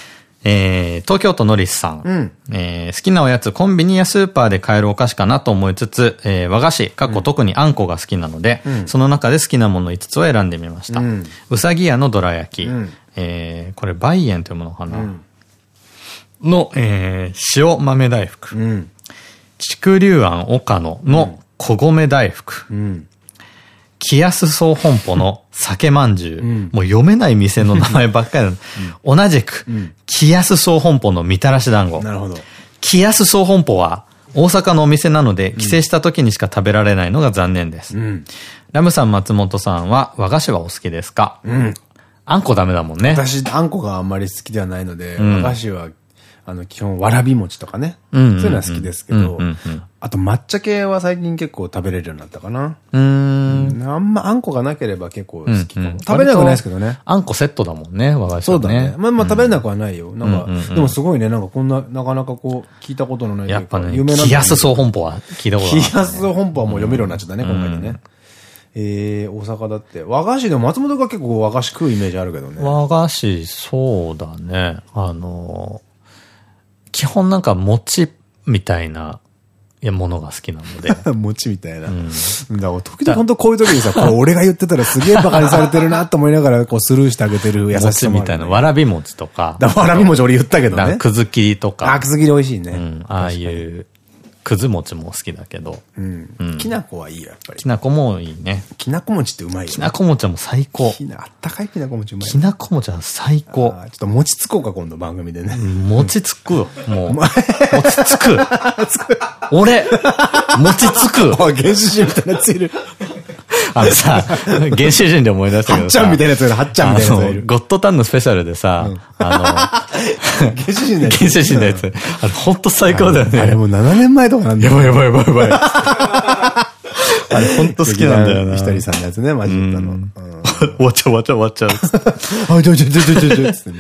Speaker 2: えー、東京都のりすさん。うん、えー、好きなおやつ、コンビニやスーパーで買えるお菓子かなと思いつつ、えー、和菓子、過去特にあんこが好きなので、うん、その中で好きなもの5つを選んでみました。うさぎ屋のどら焼き、うん、えー、これ、バイエンというものかな。の、えー、塩豆大福。うん、竹龍庵岡野の小米大福。うん、木安総本舗の酒まんじゅう。うん、もう読めない店の名前ばっかりなの。同じく、木安総本舗のみたらし団子。
Speaker 1: なるほど。
Speaker 2: 木安総本舗は、大阪のお店なので、帰省した時にしか食べられないのが残念です。うん、ラムさん、松本さんは和菓子はお好きですか？うん。あんこダメだもんね。
Speaker 1: 私、あんこがあんまり好きではないので、和菓子はあの、基本、わらび餅とかね。そういうのは好きですけど、あと抹茶系は最近結構食べれるようになったかな。うん。あんまあんこがなければ結構好きかも。食べれなくないですけどね。
Speaker 2: あんこセットだもんね、和菓子
Speaker 1: そうだね。まあまあ食べれなくはないよ。なんか、でもすごいね、なんかこんな、なかなかこう、聞いたことのない
Speaker 2: やっぱね、有名な。気安総本舗は聞いたことない。
Speaker 1: 気安総本舗はもう読めるようになっちゃったね、今回でね。えー、大阪だって。和菓子でも松本が結構和菓子食うイメージあるけどね。
Speaker 2: 和菓子、そうだね。あの基本なんか餅みたいな、いや、ものが好きなので。
Speaker 1: 餅みたいな。うん。だから、時々本当こういう時にさ、これ俺が言ってたらすげえ馬鹿にされてるなと思いながら、こうスルーしてあげてる優しさ
Speaker 2: 餅みたいな。わらび餅とか。
Speaker 1: わらび餅俺言ったけどね。
Speaker 2: くず切りとか。
Speaker 1: あ、くず切り美味しいね。う
Speaker 2: ん。ああいうくず餅も好きだけど。
Speaker 1: うん。きなこはいいよ、やっぱり。
Speaker 2: きなこもいいね。
Speaker 1: きなこ餅ってうまいよ。
Speaker 2: きなこ餅はもう最高。
Speaker 1: きな、あったかいきなこ餅うまい。
Speaker 2: きなこ餅は最高。ちょ
Speaker 1: っと餅つこうか、今度番組でね。
Speaker 2: 餅つくよ、もう。餅 つく。俺、餅つく。
Speaker 1: あ、原始人みたいなやついる。
Speaker 2: あのさ、原始人で思い出したけど
Speaker 1: さ。はっちゃんみたいなやついる、はっちゃんみたいなやつ。
Speaker 2: ゴッドタンのスペシャルでさ、あの、
Speaker 1: 原始人のやつ。
Speaker 2: 原始人のやつ。あれ、ほんと最高だよね。
Speaker 1: あれもう7年前とかなんだ
Speaker 2: よ。やばいやばいやばいやばい。あれ、ほんと好きなんだよな。
Speaker 1: ひとりさんのやつね、マジックの。
Speaker 2: 終わっちゃう終わっちゃう終わっちゃ
Speaker 1: う。あ、ちょちょちょちょちょちょ。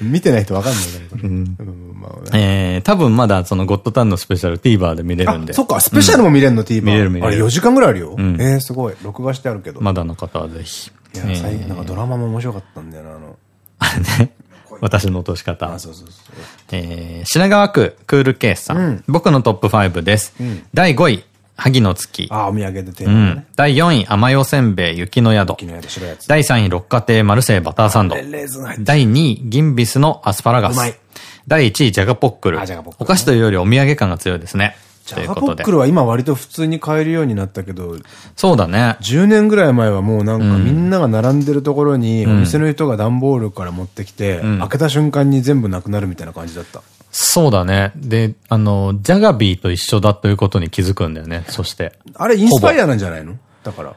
Speaker 1: 見てない人わかんないからね。
Speaker 2: えー、多分まだそのゴッドタンのスペシャル TVer で見れるんで。
Speaker 1: そっか、スペシャルも見れるの TVer。
Speaker 2: 見れる見れる。
Speaker 1: あれ4時間ぐらいあるよ。えー、すごい。録画してあるけど。
Speaker 2: まだの方はぜひ。
Speaker 1: いや、最近なんかドラマも面白かったんだよな、あの。
Speaker 2: あれね。私の落とし方。そうそうそう。えー、品川区クールケースさん。僕のトップ5です。第5位、萩の月。
Speaker 1: あ、お土産でテーマ
Speaker 2: ね。第4位、甘よせんべい、雪の宿。
Speaker 1: 雪の宿、白いやつ。
Speaker 2: 第3位、六花亭、マルセイ、バターサンド。第2位、ギンビスのアスパラガス。第1位、ジャガポックル。お菓子というよりお土産感が強いですね。
Speaker 1: ジャガポックルは今割と普通に買えるようになったけど。
Speaker 2: そうだね。
Speaker 1: 10年ぐらい前はもうなんかみんなが並んでるところに、お店の人が段ボールから持ってきて、開けた瞬間に全部なくなるみたいな感じだった。
Speaker 2: そうだね。で、あの、ジャガビーと一緒だということに気づくんだよね。そして。
Speaker 1: あれインスパイアなんじゃないの？だから。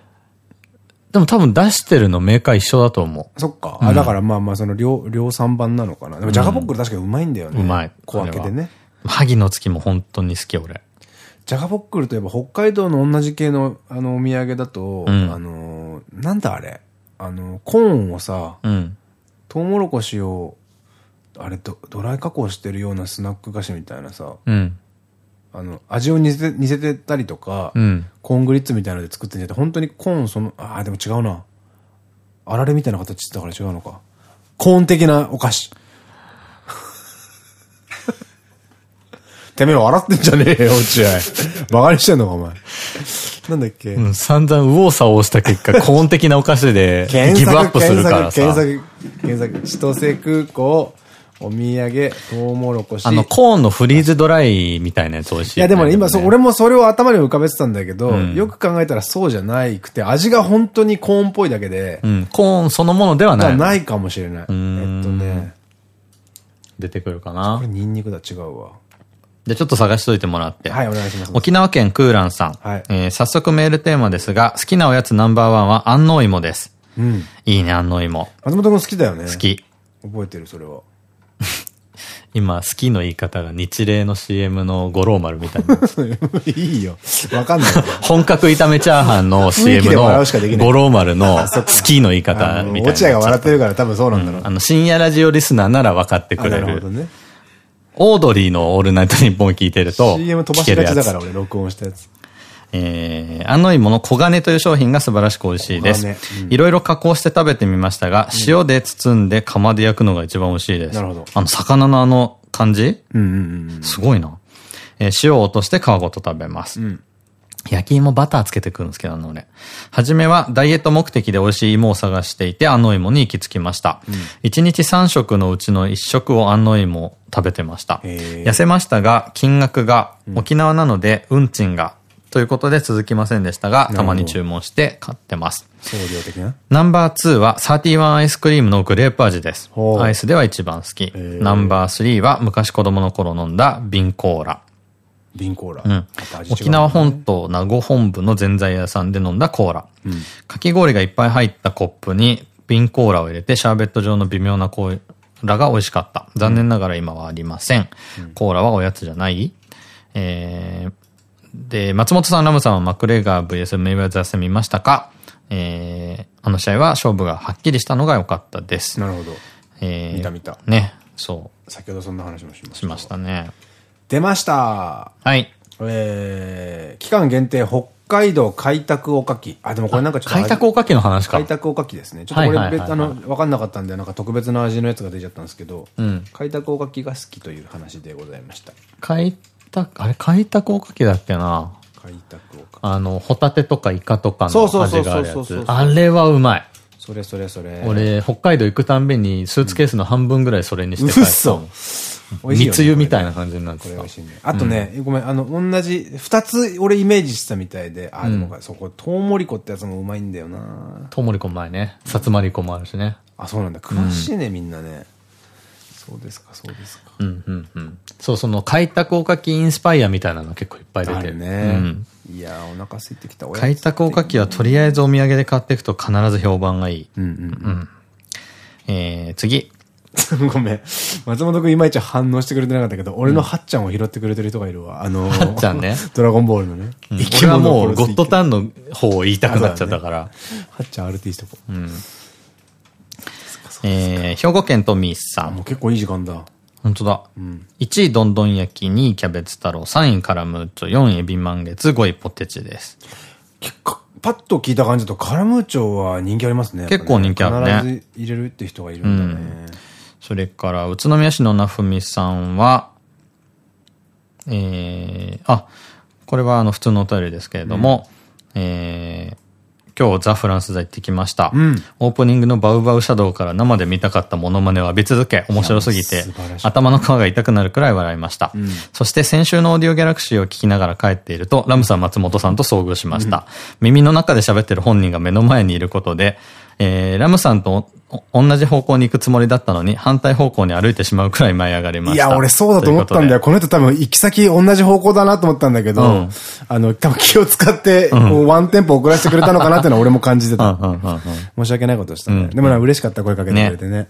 Speaker 2: でも多分出してるのメーカー一緒だと思
Speaker 1: う。そっか。あ、だからまあまあその量、量産版なのかな。でもジャガポックル確かにうまいんだよね。
Speaker 2: うまい。
Speaker 1: 小分けでね。
Speaker 2: 萩の月も本当に好き俺。
Speaker 1: ジャガポックルといえば北海道の同じ系のあのお土産だと、うん、あの、なんだあれあの、コーンをさ、うん、トウモロコシをあれド、ドライ加工してるようなスナック菓子みたいなさ、うん、あの、味を似せて、似せてたりとか、うん、コーングリッツみたいなので作ってんじゃなくて、本当にコーンその、ああ、でも違うな。あられみたいな形ってたから違うのか。コーン的なお菓子。てめえ笑ってんじゃねえよ、落合。バカにしてんのか、お前。なんだっけ、う
Speaker 2: ん、散々右往左往した結果、コーン的なお菓子でギブアップするからさ。検索、
Speaker 1: 検索、千歳空港、お土産、トウモロコシ。
Speaker 2: あの、コーンのフリーズドライみたいなやつ美味しい、
Speaker 1: ね、いや、でもね、今、俺もそれを頭に浮かべてたんだけど、うん、よく考えたらそうじゃないくて、味が本当にコーンっぽいだけで。
Speaker 2: うん、コーンそのものではない。
Speaker 1: ないかもしれない。えっとね。
Speaker 2: 出てくるかな。
Speaker 1: これニンニクだ、違うわ。
Speaker 2: じゃちょっと探しといてもらって。
Speaker 1: はい、お願いします。
Speaker 2: 沖縄県クーランさん。はい。えー、早速メールテーマですが、好きなおやつナンバーワンは安納芋です。うん。いいね、安納芋。
Speaker 1: 松本君好きだよね。
Speaker 2: 好き。
Speaker 1: 覚えてる、それは。
Speaker 2: 今、好きの言い方が日霊の CM の五郎丸みたいな。
Speaker 1: いいよ。わかんない。
Speaker 2: 本格炒めチャーハンの CM の五郎丸の好きの言い方みたいな。
Speaker 1: 落合が笑ってるから多分そうなんだろう。
Speaker 2: あの、深夜ラジオリスナーなら分かってくれる。なるほどね。オードリーのオールナイトニッポン聞いてると。
Speaker 1: CM 飛ばしがちだから俺録音したやつ。
Speaker 2: えー、安納芋の黄金という商品が素晴らしく美味しいです。いろいろ加工して食べてみましたが、塩で包んで釜で焼くのが一番美味しいです。なるほど。あの、魚のあの感じ？すごいな。えー、塩を落として皮ごと食べます。うん焼き芋バターつけてくるんですけど、あの俺。はじめはダイエット目的で美味しい芋を探していて、安納芋に行き着きました。一、うん、日三食のうちの一食を安納芋を食べてました。痩せましたが、金額が沖縄なので運賃がということで続きませんでしたが、たまに注文して買ってます。
Speaker 1: 送料的な？
Speaker 2: ナンバー2は31アイスクリームのグレープ味です。アイスでは一番好き。ナンバー3は昔子供の頃飲んだ瓶コーラ。
Speaker 1: 瓶コーラ。
Speaker 2: うん。沖縄本島名護本部のぜんざい屋さんで飲んだコーラ。うん、かき氷がいっぱい入ったコップに瓶コーラを入れてシャーベット状の微妙なコーラが美味しかった。残念ながら今はありません。うん、コーラはおやつじゃないえー、で、松本さん、ラムさんはマクレガー VS メイウェザー戦見ましたか？えー、あの試合は勝負がはっきりしたのが良かったです。
Speaker 1: なるほど。
Speaker 2: えー、
Speaker 1: 見た見た。
Speaker 2: ね、そ
Speaker 1: う。先ほどそんな話もしました。
Speaker 2: しましたね。
Speaker 1: 出ました
Speaker 2: はい。
Speaker 1: えー、期間限定北海道開拓おかき。あ、でもこれなんかちょっと。
Speaker 2: 開拓おかきの話か。
Speaker 1: 開拓おかきですね。ちょっとこれ、あの、わかんなかったんで、なんか特別な味のやつが出ちゃったんですけど、うん、開拓おかきが好きという話でございました。
Speaker 2: 開拓、あれ開拓おかきだっけな開拓おかき。あの、ホタテとかイカとかの味があるやつ。あれはうまい。
Speaker 1: それそれそれ。
Speaker 2: 俺、北海道行くたんびにスーツケースの半分ぐらいそれにして帰ったもん。密輸みたいな感じになってこれ美味しいね。
Speaker 1: あとね、ごめん、あの、同じ、二つ俺イメージしてたみたいで、あ、でもそこ、トウモリコってやつもうまいんだよな
Speaker 2: トウモリコうまいね。さつまりこもあるしね。
Speaker 1: あ、そうなんだ。詳しいね、みんなね。そうですか、そうですか。
Speaker 2: うんうんうん。そう、その開拓おかきインスパイアみたいなの結構いっぱい出てる
Speaker 1: ね。いやお腹空いてきた。
Speaker 2: 開拓おかきはとりあえずお土産で買っていくと必ず評判がいい。うんうんうん。えー、次。
Speaker 1: ごめん。松本くんいまいち反応してくれてなかったけど、俺のはっちゃんを拾ってくれてる人がいるわ。あの
Speaker 2: はっちゃんね。
Speaker 1: ドラゴンボールのね。
Speaker 2: うん、俺はもうゴッドタンの方を言いたくなっちゃったから。は
Speaker 1: っちゃん RT しとこう。うん。
Speaker 2: えー、兵庫県トミーさん。
Speaker 1: もう結構いい時間だ。
Speaker 2: 本当だ。うん、1位どんどん焼き、2位キャベツ太郎、3位カラムーチョ、4位エビ満月、5位ポテチです。
Speaker 1: 結構、パッと聞いた感じだとカラムーチョは人気ありますね。
Speaker 2: 結構人気あるね。
Speaker 1: 必ず入れるって人がいるんだね。うん、
Speaker 2: それから、宇都宮市のなふみさんは、えー、あ、これはあの普通のお便りですけれども、うん、えー、今日ザ・フランス座行ってきました。うん、オープニングのバウバウシャドウから生で見たかったモノマネを浴び続け、面白すぎて、頭の皮が痛くなるくらい笑いました。うん、そして先週のオーディオギャラクシーを聞きながら帰っていると、ラムさん松本さんと遭遇しました。うん、耳の中で喋ってる本人が目の前にいることで、えー、ラムさんと同じ方向に行くつもりだったのに、反対方向に歩いてしまうくらい舞い上がりました。
Speaker 1: いや、俺そうだと思ったんだよ。この人多分行き先同じ方向だなと思ったんだけど、うん、あの、多分気を使って、ワンテンポ遅らせてくれたのかなってのは俺も感じてた。申し訳ないことしたね。でもな、嬉しかった声かけてくれてね。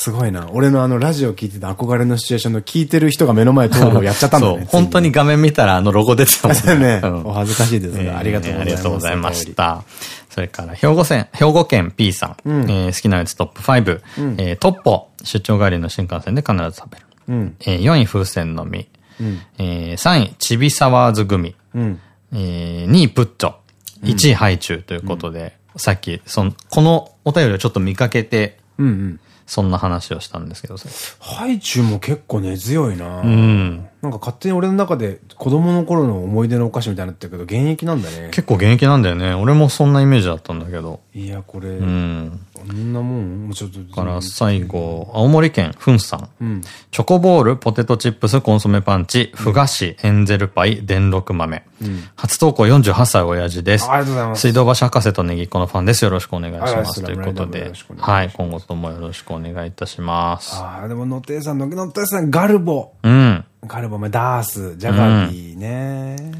Speaker 1: すごいな。俺のあのラジオ聞いてた憧れのシチュエーションの聞いてる人が目の前通るをやっちゃったんだね。
Speaker 2: 本当に画面見たらあのロゴ出てたもん
Speaker 1: ね。ね。お恥ずかしいですが、ありがとうございます。あ
Speaker 2: りがとうございました。それから、兵庫県、兵庫県 P さん。うん、えー、好きなやつトップ5。うん、えー、トッポ、出張帰りの新幹線で必ず食べる。うん、えー、4位風船のみ。うん、えー、3位、ちびサワーズ組。うん、えー、2位、プッチョ。1位、ハイチュウということで、うん、さっき、その、このお便りをちょっと見かけて、うんうん、そんな話をしたんですけど
Speaker 1: ハイチュウも結構根強いなうん。なんか勝手に俺の中で子供の頃の思い出のお菓子みたいになってるけど、現役なんだね。
Speaker 2: 結構現役なんだよね。俺もそんなイメージだったんだけど。
Speaker 1: いや、これ、うん。こんなもん？もうちょっと。
Speaker 2: から最後、青森県、ふんさん。うん。チョコボール、ポテトチップス、コンソメパンチ、ふ菓子、エンゼルパイ、電録豆。うん。初投稿48歳親父です。
Speaker 1: ありがとうございます。
Speaker 2: 水道橋博士とネギっ子のファンです。よろしくお願いします。ということで。はい。今後ともよろしくお願いいたします。
Speaker 1: ああ、でも、のてさん、のてさん、ガルボ。うん。カルボ、ダース、ジャガビーね、うん、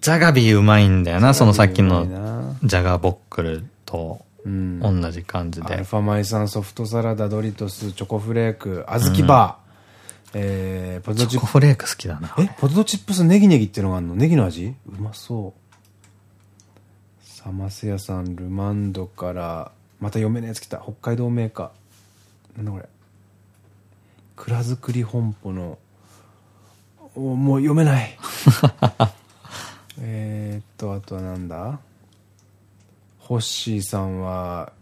Speaker 2: ジャガビーうまいんだよな、そのさっきのジャガボックルと同じ感じで。
Speaker 1: アルファマイさん、ソフトサラダ、ドリトス、チョコフレーク、あずきバ
Speaker 2: ー。えー、ポテトチップス。チョコフレーク好きだな。
Speaker 1: え、ポテトチップスネギネギっていうのがあるの？ネギの味？うまそう。サマスヤさん、ルマンドから、また読めないやつ来た。北海道メーカー。なんだこれ。蔵造り本舗のもう読めない。えっと、あとはなんだ？ホッシーさんは、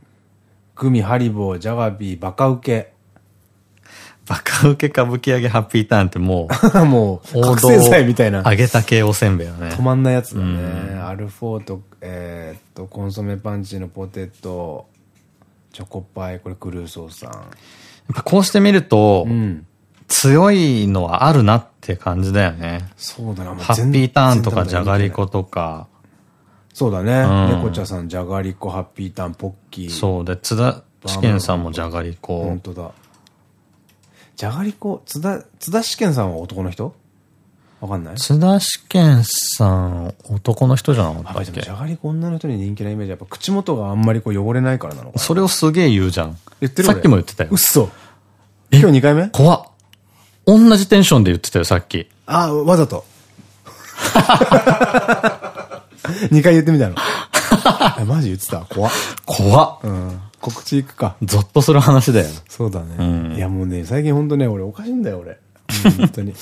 Speaker 1: グミ、ハリボー、ジャガビー、バカウケ。
Speaker 2: バカウケ歌舞伎揚げハッピーターンっても
Speaker 1: う、もう、覚醒剤みたいな。
Speaker 2: 揚げた系おせんべいよね。
Speaker 1: 止まんないやつだね。うん、アルフォート、えー、っと、コンソメパンチのポテト、チョコパイ、これクルーソーさん。やっ
Speaker 2: ぱこうしてみると、うん、強いのはあるなって感じだよね。
Speaker 1: そうだな、
Speaker 2: ハッピーターンとかじゃがりことか。
Speaker 1: そうだね。猫茶さん、じゃがりこ、ハッピーターン、ポッキー。
Speaker 2: そうで、津田試験さんもじゃがりこ。
Speaker 1: 本当だ。じゃがりこ、津田、津田試験さんは男の人？わかんない？
Speaker 2: 津田試験さん、男の人じゃなかったっけ？
Speaker 1: じゃがりこ女の人に人気なイメージやっぱ口元があんまりこう汚れないからなのか
Speaker 2: それをすげえ言うじゃん。
Speaker 1: 言ってる
Speaker 2: さっきも言ってたよ。
Speaker 1: 嘘。今日2回目？
Speaker 2: 怖っ。同じテンションで言ってたよ、さっき。
Speaker 1: ああ、わざと。2回言ってみたの。マジ言ってた？怖っ。
Speaker 2: 怖っ。
Speaker 1: うん。告知行くか。
Speaker 2: ゾッとする話だよ。
Speaker 1: そうだね。うん、いやもうね、最近ほんとね、俺おかしいんだよ、俺。本当に。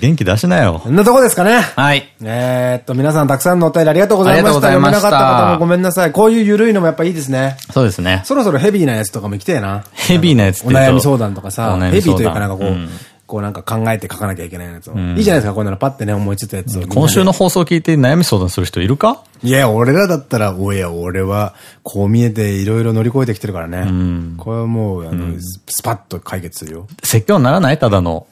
Speaker 2: 元気出しなよ。
Speaker 1: こんなとこですかね。
Speaker 2: はい。
Speaker 1: えっと、皆さんたくさんのお便りありがとうございました。読めなかった方もごめんなさい。こういう緩いのもやっぱいいですね。
Speaker 2: そうですね。
Speaker 1: そろそろヘビーなやつとかも来てえな。
Speaker 2: ヘビーなやつって
Speaker 1: お悩み相談とかさ、ヘビーというかなんかこう、こうなんか考えて書かなきゃいけないやつを。いいじゃないですか、こういうのパッてね、思いついたやつを。
Speaker 2: 今週の放送聞いて悩み相談する人いるか？
Speaker 1: いや、俺らだったら、おや、俺は、こう見えていろいろ乗り越えてきてるからね。これはもう、あの、スパッと解決するよ。
Speaker 2: 説教ならない？ただの。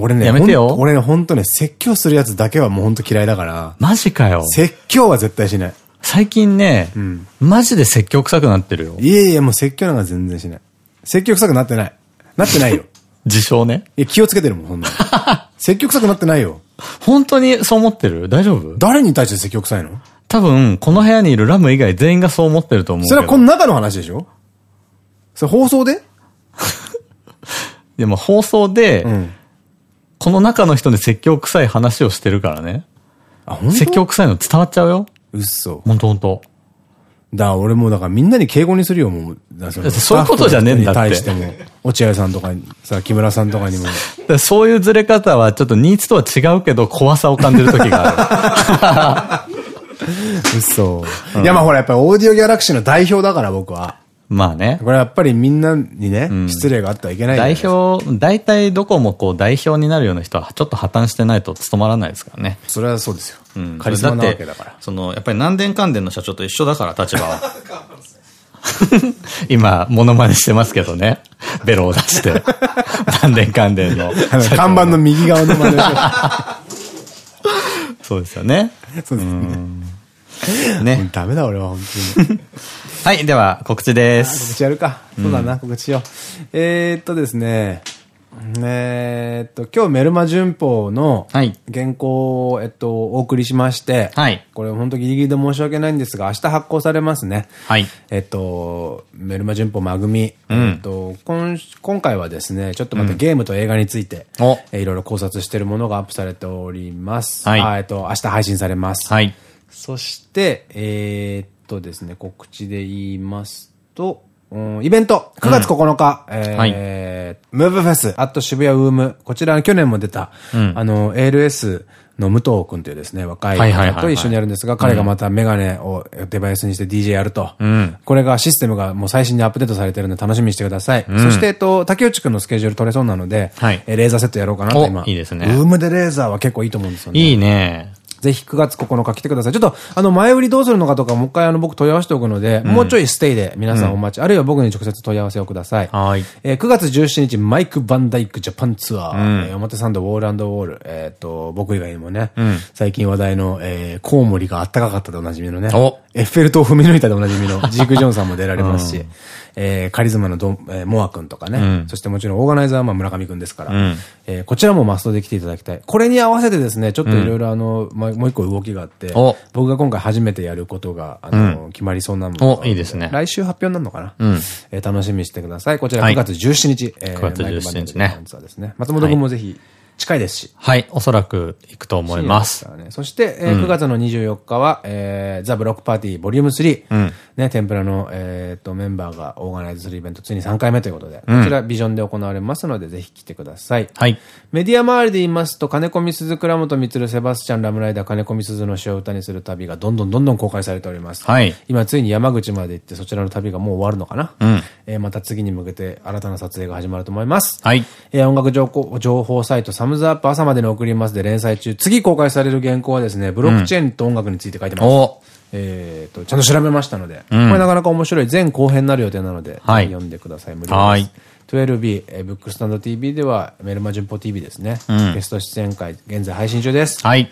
Speaker 1: 俺ね、やめてよ。俺ね、ほんとね、説教するやつだけはもうほんと嫌いだから。
Speaker 2: マジかよ。
Speaker 1: 説教は絶対しない。
Speaker 2: 最近ね、うん、マジで説教臭くなってるよ。
Speaker 1: いやいや、もう説教なんか全然しない。説教臭くなってない。なってないよ。
Speaker 2: 自称ね。
Speaker 1: いや、気をつけてるもん、ほんな 説教臭くなってないよ。
Speaker 2: 本当にそう思ってる？大丈夫？
Speaker 1: 誰に対して説教臭いの？
Speaker 2: 多分、この部屋にいるラム以外全員がそう思ってると思う。
Speaker 1: それはこの中の話でしょ？それ放送で？
Speaker 2: でも放送で、うん、この中の人で説教臭い話をしてるからね。あ、本当？説教臭いの伝わっちゃうよ。
Speaker 1: 嘘。
Speaker 2: ほんとほんと。
Speaker 1: だから俺もだからみんなに敬語にするよ、もう。
Speaker 2: そういうことじゃねえんだって。
Speaker 1: 対しても。落合さんとかに、さ、木村さんとかにも。
Speaker 2: そういうずれ方はちょっとニーツとは違うけど怖さを感じる時がある。
Speaker 1: 嘘。いやまあほらやっぱりオーディオギャラクシーの代表だから僕は。
Speaker 2: まあね。
Speaker 1: これやっぱりみんなにね、うん、失礼があってはいけない
Speaker 2: 代表、大体どこもこう代表になるような人はちょっと破綻してないと務まらないですからね。
Speaker 1: それはそうですよ。うん。カリスマなわけだから。
Speaker 2: その、やっぱり南電関電の社長と一緒だから、立場は。今、モノマネしてますけどね。ベロを出して。南電関電の。
Speaker 1: 看板の右側の真似
Speaker 2: そうですよね。
Speaker 1: そうですね。ね。ダメだ俺は本当に。
Speaker 2: はい、では告知です。
Speaker 1: 告知やるか。そうだな、告知しよう。えっとですね、えっと、今日メルマ旬報の原稿を、えっと、お送りしまして、はい。これ本当ギリギリで申し訳ないんですが、明日発行されますね。はい。えっと、メルマ旬報まぐみ。えっと、今、今回はですね、ちょっとまたゲームと映画について、いろいろ考察しているものがアップされております。はい。えっと、明日配信されます。はい。そして、えっとですね、告知で言いますと、うん、イベント、9月9日、うん、えー、っムーブフェス、あと渋谷ウーム。こちら去年も出た、うん、あの、ALS の武藤君というですね、若い方と一緒にやるんですが、彼がまたメガネをデバイスにして DJ やると。うん、これがシステムがもう最新にアップデートされてるので楽しみにしてください。うん、そして、えっと、竹内君のスケジュール取れそうなので、はい、レーザーセットやろうかなと今。
Speaker 2: いいですね。
Speaker 1: ウームでレーザーは結構いいと思うんですよね。
Speaker 2: いいね。
Speaker 1: ぜひ9月9日来てください。ちょっと、あの、前売りどうするのかとか、もう一回あの、僕問い合わせておくので、うん、もうちょいステイで皆さんお待ち、うん、あるいは僕に直接問い合わせをください。はい。えー、9月17日、マイク・バンダイク・ジャパンツアー、うん、えー、表参道ウォールウォール、えっ、ー、と、僕以外にもね、うん、最近話題の、えー、コウモリがあったかかったでおなじみのね、エッフェル塔を踏み抜いたでおなじみのジーク・ジョンさんも出られますし、えー、カリズマのド、えー、モア君とかね、うん、そしてもちろんオーガナイザーは村上君ですから、うん、えー、こちらもマストで来ていただきたい。これに合わせてですね、ちょっといろいろあの、うん、もう一個動きがあって、僕が今回初めてやることが、あの、決まりそうなの。
Speaker 2: で、いいですね。
Speaker 1: 来週発表になるのかな、うん、えー、楽しみにしてください。こちら9月17日、はい、
Speaker 2: えー、9月17日ね。
Speaker 1: ですね。松本君もぜひ、はい近いですし。
Speaker 2: はい、おそらく行くと思います。
Speaker 1: ね、そして、えー、9月の24日は、えー、ザ・ブロックパーティーボリューム3。うん、ね、天ぷらの、えっと、メンバーがオーガナイズするイベント、ついに3回目ということで、うん、こちらビジョンで行われますので、ぜひ来てください。はい。メディア周りで言いますと、金子みすず、倉本光、セバスチャン、ラムライダー、金子みすずの詩を歌にする旅がどんどんどんどん公開されております。はい。今、ついに山口まで行って、そちらの旅がもう終わるのかな？うん。えー、また次に向けて新たな撮影が始まると思います。はい。えー、音楽情報情報サイト、サムズアップ朝までの送りますで連載中。次公開される原稿はですね、ブロックチェーンと音楽について書いてます。うん、えっと、ちゃんと調べましたので、うん、これなかなか面白い前後編になる予定なので、はい、読んでください。無料です。はい 12B、えー、ブックスタンド TV では、メルマ順報 TV ですね。うん、ゲスト出演会、現在配信中です。はい。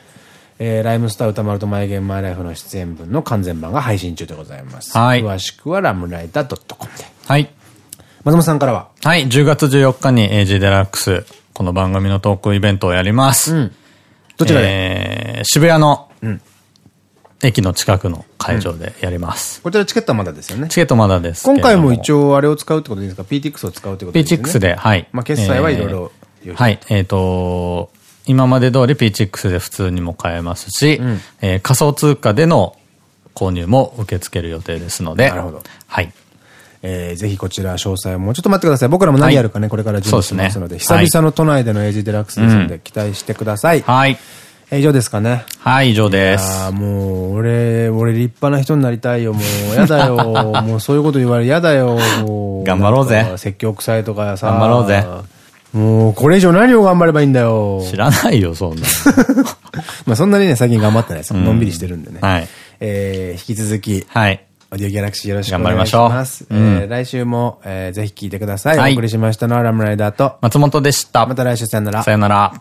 Speaker 1: えー、ライムスター歌丸とマイゲームマイライフの出演分の完全版が配信中でございます。はい。詳しくはラムライダー .com で。はい。松本さんからは
Speaker 2: はい、10月14日に AG デラックス、この番組のトークイベントをやります。うん、
Speaker 1: どちらで、
Speaker 2: えー、渋谷の、うん、駅の近くの会場でやります。
Speaker 1: うん、こちらチケットはまだですよね。
Speaker 2: チケットまだです。
Speaker 1: 今回も一応あれを使うってことでいいですか ?PTX を使うってことですね。
Speaker 2: PTX で、はい。
Speaker 1: まあ決済はいろいろ、
Speaker 2: えー、はい。えっ、ー、と、今まで通り PTX で普通にも買えますし、うん、えー、仮想通貨での購入も受け付ける予定ですので、なるほど。はい。
Speaker 1: えー、ぜひこちら詳細をもうちょっと待ってください。僕らも何やるかね、はい、これから準備しますので、でね、久々の都内でのエイジデラックスですので、期待してください。はい。以上ですかね。
Speaker 2: はい、以上です。
Speaker 1: ああ、もう、俺、俺立派な人になりたいよ、もう。やだよ。もうそういうこと言われる。やだよ。も
Speaker 2: う。頑張ろうぜ。
Speaker 1: 説教臭いとかさ。
Speaker 2: 頑張ろうぜ。
Speaker 1: もう、これ以上何を頑張ればいいんだよ。
Speaker 2: 知らないよ、そんな。
Speaker 1: まあそんなにね、最近頑張ってないです。のんびりしてるんでね。はい。えー、引き続き。はい。オーディオギャラクシーよろしくお願いします。頑張りましょう。えー、来週も、えー、ぜひ聞いてください。お送りしましたのはラムライダーと
Speaker 2: 松本でした。
Speaker 1: また来週さよなら。
Speaker 2: さよなら。